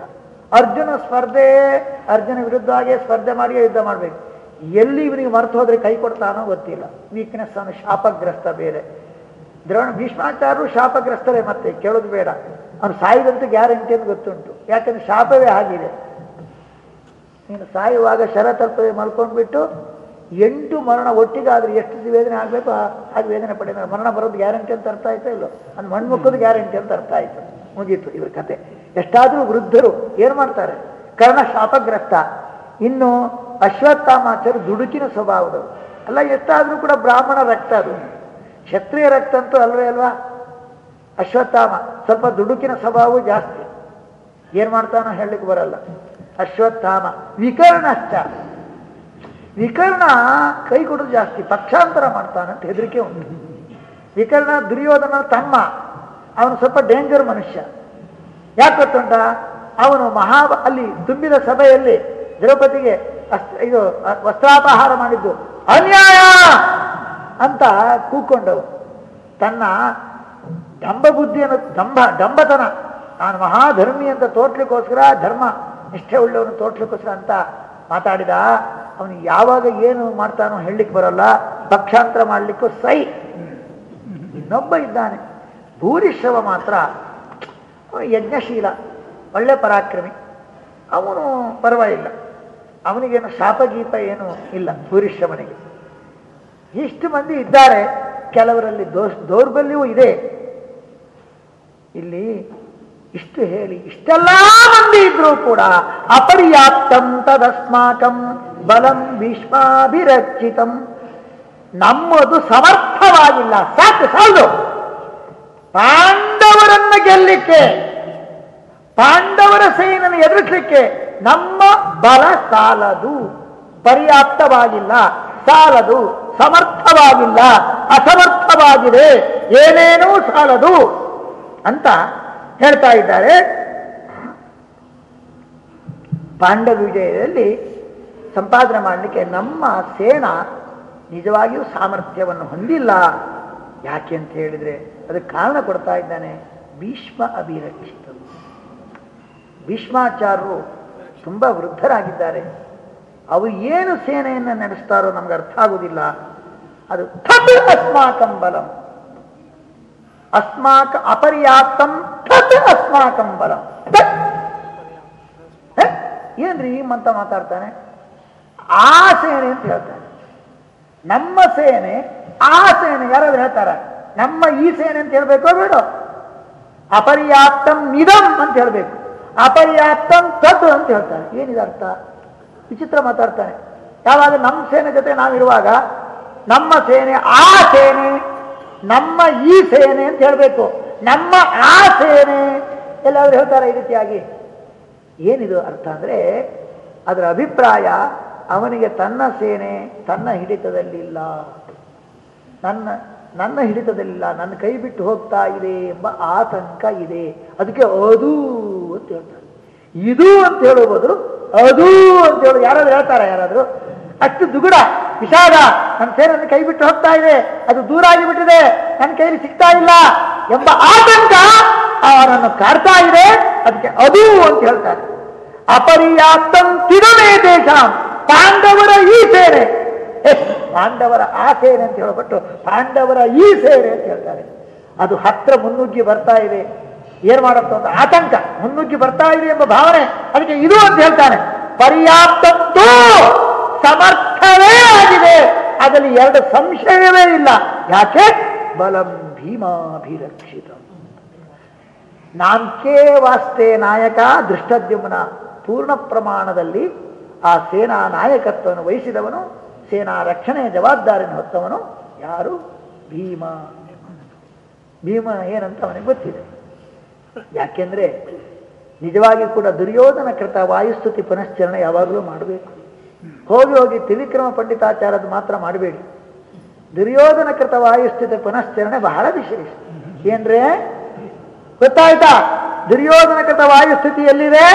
ಅರ್ಜುನ ಸ್ಪರ್ಧೆ, ಅರ್ಜುನ ವಿರುದ್ಧವಾಗಿಯೇ ಸ್ಪರ್ಧೆ ಮಾಡಿಯೇ ಯುದ್ಧ ಮಾಡಬೇಕು. ಎಲ್ಲಿ ಇವನಿಗೆ ಮರ್ತು ಹೋದರೆ ಕೈ ಕೊಡ್ತಾನೋ ಗೊತ್ತಿಲ್ಲ. ವೀಕ್ನೆಸ್ ಅವನು ಶಾಪಗ್ರಸ್ತ ಬೇರೆ. ದ್ರೋಣ ಭೀಷ್ಮಾಚಾರ್ಯರು ಶಾಪಗ್ರಸ್ತರೇ ಮತ್ತೆ, ಕೇಳೋದು ಬೇಡ. ಅವನು ಸಾಯಿದಂತ ಗ್ಯಾರಂಟಿ ಅಂತ ಗೊತ್ತುಂಟು. ಯಾಕಂದ್ರೆ ಶಾಪವೇ ಆಗಿದೆ ನೀನು ಸಾಯುವಾಗ ಶರ ಮಲ್ಕೊಂಡ್ಬಿಟ್ಟು ಎಂಟು ಮರಣ ಒಟ್ಟಿಗಾದ್ರೆ ಎಷ್ಟು ವೇದನೆ ಆಗಬೇಕು? ಹಾಗೆ ವೇದನೆ ಪಡೆದ ಮರಣ ಬರೋದು ಗ್ಯಾರಂಟಿ ಅಂತ ಅರ್ಥ ಆಯ್ತಾ ಇಲ್ಲೋ? ಅದು ಮಣ್ಮುಖದ ಗ್ಯಾರಂಟಿ ಅಂತ ಅರ್ಥ ಆಯಿತು. ಮುಗೀತು ಇವ್ರ ಕತೆ. ಎಷ್ಟಾದರೂ ವೃದ್ಧರು ಏನು ಮಾಡ್ತಾರೆ? ಕರ್ಣ ಶಾಪಗ್ರಸ್ತ. ಇನ್ನು ಅಶ್ವತ್ಥಾಮಾಚಾರ ದುಡುಕಿನ ಸ್ವಭಾವದವರು. ಅಲ್ಲ, ಎಷ್ಟಾದರೂ ಕೂಡ ಬ್ರಾಹ್ಮಣ ರಕ್ತ ಅದು. ಕ್ಷತ್ರಿಯ ರಕ್ತ ಅಂತೂ ಅಲ್ವೇ ಅಲ್ವಾ? ಅಶ್ವತ್ಥಾಮ, ಸ್ವಲ್ಪ ದುಡುಕಿನ ಸ್ವಭಾವವು ಜಾಸ್ತಿ. ಏನು ಮಾಡ್ತಾನೋ ಹೇಳಲಿಕ್ಕೆ ಬರಲ್ಲ. ಅಶ್ವತ್ಥಾಮ, ವಿಕರ್ಣಶ್ಚ. ವಿಕರ್ಣ ಕೈ ಕೊಡೋದು ಜಾಸ್ತಿ, ಪಕ್ಷಾಂತರ ಮಾಡ್ತಾನಂತ ಹೆದರಿಕೆ ಉಂಟು. ವಿಕರ್ಣ ದುರ್ಯೋಧನ ತಮ್ಮ, ಅವನು ಸ್ವಲ್ಪ ಡೇಂಜರ್ ಮನುಷ್ಯ. ಯಾಕೆ ಗೊತ್ತುಂಟ? ಅವನು ಮಹಾ, ಅಲ್ಲಿ ತುಂಬಿದ ಸಭೆಯಲ್ಲಿ ದ್ರೌಪದಿಗೆ ಅಸ್ತ್ರ ಇದು ವಸ್ತ್ರಾಪಹಾರ ಮಾಡಿದ್ದು, ಅನ್ಯಾಯ! ಅಂತ ಕೂಕೊಂಡವು. ತನ್ನ ಡಂಬ ಬುದ್ಧಿಯನ್ನು ದಂಭ ಡಂಬತನ, ನಾನು ಮಹಾಧರ್ಮಿ ಅಂತ ತೋಟ್ಲಿಕ್ಕೋಸ್ಕರ ಧರ್ಮ ನಿಷ್ಠೆ ಉಳ್ಳವನು ತೋಟ್ಲಿಕ್ಕೋಸ್ಕರ ಅಂತ ಮಾತಾಡಿದ. ಅವನು ಯಾವಾಗ ಏನು ಮಾಡ್ತಾನೋ ಹೇಳಲಿಕ್ಕೆ ಬರೋಲ್ಲ, ಪಕ್ಷಾಂತರ ಮಾಡಲಿಕ್ಕೂ ಸೈ. ಇನ್ನೊಬ್ಬ ಇದ್ದಾನೆ. ಭೂರಿಶ್ರವ ಮಾತ್ರ ಯಜ್ಞಶೀಲ, ಒಳ್ಳೆ ಪರಾಕ್ರಮಿ. ಅವನು ಪರವಾಗಿಲ್ಲ. ಅವನಿಗೇನು ಶಾಪಗೀಪ ಏನು ಇಲ್ಲ, ಭೂರಿಶ್ರವನಿಗೆ. ಇಷ್ಟು ಮಂದಿ ಇದ್ದಾರೆ, ಕೆಲವರಲ್ಲಿ ದೋಸ್, ದೌರ್ಬಲ್ಯವೂ ಇದೆ. ಇಲ್ಲಿ ಇಷ್ಟು ಹೇಳಿ, ಇಷ್ಟೆಲ್ಲ ಮಂದಿ ಇದ್ರೂ ಕೂಡ ಅಪರ್ಯಾಪ್ತಂ ತದಸ್ಮಾಕಂ. ಬಲಂ ವಿಶ್ವಾಭಿರಕ್ಷಿತಂ ನಮ್ಮದು ಸಮರ್ಥವಾಗಿಲ್ಲ. ಸಾಕು, ಸಾಲದು. ಪಾಂಡವರನ್ನ ಗೆಲ್ಲಿಕ್ಕೆ, ಪಾಂಡವರ ಸೇನನ್ನು ಎದುರಿಸಲಿಕ್ಕೆ ನಮ್ಮ ಬಲ ಸಾಲದು. ಪರ್ಯಾಪ್ತವಾಗಿಲ್ಲ, ಸಾಲದು, ಸಮರ್ಥವಾಗಿಲ್ಲ, ಅಸಮರ್ಥವಾಗಿದೆ, ಏನೇನೂ ಸಾಲದು ಅಂತ ಹೇಳ್ತಾ ಇದ್ದಾರೆ. ಪಾಂಡವ ವಿಜಯದಲ್ಲಿ ಸಂಪಾದನೆ ಮಾಡಲಿಕ್ಕೆ ನಮ್ಮ ಸೇನಾ ನಿಜವಾಗಿಯೂ ಸಾಮರ್ಥ್ಯವನ್ನು ಹೊಂದಿಲ್ಲ. ಯಾಕೆ ಅಂತ ಹೇಳಿದರೆ ಅದಕ್ಕೆ ಕಾರಣ ಕೊಡ್ತಾ ಇದ್ದಾನೆ ಭೀಷ್ಮ ಅಭಿರಕ್ಷಿತರು ಭೀಷ್ಮಾಚಾರ್ಯರು ತುಂಬ ವೃದ್ಧರಾಗಿದ್ದಾರೆ. ಅವು ಏನು ಸೇನೆಯನ್ನು ನಡೆಸ್ತಾರೋ ನಮ್ಗೆ ಅರ್ಥ ಆಗುವುದಿಲ್ಲ ಅದು ಥತ್ ಅಸ್ಮಾಕಂ ಬಲಂ. ಅಸ್ಮಾಕ ಅಪರ್ಯಾಪ್ತಂ ಥತ್ ಅಸ್ಮಾಕಂ ಬಲಂ? ಏನ್ರಿ ಅಂತ ಮಾತಾಡ್ತಾನೆ? ಆ ಸೇನೆ ಅಂತ ಹೇಳ್ತಾರೆ. ನಮ್ಮ ಸೇನೆ ಆ ಸೇನೆ, ಯಾರಾದ್ರೂ ಹೇಳ್ತಾರ? ನಮ್ಮ ಈ ಸೇನೆ ಅಂತ ಹೇಳ್ಬೇಕೋ ಬೇಡ? ಅಪರ್ಯಾಪ್ತಂ ನಿಧಂ ಅಂತ ಹೇಳ್ಬೇಕು. ಅಪರ್ಯಾಪ್ತಂ ತದ್ ಅಂತ ಹೇಳ್ತಾರೆ. ಏನಿದೆ ಅರ್ಥ? ವಿಚಿತ್ರ ಮಾತಾಡ್ತಾನೆ. ಯಾವಾಗ ನಮ್ಮ ಸೇನೆ ಜೊತೆ ನಾವಿರುವಾಗ ನಮ್ಮ ಸೇನೆ ಆ ಸೇನೆ, ನಮ್ಮ ಈ ಸೇನೆ ಅಂತ ಹೇಳ್ಬೇಕು. ನಮ್ಮ ಆ ಸೇನೆ. ಎಲ್ಲಾದ್ರೂ ಹೇಳ್ತಾರೆ ಈ ರೀತಿಯಾಗಿ? ಏನಿದು ಅರ್ಥ ಅಂದ್ರೆ, ಅದರ ಅಭಿಪ್ರಾಯ ಅವನಿಗೆ ತನ್ನ ಸೇನೆ ತನ್ನ ಹಿಡಿತದಲ್ಲಿಲ್ಲ. ನನ್ನ ನನ್ನ ಹಿಡಿತದಲ್ಲಿಲ್ಲ, ನನ್ನ ಕೈ ಬಿಟ್ಟು ಹೋಗ್ತಾ ಇದೆ ಎಂಬ ಆತಂಕ ಇದೆ. ಅದಕ್ಕೆ ಅದು ಅಂತ ಹೇಳ್ತಾರೆ. ಇದು ಅಂತ ಹೇಳೋ ಬದಲು ಅದು ಅಂತ ಹೇಳೋದು ಯಾರಾದ್ರೂ ಹೇಳ್ತಾರ ಯಾರಾದರೂ? ಅಷ್ಟು ದುಗುಡ, ವಿಷಾದ, ನನ್ನ ಸೇನೆ ಕೈ ಬಿಟ್ಟು ಹೋಗ್ತಾ ಇದೆ. ಅದು ದೂರ ಆಗಿಬಿಟ್ಟಿದೆ. ನನ್ನ ಕೈಲಿ ಸಿಗ್ತಾ ಇಲ್ಲ ಎಂಬ ಆತಂಕ ಅವನನ್ನು ಕಾಡ್ತಾ ಇದೆ. ಅದಕ್ಕೆ ಅದು ಅಂತ ಹೇಳ್ತಾರೆ. ಅಪರ್ಯಾಪ್ತಂ ತಿರುಮೇ ದೇಶ. ಪಾಂಡವರ ಈ ಸೇನೆ ಪಾಂಡವರ ಆ ಸೇನೆ ಅಂತ ಹೇಳ್ಬಿಟ್ಟು ಪಾಂಡವರ ಈ ಸೇನೆ ಅಂತ ಹೇಳ್ತಾರೆ. ಅದು ಹತ್ರ ಮುನ್ನುಗ್ಗಿ ಬರ್ತಾ ಇದೆ. ಏನ್ ಮಾಡುತ್ತ ಅಂತ ಆತಂಕ? ಮುನ್ನುಗ್ಗಿ ಬರ್ತಾ ಇದೆ ಎಂಬ ಭಾವನೆ. ಅದಕ್ಕೆ ಇದು ಅಂತ ಹೇಳ್ತಾನೆ. ಪರ್ಯಾಪ್ತಂತೂ ಸಮರ್ಥವೇ ಆಗಿದೆ. ಅದರಲ್ಲಿ ಎರಡು ಸಂಶಯವೇ ಇಲ್ಲ. ಯಾಕೆ? ಬಲಂ ಭೀಮಾಭಿರಕ್ಷಿತ. ನಾನ್ಕೇ ವಾಸ್ತೆ ನಾಯಕ, ದೃಷ್ಟದ್ಯುಮ್ನ ಪೂರ್ಣ ಪ್ರಮಾಣದಲ್ಲಿ ಆ ಸೇನಾ ನಾಯಕತ್ವವನ್ನು ವಹಿಸಿದವನು, ಸೇನಾ ರಕ್ಷಣೆಯ ಜವಾಬ್ದಾರಿಯನ್ನು ಹೊತ್ತವನು ಯಾರು? ಭೀಮ ಭೀಮ ಏನಂತ ಅವನಿಗೆ ಗೊತ್ತಿದೆ. ಯಾಕೆಂದ್ರೆ ನಿಜವಾಗಿ ಕೂಡ ದುರ್ಯೋಧನ ಕೃತ ವಾಯುಸ್ತುತಿ ಪುನಶ್ಚರಣೆ ಯಾವಾಗಲೂ ಮಾಡಬೇಕು. ಹೋಗಿ ಹೋಗಿ ತ್ರಿವಿಕ್ರಮ ಪಂಡಿತಾಚಾರದ ಮಾತ್ರ ಮಾಡಬೇಡಿ. ದುರ್ಯೋಧನ ಕೃತ ವಾಯುಸ್ಥಿತಿ ಪುನಶ್ಚರಣೆ ಬಹಳ ವಿಶೇಷ. ಏನ್ರೆ? ಗೊತ್ತಾಯ್ತಾ? ದುರ್ಯೋಧನ ಕೃತ ವಾಯುಸ್ಥಿತಿ ಎಲ್ಲಿದೆ?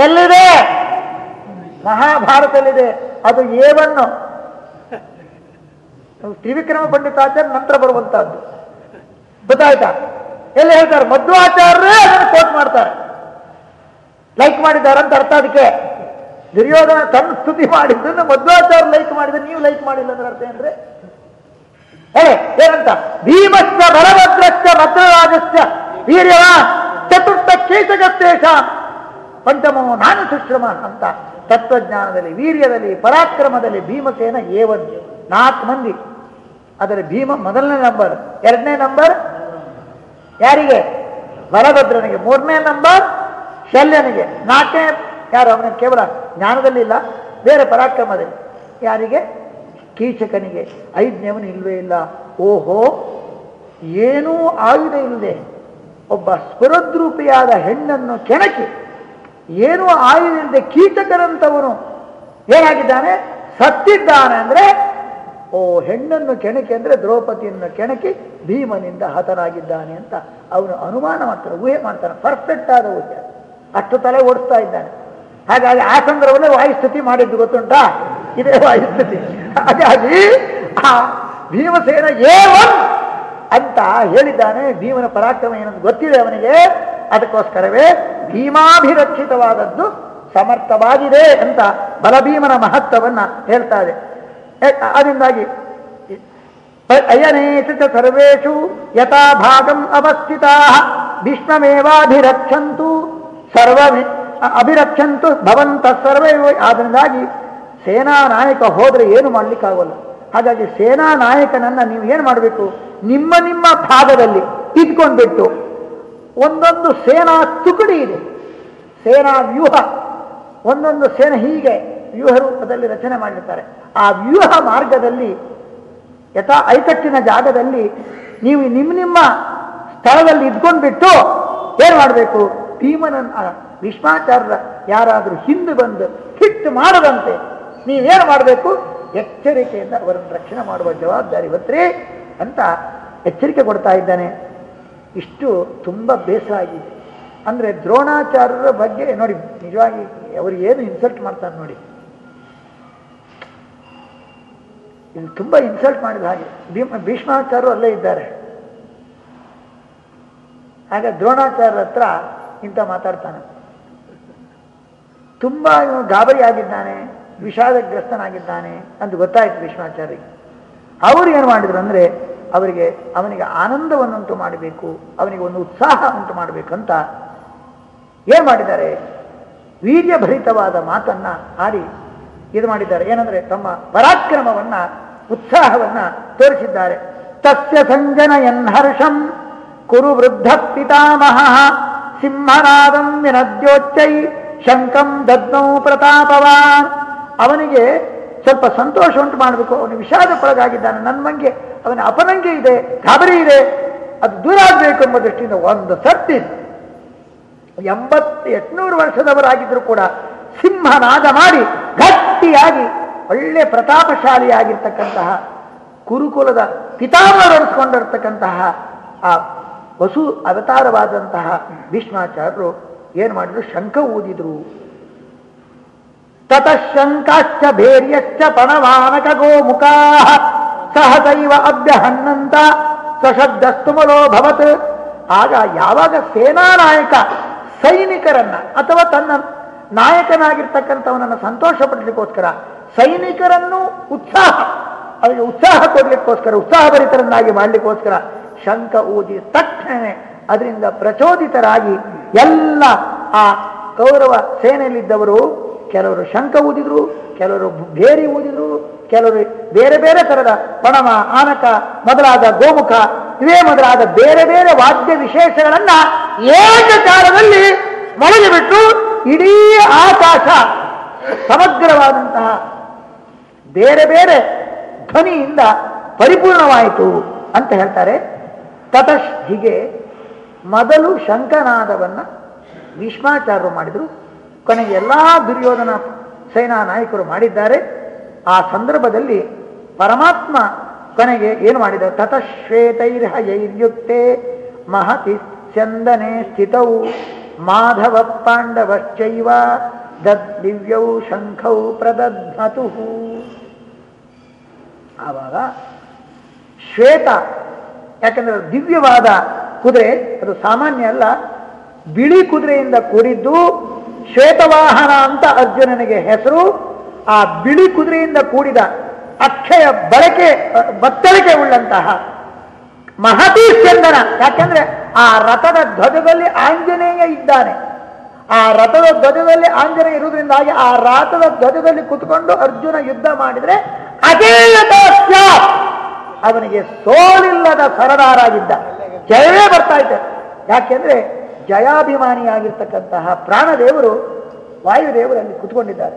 ಎಲ್ಲಿದೆ? ಮಹಾಭಾರತದಲ್ಲಿದೆ. ಅದು ಏವನ್ನು? ತ್ರಿವಿಕ್ರಮ ಪಂಡಿತಾಚಾರ್ಯ ನಂತರ ಬರುವಂತಹದ್ದು. ಗೊತ್ತಾಯ್ತಾ? ಎಲ್ಲಿ ಹೇಳ್ತಾರೆ? ಮಧ್ವಾಚಾರ್ಯರೇ ಅದನ್ನು ಕೋಟ್ ಮಾಡ್ತಾರೆ. ಲೈಕ್ ಮಾಡಿದ್ದಾರೆ ಅಂತ ಅರ್ಥ ಅದಕ್ಕೆ. ದುರ್ಯೋಧನ ತನ್ನ ಸ್ತುತಿ ಮಾಡಿದ್ದನ್ನು ಮಧ್ವಾಚಾರ್ಯ ಲೈಕ್ ಮಾಡಿದ್ರೆ ನೀವು ಲೈಕ್ ಮಾಡಿಲ್ಲ ಅಂದ್ರೆ ಅರ್ಥ ಏನ್ರಿ? ಹೇ, ಏನಂತ? ಭೀಮಸ್ಥ ಬಲಭದ್ರಶ್ಚ ಭದ್ರರಾಜಶ್ಚ ವೀರ್ಯವ ಚತುರ್ಥ ಕೇಶಗಸ್ತೇಶ ಪಂಚಮೋ ನಾನು ಸುಶ್ರಮ ಅಂತ. ತತ್ವಜ್ಞಾನದಲ್ಲಿ, ವೀರ್ಯದಲ್ಲಿ, ಪರಾಕ್ರಮದಲ್ಲಿ ಭೀಮಸೇನ ಏವನ್. ನಾಲ್ಕು ಮಂದಿ. ಅದರ ಭೀಮ ಮೊದಲನೇ ನಂಬರ್. ಎರಡನೇ ನಂಬರ್? ಯಾರಿಗೆ? ಬಲಭದ್ರನಿಗೆ ಮೂರನೇ ನಂಬರ್? ಶಲ್ಯನಿಗೆ. ನಾಲ್ಕನೇ ಯಾರು? ಅವನ ಕೇವಲ ಜ್ಞಾನದಲ್ಲಿ ಇಲ್ಲ, ಬೇರೆ ಪರಾಕ್ರಮದಲ್ಲಿ. ಯಾರಿಗೆ? ಕೀಚಕನಿಗೆ. ಐದನೇವನು ಇಲ್ಲವೇ ಇಲ್ಲ. ಓಹೋ, ಏನೂ ಆಯುಧ ಇಲ್ಲದೆ ಒಬ್ಬ ಸ್ಫುರದ್ರೂಪಿಯಾದ ಹೆಣ್ಣನ್ನು ಕೆಣಕಿ ಏನೂ ಆಯುವಿಲ್ಲದೆ ಕೀಟಕರಂತವನು ಏನಾಗಿದ್ದಾನೆ? ಸತ್ತಿದ್ದಾನೆ ಅಂದ್ರೆ, ಓ ಹೆಣ್ಣನ್ನು ಕೆಣಕಿ ಅಂದ್ರೆ ದ್ರೌಪದಿಯನ್ನು ಕೆಣಕಿ ಭೀಮನಿಂದ ಹತನಾಗಿದ್ದಾನೆ ಅಂತ ಅವನು ಅನುಮಾನ ಮಾಡ್ತಾನೆ, ಊಹೆ ಮಾಡ್ತಾನೆ ಪರ್ಫೆಕ್ಟ್ ಆದ ಊಹೆ. ಅಷ್ಟು ತಲೆ ಓಡಿಸ್ತಾ ಇದ್ದಾನೆ. ಹಾಗಾಗಿ ಆ ಸಂದರ್ಭದಲ್ಲಿ ವಾಯುಸ್ಥಿತಿ ಮಾಡಿದ್ದು ಗೊತ್ತುಂಟಾ? ಇದೇ ವಾಯುಸ್ಥಿತಿ ಹಾಗಾಗಿ ಆ ಭೀಮಸೇನ ಏವನ್ ಅಂತ ಹೇಳಿದ್ದಾನೆ. ಭೀಮನ ಪರಾಕ್ರಮ ಏನಂತ ಗೊತ್ತಿದೆ ಅವನಿಗೆ. ಅದಕ್ಕೋಸ್ಕರವೇ ಭೀಮಾಭಿರಕ್ಷಿತವಾದದ್ದು ಸಮರ್ಥವಾಗಿದೆ ಅಂತ ಬಲಭೀಮನ ಮಹತ್ವವನ್ನು ಹೇಳ್ತಾ ಇದೆ. ಅದರಿಂದಾಗಿ ಅಯನೇಶು ಚ ಸರ್ವೇಷು ಯಥಾ ಭಾಗಂ ಅವಸ್ಥಿತಾ ಭೀಷ್ಮಮೇವಾಭಿರಕ್ಷಂತು ಸರ್ವ ಅಭಿರಕ್ಷಂತು ಭವಂತ ಸರ್ವೇ ಆದ್ರಿಂದಾಗಿ ಸೇನಾ ನಾಯಕ ಹೋದರೆ ಏನು ಮಾಡಲಿಕ್ಕಾಗಲ್ಲ. ಹಾಗಾಗಿ ಸೇನಾ ನಾಯಕನನ್ನು ನೀವು ಏನು ಮಾಡಬೇಕು? ನಿಮ್ಮ ನಿಮ್ಮ ಭಾಗದಲ್ಲಿ ಇದ್ಕೊಂಡ್ಬಿಟ್ಟು ಒಂದೊಂದು ಸೇನಾ ತುಕಡಿ ಇದೆ. ಸೇನಾ ವ್ಯೂಹ. ಒಂದೊಂದು ಸೇನೆ ಹೀಗೆ ವ್ಯೂಹ ರೂಪದಲ್ಲಿ ರಚನೆ ಮಾಡಿರ್ತಾರೆ. ಆ ವ್ಯೂಹ ಮಾರ್ಗದಲ್ಲಿ ಯಥಾ ಐಕಟ್ಟಿನ ಜಾಗದಲ್ಲಿ ನೀವು ನಿಮ್ಮ ನಿಮ್ಮ ಸ್ಥಳದಲ್ಲಿ ಇದ್ಕೊಂಡ್ಬಿಟ್ಟು ಏನು ಮಾಡಬೇಕು? ಭೀಮನನ್ನ ಆ, ಭೀಷ್ಮಾಚಾರ್ಯರ ಯಾರಾದರೂ ಹಿಂದೆ ಬಂದು ಹಿಟ್ಟು ಮಾಡದಂತೆ ನೀವೇನು ಮಾಡಬೇಕು? ಎಚ್ಚರಿಕೆಯಿಂದ ಅವರನ್ನು ರಕ್ಷಣೆ ಮಾಡುವ ಜವಾಬ್ದಾರಿ ಹೊತ್ತರಿ ಅಂತ ಎಚ್ಚರಿಕೆ ಕೊಡ್ತಾ ಇದ್ದಾನೆ. ಇಷ್ಟು ತುಂಬ ಬೇಸರ ಆಗಿದೆ. ಅಂದ್ರೆ ದ್ರೋಣಾಚಾರ್ಯರ ಬಗ್ಗೆ ನೋಡಿ, ನಿಜವಾಗಿ ಅವರು ಏನು ಇನ್ಸಲ್ಟ್ ಮಾಡ್ತಾರೆ ನೋಡಿ. ಇದು ತುಂಬಾ ಇನ್ಸಲ್ಟ್ ಮಾಡಿದ ಹಾಗೆ. ಭೀಮ, ಭೀಷ್ಮಾಚಾರ್ಯರು ಅಲ್ಲೇ ಇದ್ದಾರೆ. ಆಗ ದ್ರೋಣಾಚಾರ್ಯರ ಹತ್ರ ಇಂಥ ಮಾತಾಡ್ತಾನೆ. ತುಂಬಾ ಇವನು ಗಾಬರಿ ಆಗಿದ್ದಾನೆ, ವಿಷಾದಗ್ರಸ್ತನಾಗಿದ್ದಾನೆ ಅಂತ ಗೊತ್ತಾಯ್ತು ಭೀಷ್ಮಾಚಾರ್ಯ ಅವರು ಏನು ಮಾಡಿದ್ರು ಅಂದ್ರೆ ಅವರಿಗೆ, ಅವನಿಗೆ ಆನಂದವನ್ನುಂಟು ಮಾಡಬೇಕು, ಅವನಿಗೆ ಒಂದು ಉತ್ಸಾಹ ಉಂಟು ಮಾಡಬೇಕಂತ ಏನು ಮಾಡಿದ್ದಾರೆ? ವೀರ್ಯಭರಿತವಾದ ಮಾತನ್ನ ಆಡಿ ಇದು ಮಾಡಿದ್ದಾರೆ. ಏನಂದ್ರೆ ತಮ್ಮ ಪರಾಕ್ರಮವನ್ನು, ಉತ್ಸಾಹವನ್ನ ತೋರಿಸಿದ್ದಾರೆ. ತಸ್ಯ ಸಂಜನ ಎನ್ಹರ್ಷಂ ಕುರು ವೃದ್ಧ ಪಿತಾಮಹ ಸಿಂಹನಾದಂ ವಿನದ್ಯೋಚ್ಚೈ ಶಂಕಂ ದದ್ನೌ ಪ್ರತಾಪವಾನ್. ಅವನಿಗೆ ಸ್ವಲ್ಪ ಸಂತೋಷ ಉಂಟು ಮಾಡಬೇಕು. ಅವನು ವಿಷಾದಕ್ಕೊಳಗಾಗಿದ್ದಾನೆ. ನನ್ನ ಮಂಗೆ, ಅವನ ಅಪನಂಗೆ ಇದೆ, ಗಾಬರಿ ಇದೆ. ಅದು ದೂರ ಆಗಬೇಕು ಎಂಬ ದೃಷ್ಟಿಯಿಂದ ಒಂದು ಸರ್ತಿ ಎಂಬತ್ತು ಎಂಟುನೂರು ವರ್ಷದವರಾಗಿದ್ದರೂ ಕೂಡ ಸಿಂಹನಾದ ಮಾಡಿ ಗಟ್ಟಿಯಾಗಿ, ಒಳ್ಳೆ ಪ್ರತಾಪಶಾಲಿಯಾಗಿರ್ತಕ್ಕಂತಹ, ಕುರುಕುಲದ ಪಿತಾಮಹರಿಸ್ಕೊಂಡಿರ್ತಕ್ಕಂತಹ ಆ ವಸು ಅವತಾರವಾದಂತಹ ಭೀಷ್ಮಾಚಾರ್ಯರು ಏನು ಮಾಡಿದ್ರು? ಶಂಖ ಊದಿದ್ರು. ತತಃ ಶಂಕಾಶ್ಚ ಭೇರ್ಯಶ್ಚ ಪಣವಾನಕ ಗೋಮುಖಾ ಸಹಸೈವ ಅಭ್ಯಹನ್ನಂತ ಸಶಬ್ದಸ್ತುಮಲೋ ಭವತ್ ಆಗ ಯಾವಾಗ ಸೇನಾ ನಾಯಕ ಸೈನಿಕರನ್ನ ಅಥವಾ ತನ್ನ ನಾಯಕನಾಗಿರ್ತಕ್ಕಂಥವನನ್ನು ಸಂತೋಷಪಡಲಿಕ್ಕೋಸ್ಕರ, ಸೈನಿಕರನ್ನು ಉತ್ಸಾಹ, ಅವರಿಗೆ ಉತ್ಸಾಹ ಕೊಡ್ಲಿಕ್ಕೋಸ್ಕರ, ಉತ್ಸಾಹಭರಿತರನ್ನಾಗಿ ಮಾಡಲಿಕ್ಕೋಸ್ಕರ ಶಂಕ ಊದಿ ತಕ್ಷಣವೇ ಅದರಿಂದ ಪ್ರಚೋದಿತರಾಗಿ ಎಲ್ಲ ಆ ಕೌರವ ಸೇನೆಯಲ್ಲಿದ್ದವರು ಕೆಲವರು ಶಂಖ ಊದಿದ್ರು, ಕೆಲವರು ಬೇರಿ ಊದಿದ್ರು, ಕೆಲವರು ಬೇರೆ ಬೇರೆ ತರದ ಪಣಮ, ಆನಕ ಮೊದಲಾದ ಗೋಮುಖ, ಇವೇ ಮೊದಲಾದ ಬೇರೆ ಬೇರೆ ವಾದ್ಯ ವಿಶೇಷಗಳನ್ನ ಏಕಕಾಲದಲ್ಲಿ ಮೊಳಗಿಬಿಟ್ಟು ಇಡೀ ಆಕಾಶ ಸಮಗ್ರವಾದಂತಹ ಬೇರೆ ಬೇರೆ ಧ್ವನಿಯಿಂದ ಪರಿಪೂರ್ಣವಾಯಿತು ಅಂತ ಹೇಳ್ತಾರೆ. ತತಶ್ ಹೀಗೆ ಮೊದಲು ಶಂಕನಾದವನ್ನ ಭೀಷ್ಮಾಚಾರ್ಯರು ಮಾಡಿದರು. ಕೊನೆಗೆ ಎಲ್ಲಾ ದುರ್ಯೋಧನ ಸೇನಾ ನಾಯಕರು ಮಾಡಿದ್ದಾರೆ. ಆ ಸಂದರ್ಭದಲ್ಲಿ ಪರಮಾತ್ಮ ಕೊನೆಗೆ ಏನು ಮಾಡಿದ? ತತಶ್ವೇತೈರ್ಹಯೈರ್ಯುಕ್ತೆ ಮಹತಿ ಚಂದನೆ ಸ್ಥಿತೌ ಮಾಧವ ಪಾಂಡವಶ್ಚೈವ ದದ್ ದಿವ್ಯೌ ಶಂಖೌ ಪ್ರದಧ್ಮತು ಆವಾಗ ಶ್ವೇತ, ಯಾಕಂದ್ರೆ ದಿವ್ಯವಾದ ಕುದುರೆ, ಅದು ಸಾಮಾನ್ಯ ಅಲ್ಲ, ಬಿಳಿ ಕುದುರೆಯಿಂದ ಕೂಡಿದ್ದು ಶ್ವೇತವಾಹನ ಅಂತ ಅರ್ಜುನನಿಗೆ ಹೆಸರು, ಆ ಬಿಳಿ ಕುದುರೆಯಿಂದ ಕೂಡಿದ ಅಕ್ಷಯ ಬಳಕೆ ಬತ್ತಳಿಕೆ ಉಳ್ಳಂತಹ ಮಹತಿ ಚಂದನ ಯಾಕೆಂದ್ರೆ ಆ ರಥದ ಧ್ವಜದಲ್ಲಿ ಆಂಜನೇಯ ಇದ್ದಾನೆ. ಆ ರಥದ ಧ್ವಜದಲ್ಲಿ ಆಂಜನೇಯ ಇರುವುದರಿಂದಾಗಿ ಆ ರಥದ ಧ್ವಜದಲ್ಲಿ ಕುತ್ಕೊಂಡು ಅರ್ಜುನ ಯುದ್ಧ ಮಾಡಿದ್ರೆ ಅಜೇಯದಾಸ್ಯ ಅವನಿಗೆ ಸೋಲಿಲ್ಲದ ಸರದಾರಾಗಿದ್ದ. ಜಯವೇ ಬರ್ತಾ ಇದ್ದ. ಯಾಕೆಂದ್ರೆ ಜಯಾಭಿಮಾನಿಯಾಗಿರ್ತಕ್ಕಂತಹ ಪ್ರಾಣದೇವರು ವಾಯುದೇವರು ಅಲ್ಲಿ ಕುತ್ಕೊಂಡಿದ್ದಾರೆ.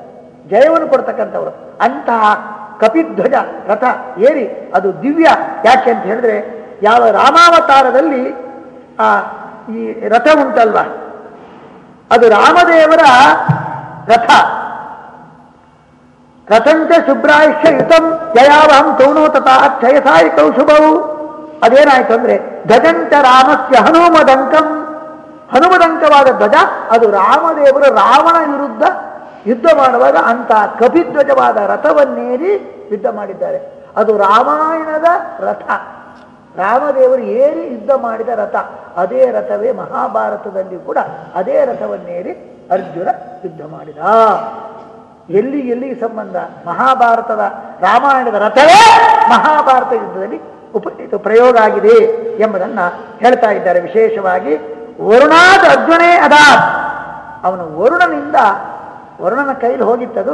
ಜಯವನ್ನು ಕೊಡ್ತಕ್ಕಂಥವರು. ಅಂತಹ ಕಪಿಧ್ವಜ ರಥ ಏರಿ ಅದು ದಿವ್ಯ ಯಾಕೆ ಅಂತ ಹೇಳಿದ್ರೆ ಯಾವ ರಾಮಾವತಾರದಲ್ಲಿ ಆ ಈ ರಥ ಉಂಟಲ್ವ? ಅದು ರಾಮದೇವರ ರಥ. ರಥಂಚ ಶುಭ್ರಾಯುಷ್ಯ ಯುತಂ ಜಯಾವಹಂ ಕೌನೋ ತಥಾ ಕ್ಷಯಸಾಯಿ ಕೌಶುಭವು. ಅದೇನಾಯ್ತು ಅಂದ್ರೆ ಧ್ವಜಂಚ ರಾಮಸ್ಯ ಹನುಮದಂಕಂ ಹನುಮದಂಕವಾದ ಧ್ವಜ, ಅದು ರಾಮದೇವರು ರಾವಣ ವಿರುದ್ಧ ಯುದ್ಧ ಮಾಡುವಾಗ ಅಂತ ಕಪಿಧ್ವಜವಾದ ರಥವನ್ನೇರಿ ಯುದ್ಧ ಮಾಡಿದ್ದಾರೆ. ಅದು ರಾಮಾಯಣದ ರಥ. ರಾಮದೇವರು ಏರಿ ಯುದ್ಧ ಮಾಡಿದ ರಥ. ಅದೇ ರಥವೇ ಮಹಾಭಾರತದಲ್ಲಿ ಕೂಡ ಅದೇ ರಥವನ್ನೇರಿ ಅರ್ಜುನ ಯುದ್ಧ ಮಾಡಿದ. ಎಲ್ಲಿ ಎಲ್ಲಿಗೆ ಸಂಬಂಧ? ಮಹಾಭಾರತದ ರಾಮಾಯಣದ ರಥವೇ ಮಹಾಭಾರತ ಯುದ್ಧದಲ್ಲಿ ಉಪ ಇದು ಪ್ರಯೋಗ ಆಗಿದೆ ಎಂಬುದನ್ನು ಹೇಳ್ತಾ ಇದ್ದಾರೆ. ವಿಶೇಷವಾಗಿ ವರುಣಾದ ಅರ್ಜುನೇ ಅದಾತ್. ಅವನು ವರುಣನಿಂದ ವರುಣನ ಕೈಲಿ ಹೋಗಿತ್ತದು,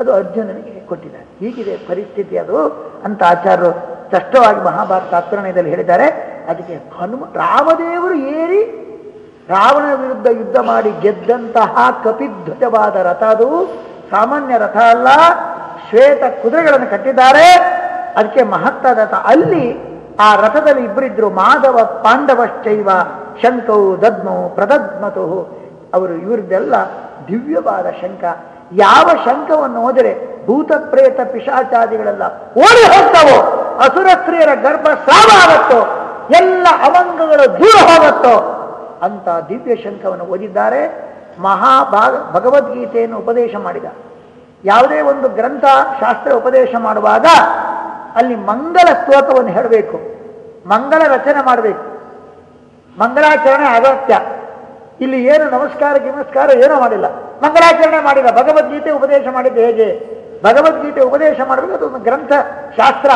ಅದು ಅರ್ಜುನನಿಗೆ ಕೊಟ್ಟಿದ್ದಾರೆ ಹೀಗಿದೆ ಪರಿಸ್ಥಿತಿ ಅದು ಅಂತ ಆಚಾರ್ಯರು ಸ್ಪಷ್ಟವಾಗಿ ಮಹಾಭಾರತ ಆಚರಣೆಯಲ್ಲಿ ಹೇಳಿದ್ದಾರೆ. ಅದಕ್ಕೆ ಹನುಮ, ರಾಮದೇವರು ಏರಿ ರಾವಣನ ವಿರುದ್ಧ ಯುದ್ಧ ಮಾಡಿ ಗೆದ್ದಂತಹ ಕಪಿಧ್ವಜವಾದ ರಥ ಅದು. ಸಾಮಾನ್ಯ ರಥ ಅಲ್ಲ, ಶ್ವೇತ ಕುದುರೆಗಳನ್ನು ಕಟ್ಟಿದ್ದಾರೆ. ಅದಕ್ಕೆ ಮಹತ್ತಾದ ಅಲ್ಲಿ ಆ ರಥದಲ್ಲಿ ಇಬ್ಬರಿದ್ರು ಮಾಧವ ಪಾಂಡವಶ್ಚೈವ ಶಂಕೌ ದದ್ಮೋ ಪ್ರದದ್ಮತು. ಅವರು ಇವರದ್ದೆಲ್ಲ ದಿವ್ಯವಾದ ಶಂಕ ಯಾವ ಶಂಕವನ್ನು ಹೋದರೆ ಭೂತ ಪ್ರೇತ ಪಿಶಾಚಾದಿಗಳೆಲ್ಲ ಓಡಿ ಹೋಗ್ತಾವೋ ಅಸುರ ಸ್ತ್ರೀಯರ ಗರ್ಭ ಸ್ರಾವ ಆಗತ್ತೋ ಎಲ್ಲ ಅವಂಗಗಳು ದೂರ ಹೋಗತ್ತೋ ಅಂತ ದಿವ್ಯ ಶಂಕವನ್ನು ಓದಿದ್ದಾರೆ. ಮಹಾಭಾಗ ಭಗವದ್ಗೀತೆಯನ್ನು ಉಪದೇಶ ಮಾಡಿದ. ಯಾವುದೇ ಒಂದು ಗ್ರಂಥ ಶಾಸ್ತ್ರ ಉಪದೇಶ ಮಾಡುವಾಗ ಅಲ್ಲಿ ಮಂಗಲ ಸ್ತೋತ್ರವನ್ನು ಹೇಳಬೇಕು. ಮಂಗಲ ರಚನೆ ಮಾಡಬೇಕು. ಮಂಗಲಾಚರಣೆ ಅಗತ್ಯ. ಇಲ್ಲಿ ಏನು ನಮಸ್ಕಾರ ಗಿಮಸ್ಕಾರ ಏನೂ ಮಾಡಿಲ್ಲ. ಮಂಗಲಾಚರಣೆ ಮಾಡಿಲ್ಲ. ಭಗವದ್ಗೀತೆ ಉಪದೇಶ ಮಾಡಿದ್ದು ಹೇಗೆ? ಭಗವದ್ಗೀತೆ ಉಪದೇಶ ಮಾಡಬೇಕು ಅದೊಂದು ಗ್ರಂಥ ಶಾಸ್ತ್ರ.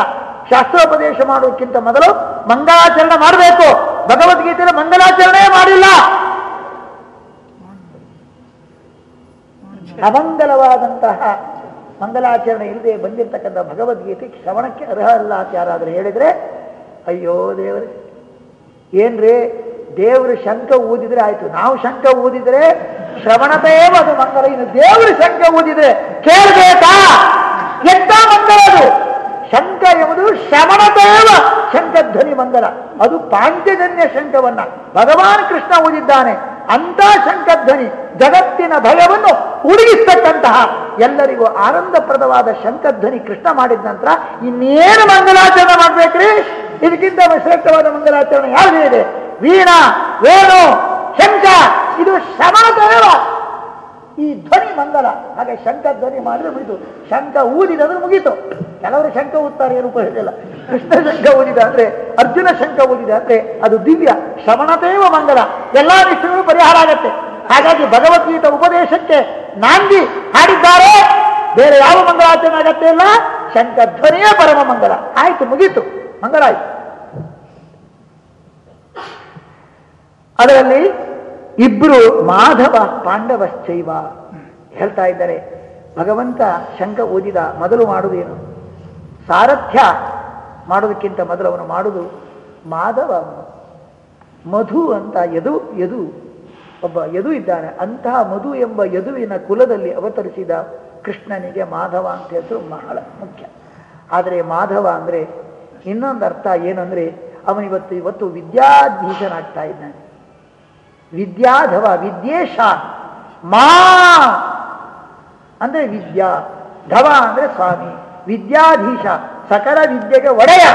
ಶಾಸ್ತ್ರೋಪದೇಶ ಮಾಡೋಕ್ಕಿಂತ ಮೊದಲು ಮಂಗಲಾಚರಣೆ ಮಾಡಬೇಕು. ಭಗವದ್ಗೀತೆಯ ಮಂಗಲಾಚರಣೆ ಮಾಡಿಲ್ಲ. ಅಮಂಗಲವಾದಂತಹ ಮಂಗಲಾಚರಣೆ ಇಲ್ಲದೆ ಬಂದಿರತಕ್ಕಂಥ ಭಗವದ್ಗೀತೆ ಶ್ರವಣಕ್ಕೆ ಅರ್ಹ ಅಲ್ಲ ಅಂತ ಯಾರಾದರೂ ಹೇಳಿದ್ರೆ, ಅಯ್ಯೋ ದೇವರೇ, ಏನ್ರಿ, ದೇವರು ಶಂಕ ಊದಿದ್ರೆ ಆಯ್ತು. ನಾವು ಶಂಕ ಊದಿದ್ರೆ ಶ್ರವಣದೇವ ಅದು ಮಂಗಲ, ಇನ್ನು ದೇವರು ಶಂಕ ಊದಿದ್ರೆ ಕೇಳಬೇಕಾ? ಎಂತ ಮಂಗಲ ಅದು? ಶಂಕ ಎಂಬುದು ಶ್ರವಣದೇವ ಶಂಖಧ್ವನಿ ಮಂಗಲ. ಅದು ಪಾಂಚಜನ್ಯ ಶಂಖವನ್ನ ಭಗವಾನ್ ಕೃಷ್ಣ ಊದಿದ್ದಾನೆ. ಅಂತ ಶಂಕಧ್ವನಿ ಜಗತ್ತಿನ ಭಯವನ್ನು ಉಡುಗಿಸ್ತಕ್ಕಂತಹ ಎಲ್ಲರಿಗೂ ಆನಂದಪ್ರದವಾದ ಶಂಕಧ್ವನಿ ಕೃಷ್ಣ ಮಾಡಿದ ನಂತರ ಇನ್ನೇನು ಮಂಗಲಾಚರಣೆ ಮಾಡ್ಬೇಕ್ರಿ? ಇದಕ್ಕಿಂತ ಶ್ರೇಷ್ಠವಾದ ಮಂಗಲಾಚರಣೆ ಯಾವುದೇ ಇದೆ. ವೀಣಾ, ವೇಣು ಶಂಕ ಇದು ಶ್ರವಣದೇವ ಈ ಧ್ವನಿ ಮಂಗಲ. ಹಾಗೆ ಶಂಖ ಧ್ವನಿ ಮಾಡಿದ್ರೆ ಮುಗಿತು. ಶಂಖ ಊದಿದಂದ್ರೆ ಮುಗೀತು. ಕೆಲವರು ಶಂಖ ಊದ್ತಾರೆ, ಏನು ಉಪಯೋಗಿಲ್ಲ ಕೃಷ್ಣ ಶಂಖ ಊದಿದ ಅಂದ್ರೆ, ಅರ್ಜುನ ಶಂಖ ಊದಿದ ಅಂದ್ರೆ, ಅದು ದಿವ್ಯ, ಶ್ರವಣತೇವ ಮಂಗಲ. ಎಲ್ಲಾ ವಿಷಯಗಳು ಪರಿಹಾರ ಆಗತ್ತೆ. ಹಾಗಾಗಿ ಭಗವದ್ಗೀತ ಉಪದೇಶಕ್ಕೆ ನಾಂದಿ ಹಾಡಿದ್ದಾರೆ. ಬೇರೆ ಯಾವ ಮಂಗಳಾಚರಣೆ ಆಗತ್ತೆ ಇಲ್ಲ? ಶಂಖ ಧ್ವನಿಯೇ ಪರಮ ಮಂಗಲ. ಆಯ್ತು, ಮುಗೀತು. ಮಂಗಲ ಆಯ್ತು. ಅದರಲ್ಲಿ ಇಬ್ರು ಮಾಧವ ಪಾಂಡವಶ್ಚೈವ. ಹೇಳ್ತಾ ಇದ್ದಾರೆ. ಭಗವಂತ ಶಂಖ ಓದಿದ ಮೊದಲು ಮಾಡುವುದೇನು ಸಾರಥ್ಯ ಮಾಡೋದಕ್ಕಿಂತ ಮೊದಲು ಅವನು ಮಾಡುವುದು ಮಾಧವ. ಮಧು ಅಂತ ಯದು ಯದು, ಒಬ್ಬ ಯದು ಇದ್ದಾನೆ. ಅಂತಹ ಮಧು ಎಂಬ ಯದುವಿನ ಕುಲದಲ್ಲಿ ಅವತರಿಸಿದ ಕೃಷ್ಣನಿಗೆ ಮಾಧವ ಅಂತ ಹೆಸರು ಬಹಳ ಮುಖ್ಯ. ಆದರೆ ಮಾಧವ ಅಂದರೆ ಇನ್ನೊಂದು ಅರ್ಥ ಏನಂದರೆ ಅವನಿವತ್ತು ಇವತ್ತು ವಿದ್ಯಾಧೀಶನಾಗ್ತಾ ಇದ್ದಾನೆ. ವಿದ್ಯಾಧವ ವಿದ್ಯೇಶ. ಮಾ ಅಂದ್ರೆ ವಿದ್ಯಾ, ಧವ ಅಂದ್ರೆ ಸ್ವಾಮಿ, ವಿದ್ಯಾಧೀಶ, ಸಕಲ ವಿದ್ಯೆಗೆ ಒಡೆಯ.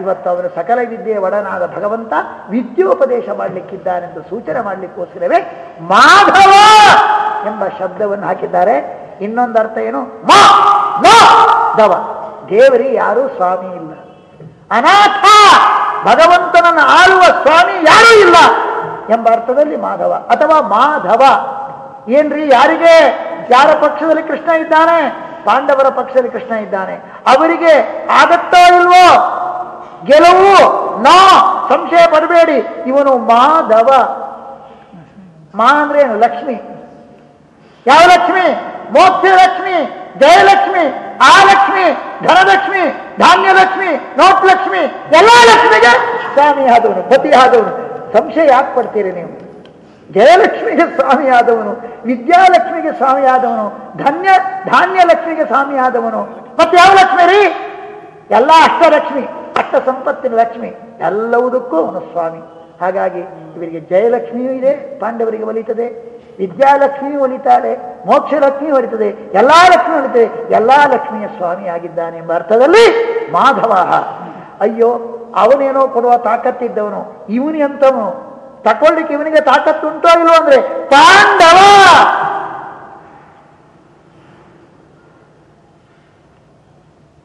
ಇವತ್ತು ಅವರ ಸಕಲ ವಿದ್ಯೆಯ ಒಡನಾದ ಭಗವಂತ ವಿದ್ಯೋಪದೇಶ ಮಾಡಲಿಕ್ಕಿದ್ದಾನೆಂದು ಸೂಚನೆ ಮಾಡಲಿಕ್ಕೋಸ್ಕರವೇ ಮಾಧವ ಎಂಬ ಶಬ್ದವನ್ನು ಹಾಕಿದ್ದಾರೆ. ಇನ್ನೊಂದು ಅರ್ಥ ಏನು? ಮಾ ಧವ. ದೇವರಿ ಯಾರೂ ಸ್ವಾಮಿ ಇಲ್ಲ. ಅನಾಥ ಭಗವಂತನನ್ನು ಆಳುವ ಸ್ವಾಮಿ ಯಾರೂ ಇಲ್ಲ. ಎಂಬ ಅರ್ಥದಲ್ಲಿ ಮಾಧವ ಅಥವಾ ಮಾಧವ. ಏನ್ರಿ, ಯಾರಿಗೆ? ಯಾರ ಪಕ್ಷದಲ್ಲಿ ಕೃಷ್ಣ ಇದ್ದಾನೆ? ಪಾಂಡವರ ಪಕ್ಷದಲ್ಲಿ ಕೃಷ್ಣ ಇದ್ದಾನೆ. ಅವರಿಗೆ ಆಗತ್ತೋ ಇಲ್ವೋ? ಗೆಲುವು? ನಾ! ಸಂಶಯ ಪಡಬೇಡಿ. ಇವನು ಮಾಧವ. ಮಾ ಅಂದ್ರೆ ಏನು? ಲಕ್ಷ್ಮಿ. ಯಾವ ಲಕ್ಷ್ಮಿ? ಮೋಕ್ಷ ಲಕ್ಷ್ಮಿ ಜಯಲಕ್ಷ್ಮಿ ಆ ಲಕ್ಷ್ಮಿ ಧನಲಕ್ಷ್ಮಿ, ಧಾನ್ಯಲಕ್ಷ್ಮಿ ನೋಟ್ ಲಕ್ಷ್ಮಿ ಎಲ್ಲಾ ಲಕ್ಷ್ಮಿಗೆ ಸ್ವಾಮಿ ಆದವನು, ಪತಿ ಆದವನು. ಸಂಶಯ ಯಾಕೆ ಪಡ್ತೀರಿ ನೀವು? ಜಯಲಕ್ಷ್ಮಿಗೆ ಸ್ವಾಮಿಯಾದವನು, ವಿದ್ಯಾಲಕ್ಷ್ಮಿಗೆ ಸ್ವಾಮಿಯಾದವನು, ಧನ್ಯ ಧಾನ್ಯ ಲಕ್ಷ್ಮಿಗೆ ಸ್ವಾಮಿಯಾದವನು. ಮತ್ತೆ ಯಾವ ಲಕ್ಷ್ಮಿ ರೀ? ಎಲ್ಲ ಅಷ್ಟಲಕ್ಷ್ಮಿ, ಅಷ್ಟ ಸಂಪತ್ತಿನ ಲಕ್ಷ್ಮಿ, ಎಲ್ಲವುದಕ್ಕೂ ಅವನು ಸ್ವಾಮಿ. ಹಾಗಾಗಿ ಇವರಿಗೆ ಜಯಲಕ್ಷ್ಮಿಯೂ ಇದೆ, ಪಾಂಡವರಿಗೆ ಒಲಿತದೆ, ವಿದ್ಯಾಲಕ್ಷ್ಮಿಯೂ ಒಲಿತಾಳೆ ಮೋಕ್ಷಲಕ್ಷ್ಮಿ ಒಲಿತದೆ, ಎಲ್ಲಾ ಲಕ್ಷ್ಮಿ ಒಲಿತದೆ, ಎಲ್ಲಾ ಲಕ್ಷ್ಮಿಯ ಸ್ವಾಮಿ ಆಗಿದ್ದಾನೆ ಎಂಬ ಅರ್ಥದಲ್ಲಿ ಮಾಧವ. ಅಯ್ಯೋ ಅವನೇನೋ ಕೊಡುವ ತಾಕತ್ತಿದ್ದವನು, ಇವನಿ ಅಂತವನು. ತಕೊಳ್ಳಿಕ್ಕೆ ಇವನಿಗೆ ತಾಕತ್ತುಂಟೋ ಇಲ್ವೋ ಅಂದ್ರೆ ಪಾಂಡವ!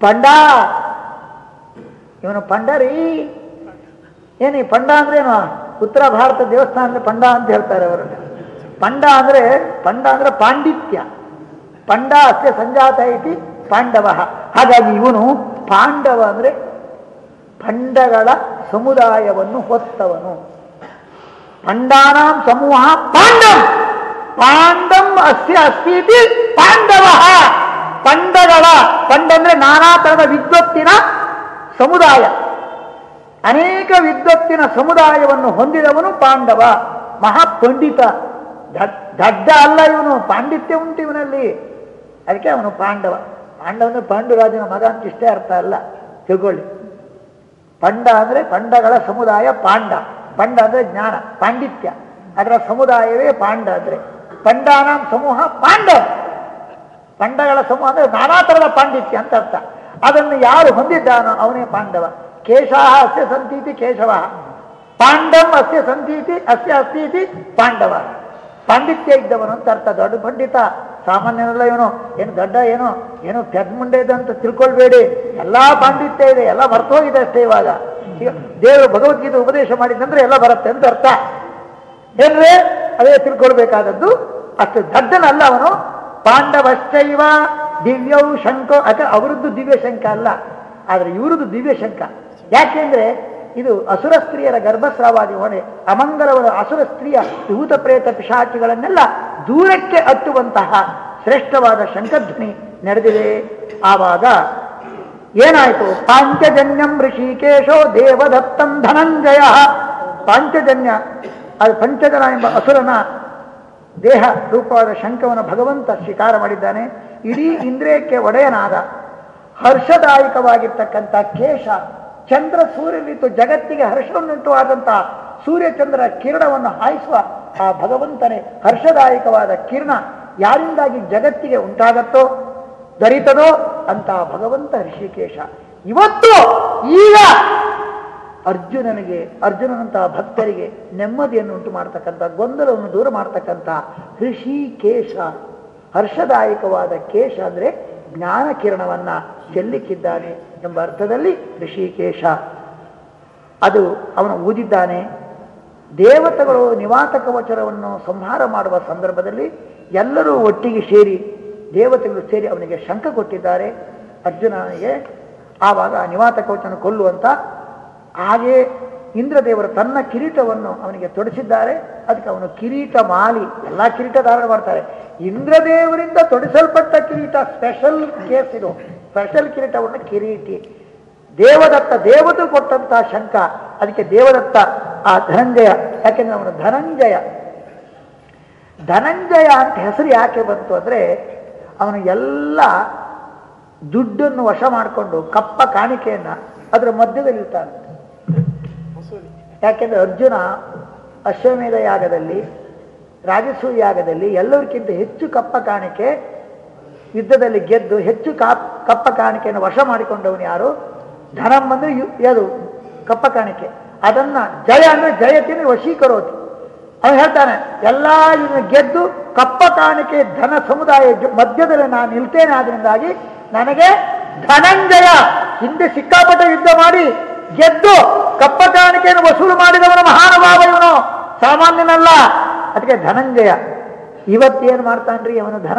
ಪಂಡ! ಇವನು ಪಂಡರಿ? ಏನಿ ಪಂಡ ಅಂದ್ರೇನು? ಉತ್ತರ ಭಾರತ ದೇವಸ್ಥಾನ ಅಂದ್ರೆ ಪಂಡ ಅಂತ ಹೇಳ್ತಾರೆ ಅವರು. ಪಂಡ ಅಂದ್ರೆ ಪಂಡ ಅಂದ್ರೆ ಪಾಂಡಿತ್ಯ. ಪಂಡ ಅಷ್ಟೇ ಸಂಜಾತ ಐತಿ ಪಾಂಡವ. ಹಾಗಾಗಿ ಇವನು ಪಾಂಡವ ಅಂದ್ರೆ ಪಂಡಗಳ ಸಮುದಾಯವನ್ನು ಹೊತ್ತವನು. ಪಂಡಾನ ಸಮೂಹ ಪಾಂಡಂ. ಪಾಂಡಂ ಅಸ್ಯ ಅಸ್ತೀತಿ ಪಾಂಡವ. ಪಂಡಗಳ ಪಂಡ ಅಂದ್ರೆ ನಾನಾ ತರದ ವಿದ್ವತ್ತಿನ ಸಮುದಾಯ. ಅನೇಕ ವಿದ್ವತ್ತಿನ ಸಮುದಾಯವನ್ನು ಹೊಂದಿದವನು ಪಾಂಡವ. ಮಹಾಪಂಡಿತ. ದಡ್- ದಡ್ಡ ಅಲ್ಲ ಇವನು, ಪಾಂಡಿತ್ಯ ಉಂಟು ಇವನಲ್ಲಿ. ಅದಕ್ಕೆ ಅವನು ಪಾಂಡವ. ಪಾಂಡವನು ಪಾಂಡುರಾಜನ ಮಗ ಅಂತ ಇಷ್ಟೇ ಅರ್ಥ ಅಲ್ಲ. ತಿಳ್ಕೊಳ್ಳಿ. ಪಂಡ ಅಂದ್ರೆ ಪಂಡಗಳ ಸಮುದಾಯ ಪಾಂಡ. ಪಂಡ ಅಂದ್ರೆ ಜ್ಞಾನ, ಪಾಂಡಿತ್ಯ. ಅದರ ಸಮುದಾಯವೇ ಪಾಂಡ ಅಂದರೆ. ಪಂಡಾನಾಂ ಸಮೂಹ ಪಾಂಡ. ಪಂಡಗಳ ಸಮೂಹ ಅಂದ್ರೆ ನಾನಾ ಥರದ ಪಾಂಡಿತ್ಯ ಅಂತ ಅರ್ಥ. ಅದನ್ನು ಯಾರು ಹೊಂದಿದ್ದಾನೋ ಅವನೇ ಪಾಂಡವ. ಕೇಶಾಹ ಅಸ್ಯ ಸಂತೀತಿ ಕೇಶವ. ಪಾಂಡಂ ಅಸ್ಯ ಸಂತೀತಿ, ಅಸ್ಯ ಅಸ್ತೀತಿ ಪಾಂಡವ. ಪಾಂಡಿತ್ಯ ಇದ್ದವನು ಅಂತ ಅರ್ಥ. ದೊಡ್ಡ ಪಂಡಿತ, ಸಾಮಾನ್ಯನಲ್ಲ ಇವನು. ಏನು ದೊಡ್ಡ, ಏನು, ಏನೋ ಮುಂಡೆ ಇದೆ ಅಂತ ತಿಳ್ಕೊಳ್ಬೇಡಿ. ಎಲ್ಲಾ ಪಾಂಡಿತ್ಯ ಇದೆ, ಎಲ್ಲ ಮರ್ತೋಗಿದೆ ಅಷ್ಟೇ ಇವಾಗ. ದೇವರು ಭಗವದ್ಗೀತೆ ಉಪದೇಶ ಮಾಡಿದಂದ್ರೆ ಎಲ್ಲ ಬರುತ್ತೆ ಅಂತ ಅರ್ಥ. ಏನ್ರೆ? ಅದೇ ತಿಳ್ಕೊಳ್ಬೇಕಾದದ್ದು. ಅಷ್ಟು ದಡ್ಡನಲ್ಲ ಅವನು. ಪಾಂಡವಶ್ಚೈವ ದಿವ್ಯೌ ಶಂಕ. ಅಕ ಅವರದ್ದು ದಿವ್ಯ ಶಂಕ ಅಲ್ಲ. ಆದ್ರೆ ಇವರದ್ದು ದಿವ್ಯ ಶಂಕ ಯಾಕೆಂದ್ರೆ ಇದು ಅಸುರ ಸ್ತ್ರೀಯರ ಗರ್ಭಸ್ರಾವಾದಿ ಹೊಣೆ. ಅಮಂಗಲವಾದ ಅಸುರ ಸ್ತ್ರೀಯ ಭೂತ ಪ್ರೇತ ಪಿಶಾಚಿಗಳನ್ನೆಲ್ಲ ದೂರಕ್ಕೆ ಹತ್ತುವಂತಹ ಶ್ರೇಷ್ಠವಾದ ಶಂಕಧ್ವನಿ ನಡೆದಿದೆ. ಆವಾಗ ಏನಾಯಿತು? ಪಾಂಚಜನ್ಯಂ ಋಷಿಕೇಶೋ ದೇವದತ್ತಂ ಧನಂಜಯ. ಪಾಂಚಜನ್ಯ ಅದು ಪಂಚಜನ ಎಂಬ ಅಸುರನ ದೇಹ ರೂಪವಾದ ಶಂಕವನ್ನು ಭಗವಂತ ಸ್ವೀಕಾರ ಮಾಡಿದ್ದಾನೆ. ಇಡೀ ಇಂದ್ರಿಯಕ್ಕೆ ಒಡೆಯನಾದ ಹರ್ಷದಾಯಕವಾಗಿರ್ತಕ್ಕಂಥ ಕೇಶ ಚಂದ್ರ ಸೂರ್ಯನಿತ್ತು, ಜಗತ್ತಿಗೆ ಹರ್ಷವನ್ನುಂಟು ಆದಂತಹ ಸೂರ್ಯಚಂದ್ರ ಕಿರಣವನ್ನು ಹಾಯಿಸುವ ಆ ಭಗವಂತನೇ ಹರ್ಷದಾಯಕವಾದ ಕಿರಣ ಯಾರಿಂದಾಗಿ ಜಗತ್ತಿಗೆ ಉಂಟಾಗತ್ತೋ ದರಿತನೋ ಅಂತ ಭಗವಂತ ಋಷಿಕೇಶ. ಇವತ್ತು ಈಗ ಅರ್ಜುನನಿಗೆ ಅರ್ಜುನನಂತಹ ಭಕ್ತರಿಗೆ ನೆಮ್ಮದಿಯನ್ನು ಉಂಟು ಮಾಡ್ತಕ್ಕಂಥ, ಗೊಂದಲವನ್ನು ದೂರ ಮಾಡ್ತಕ್ಕಂಥ ಋಷಿಕೇಶ. ಹರ್ಷದಾಯಕವಾದ ಕೇಶ ಅಂದರೆ ಜ್ಞಾನ ಕಿರಣವನ್ನು ಚೆಲ್ಲಿಕ್ಕಿದ್ದಾನೆ. ಎಂಬ ಅರ್ಥದಲ್ಲಿ ಋಷಿಕೇಶ. ಅದು ಅವನು ಊದಿದ್ದಾನೆ. ದೇವತೆಗಳು ನಿವಾತ ಕವಚರವನ್ನು ಸಂಹಾರ ಮಾಡುವ ಸಂದರ್ಭದಲ್ಲಿ ಎಲ್ಲರೂ ಒಟ್ಟಿಗೆ ಸೇರಿ ದೇವತೆಗಳು ಸೇರಿ ಅವನಿಗೆ ಶಂಕ ಕೊಟ್ಟಿದ್ದಾರೆ. ಅರ್ಜುನನಿಗೆ ಆವಾಗ ನಿವಾತ ಕವಚನ ಕೊಲ್ಲುವಂತ ಹಾಗೆ ಇಂದ್ರದೇವರು ತನ್ನ ಕಿರೀಟವನ್ನು ಅವನಿಗೆ ತೊಡಿಸಿದ್ದಾರೆ. ಅದಕ್ಕೆ ಅವನು ಕಿರೀಟ ಮಾಲಿ, ಎಲ್ಲ ಕಿರೀಟ ಧಾರಣ ಮಾಡ್ತಾರೆ. ಇಂದ್ರದೇವರಿಂದ ತೊಡಿಸಲ್ಪಟ್ಟ ಕಿರೀಟ ಸ್ಪೆಷಲ್ ಕೇಸ್ ಇದು. ಸ್ಪೆಷಲ್ ಕಿರೀಟವನ್ನು ಕಿರೀಟಿ. ದೇವದತ್ತ ದೇವತೆ ಕೊಟ್ಟಂತಹ ಶಂಕ ಅದಕ್ಕೆ ದೇವದತ್ತ ಆ ಧನಂಜಯ, ಯಾಕೆಂದ್ರೆ ಅವನು ಧನಂಜಯ. ಧನಂಜಯ ಅಂತ ಹೆಸರು ಯಾಕೆ ಬಂತು ಅಂದ್ರೆ, ಅವನು ಎಲ್ಲ ದುಡ್ಡನ್ನು ವಶ ಮಾಡಿಕೊಂಡು ಕಪ್ಪ ಕಾಣಿಕೆಯನ್ನ ಅದರ ಮಧ್ಯದಲ್ಲಿ ಇರ್ತಾನೆ ಯಾಕೆಂದ್ರೆ ಅರ್ಜುನ ಅಶ್ವಮೇಧ ಯಾಗದಲ್ಲಿ, ರಾಜಸೂಯ ಯಾಗದಲ್ಲಿ ಎಲ್ಲರಿಗಿಂತ ಹೆಚ್ಚು ಕಪ್ಪ ಕಾಣಿಕೆ ಯುದ್ಧದಲ್ಲಿ ಗೆದ್ದು ಹೆಚ್ಚು ಕಾಪ್ ಕಪ್ಪ ಕಾಣಿಕೆಯನ್ನು ವಶ ಮಾಡಿಕೊಂಡವನು ಯಾರು? ಧನಂ ಅಂದರೆ ಯು- ಕಪ್ಪ ಕಾಣಿಕೆ. ಅದನ್ನ ಜಯ ಅಂದ್ರೆ ಜಯತಿನ ವಶೀಕರೋತಿ ಅವನು ಹೇಳ್ತಾನೆ, ಎಲ್ಲ ಇದನ್ನು ಗೆದ್ದು ಕಪ್ಪ ಕಾಣಿಕೆ ಧನ ಸಮುದಾಯ ಮಧ್ಯದಲ್ಲಿ ನಾನು ನಿಲ್ತೇನೆ ಆದ್ರಿಂದಾಗಿ ನನಗೆ ಧನಂಜಯ ಹಿಂದೆ ಸಿಕ್ಕಾಪಟ್ಟೆ ಯುದ್ಧ ಮಾಡಿ ಗೆದ್ದು ಕಪ್ಪ ಕಾಣಿಕೆಯನ್ನು ವಸೂಲು ಮಾಡಿದವನು ಮಹಾನುಭಾವ ಇವನು ಸಾಮಾನ್ಯನಲ್ಲ. ಅದಕ್ಕೆ ಧನಂಜಯ. ಇವತ್ತೇನು ಮಾಡ್ತಾನ್ರಿ? ಅವನು ಧನ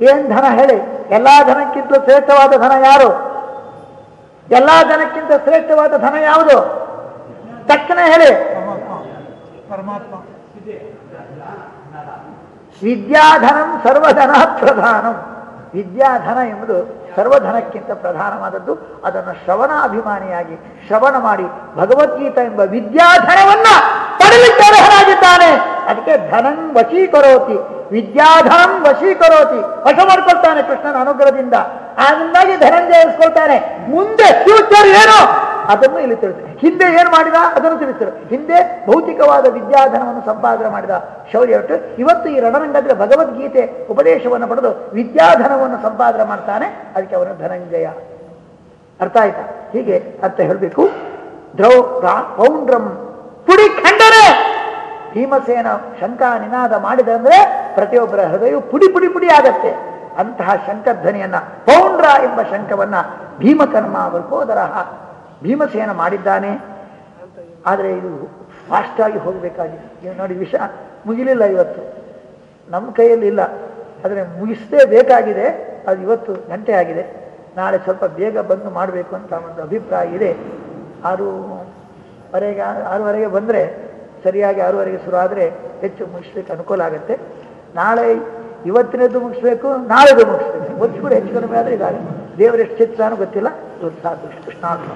ಏನ್ ಧನ ಹೇಳಿ? ಎಲ್ಲಾ ಧನಕ್ಕಿಂತ ಶ್ರೇಷ್ಠವಾದ ಧನ ಯಾರು? ಎಲ್ಲಾ ಧನಕ್ಕಿಂತ ಶ್ರೇಷ್ಠವಾದ ಧನ ಯಾವುದು? ತಕ್ಷಣ ಹೇಳಿ. ಪರಮಾತ್ಮ. ವಿದ್ಯಾಧನಂ ಸರ್ವಧನ ಪ್ರಧಾನಂ. ವಿದ್ಯಾಧನ ಎಂಬುದು ಸರ್ವಧನಕ್ಕಿಂತ ಪ್ರಧಾನವಾದದ್ದು. ಅದನ್ನು ಶ್ರವಣ ಅಭಿಮಾನಿಯಾಗಿ ಶ್ರವಣ ಮಾಡಿ ಭಗವದ್ಗೀತ ಎಂಬ ವಿದ್ಯಾಧನವನ್ನ ಪಡೆಯಲಿಕ್ಕೆ ಅರ್ಹರಾಗಿದ್ದಾನೆ ಅದಕ್ಕೆ ಧನಂ ವಶೀಕರೋತಿ ವಿದ್ಯಾಧನಂ ವಶೀಕರೋತಿ. ವಶ ಮಾಡ್ಕೊಳ್ತಾನೆ ಕೃಷ್ಣನ ಅನುಗ್ರಹದಿಂದ. ಆನಂದಾಗಿ ಧನಂಜಯ ಇಸ್ಕೊಳ್ತಾನೆ ಮುಂದೆ ಫ್ಯೂಚರ್ ಏನು? ಅದನ್ನು ಇಲ್ಲಿ ತಿಳಿಸ್ತಾರೆ ಹಿಂದೆ ಏನು ಮಾಡಿದ? ಅದನ್ನು ತಿಳಿಸ್ತಾರೆ ಹಿಂದೆ ಭೌತಿಕವಾದ ವಿದ್ಯಾಧನವನ್ನು ಸಂಪಾದನೆ ಮಾಡಿದ ಶೌರ್ಯ ಒಟ್ಟು ಇವತ್ತು ಈ ರಣರಂಗದಲ್ಲಿ ಭಗವದ್ಗೀತೆ ಉಪದೇಶವನ್ನು ಪಡೆದು ವಿದ್ಯಾಧನವನ್ನು ಸಂಪಾದನೆ ಮಾಡ್ತಾನೆ. ಅದಕ್ಕೆ ಅವನು ಧನಂಜಯ. ಅರ್ಥ ಆಯ್ತಾ? ಹೀಗೆ ಅರ್ಥ ಹೇಳಬೇಕು. ದ್ರೌ ಪೌಂಡ್ರಂ ಪುಡಿ ಖಂಡನೆ! ಭೀಮಸೇನ ಶಂಕಾ ನಿನಾದ ಮಾಡಿದ ಅಂದ್ರೆ ಪ್ರತಿಯೊಬ್ಬರ ಹೃದಯವು ಪುಡಿ ಪುಡಿ ಪುಡಿ ಆಗತ್ತೆ. ಅಂತಹ ಶಂಕಧ್ವನಿಯನ್ನ, ಪೌಂಡ್ರ ಎಂಬ ಶಂಕವನ್ನ ಭೀಮಕರ್ಮ ವೃಕೋದರ ಭೀಮಸೇನ ಮಾಡಿದ್ದಾನೆ. ಆದರೆ ಇದು ಫಾಸ್ಟ್ ಆಗಿ ಹೋಗಬೇಕಾಗಿದೆ. ನೀವು ನೋಡಿ ವಿಷ ಮುಗಿಲಿಲ್ಲ ಇವತ್ತು. ನಮ್ಮ ಕೈಯಲ್ಲಿ ಇಲ್ಲ. ಆದರೆ ಮುಗಿಸದೇ ಬೇಕಾಗಿದೆ. ಅದು ಇವತ್ತು ಗಂಟೆ ಆಗಿದೆ. ನಾಳೆ ಸ್ವಲ್ಪ ಬೇಗ ಬಂದು ಮಾಡಬೇಕು ಅಂತ ಒಂದು ಅಭಿಪ್ರಾಯ ಇದೆ. ಆರು ವರೆಗೆ, ಆರೂವರೆಗೆ ಬಂದರೆ ಸರಿಯಾಗಿ ಆರೂವರೆಗೆ ಶುರು ಆದರೆ ಹೆಚ್ಚು ಮುಗಿಸ್ಲಿಕ್ಕೆ ಅನುಕೂಲ ಆಗುತ್ತೆ. ನಾಳೆ ಇವತ್ತಿನದ್ದು ಮುಗಿಸ್ಬೇಕು, ನಾಳೆದು ಮುಗಿಸ್ಬೇಕು. ಒಂದು ಕೂಡ ಹೆಚ್ಚು ಕಡಿಮೆ ಆದರೆ ಇದಾಗ ದೇವರ ಎಷ್ಟು ಚಿತ್ತಾನೂ ಗೊತ್ತಿಲ್ಲ. ಇವತ್ತು ಸಾಕು ಕೃಷ್ಣಾರ್ಥ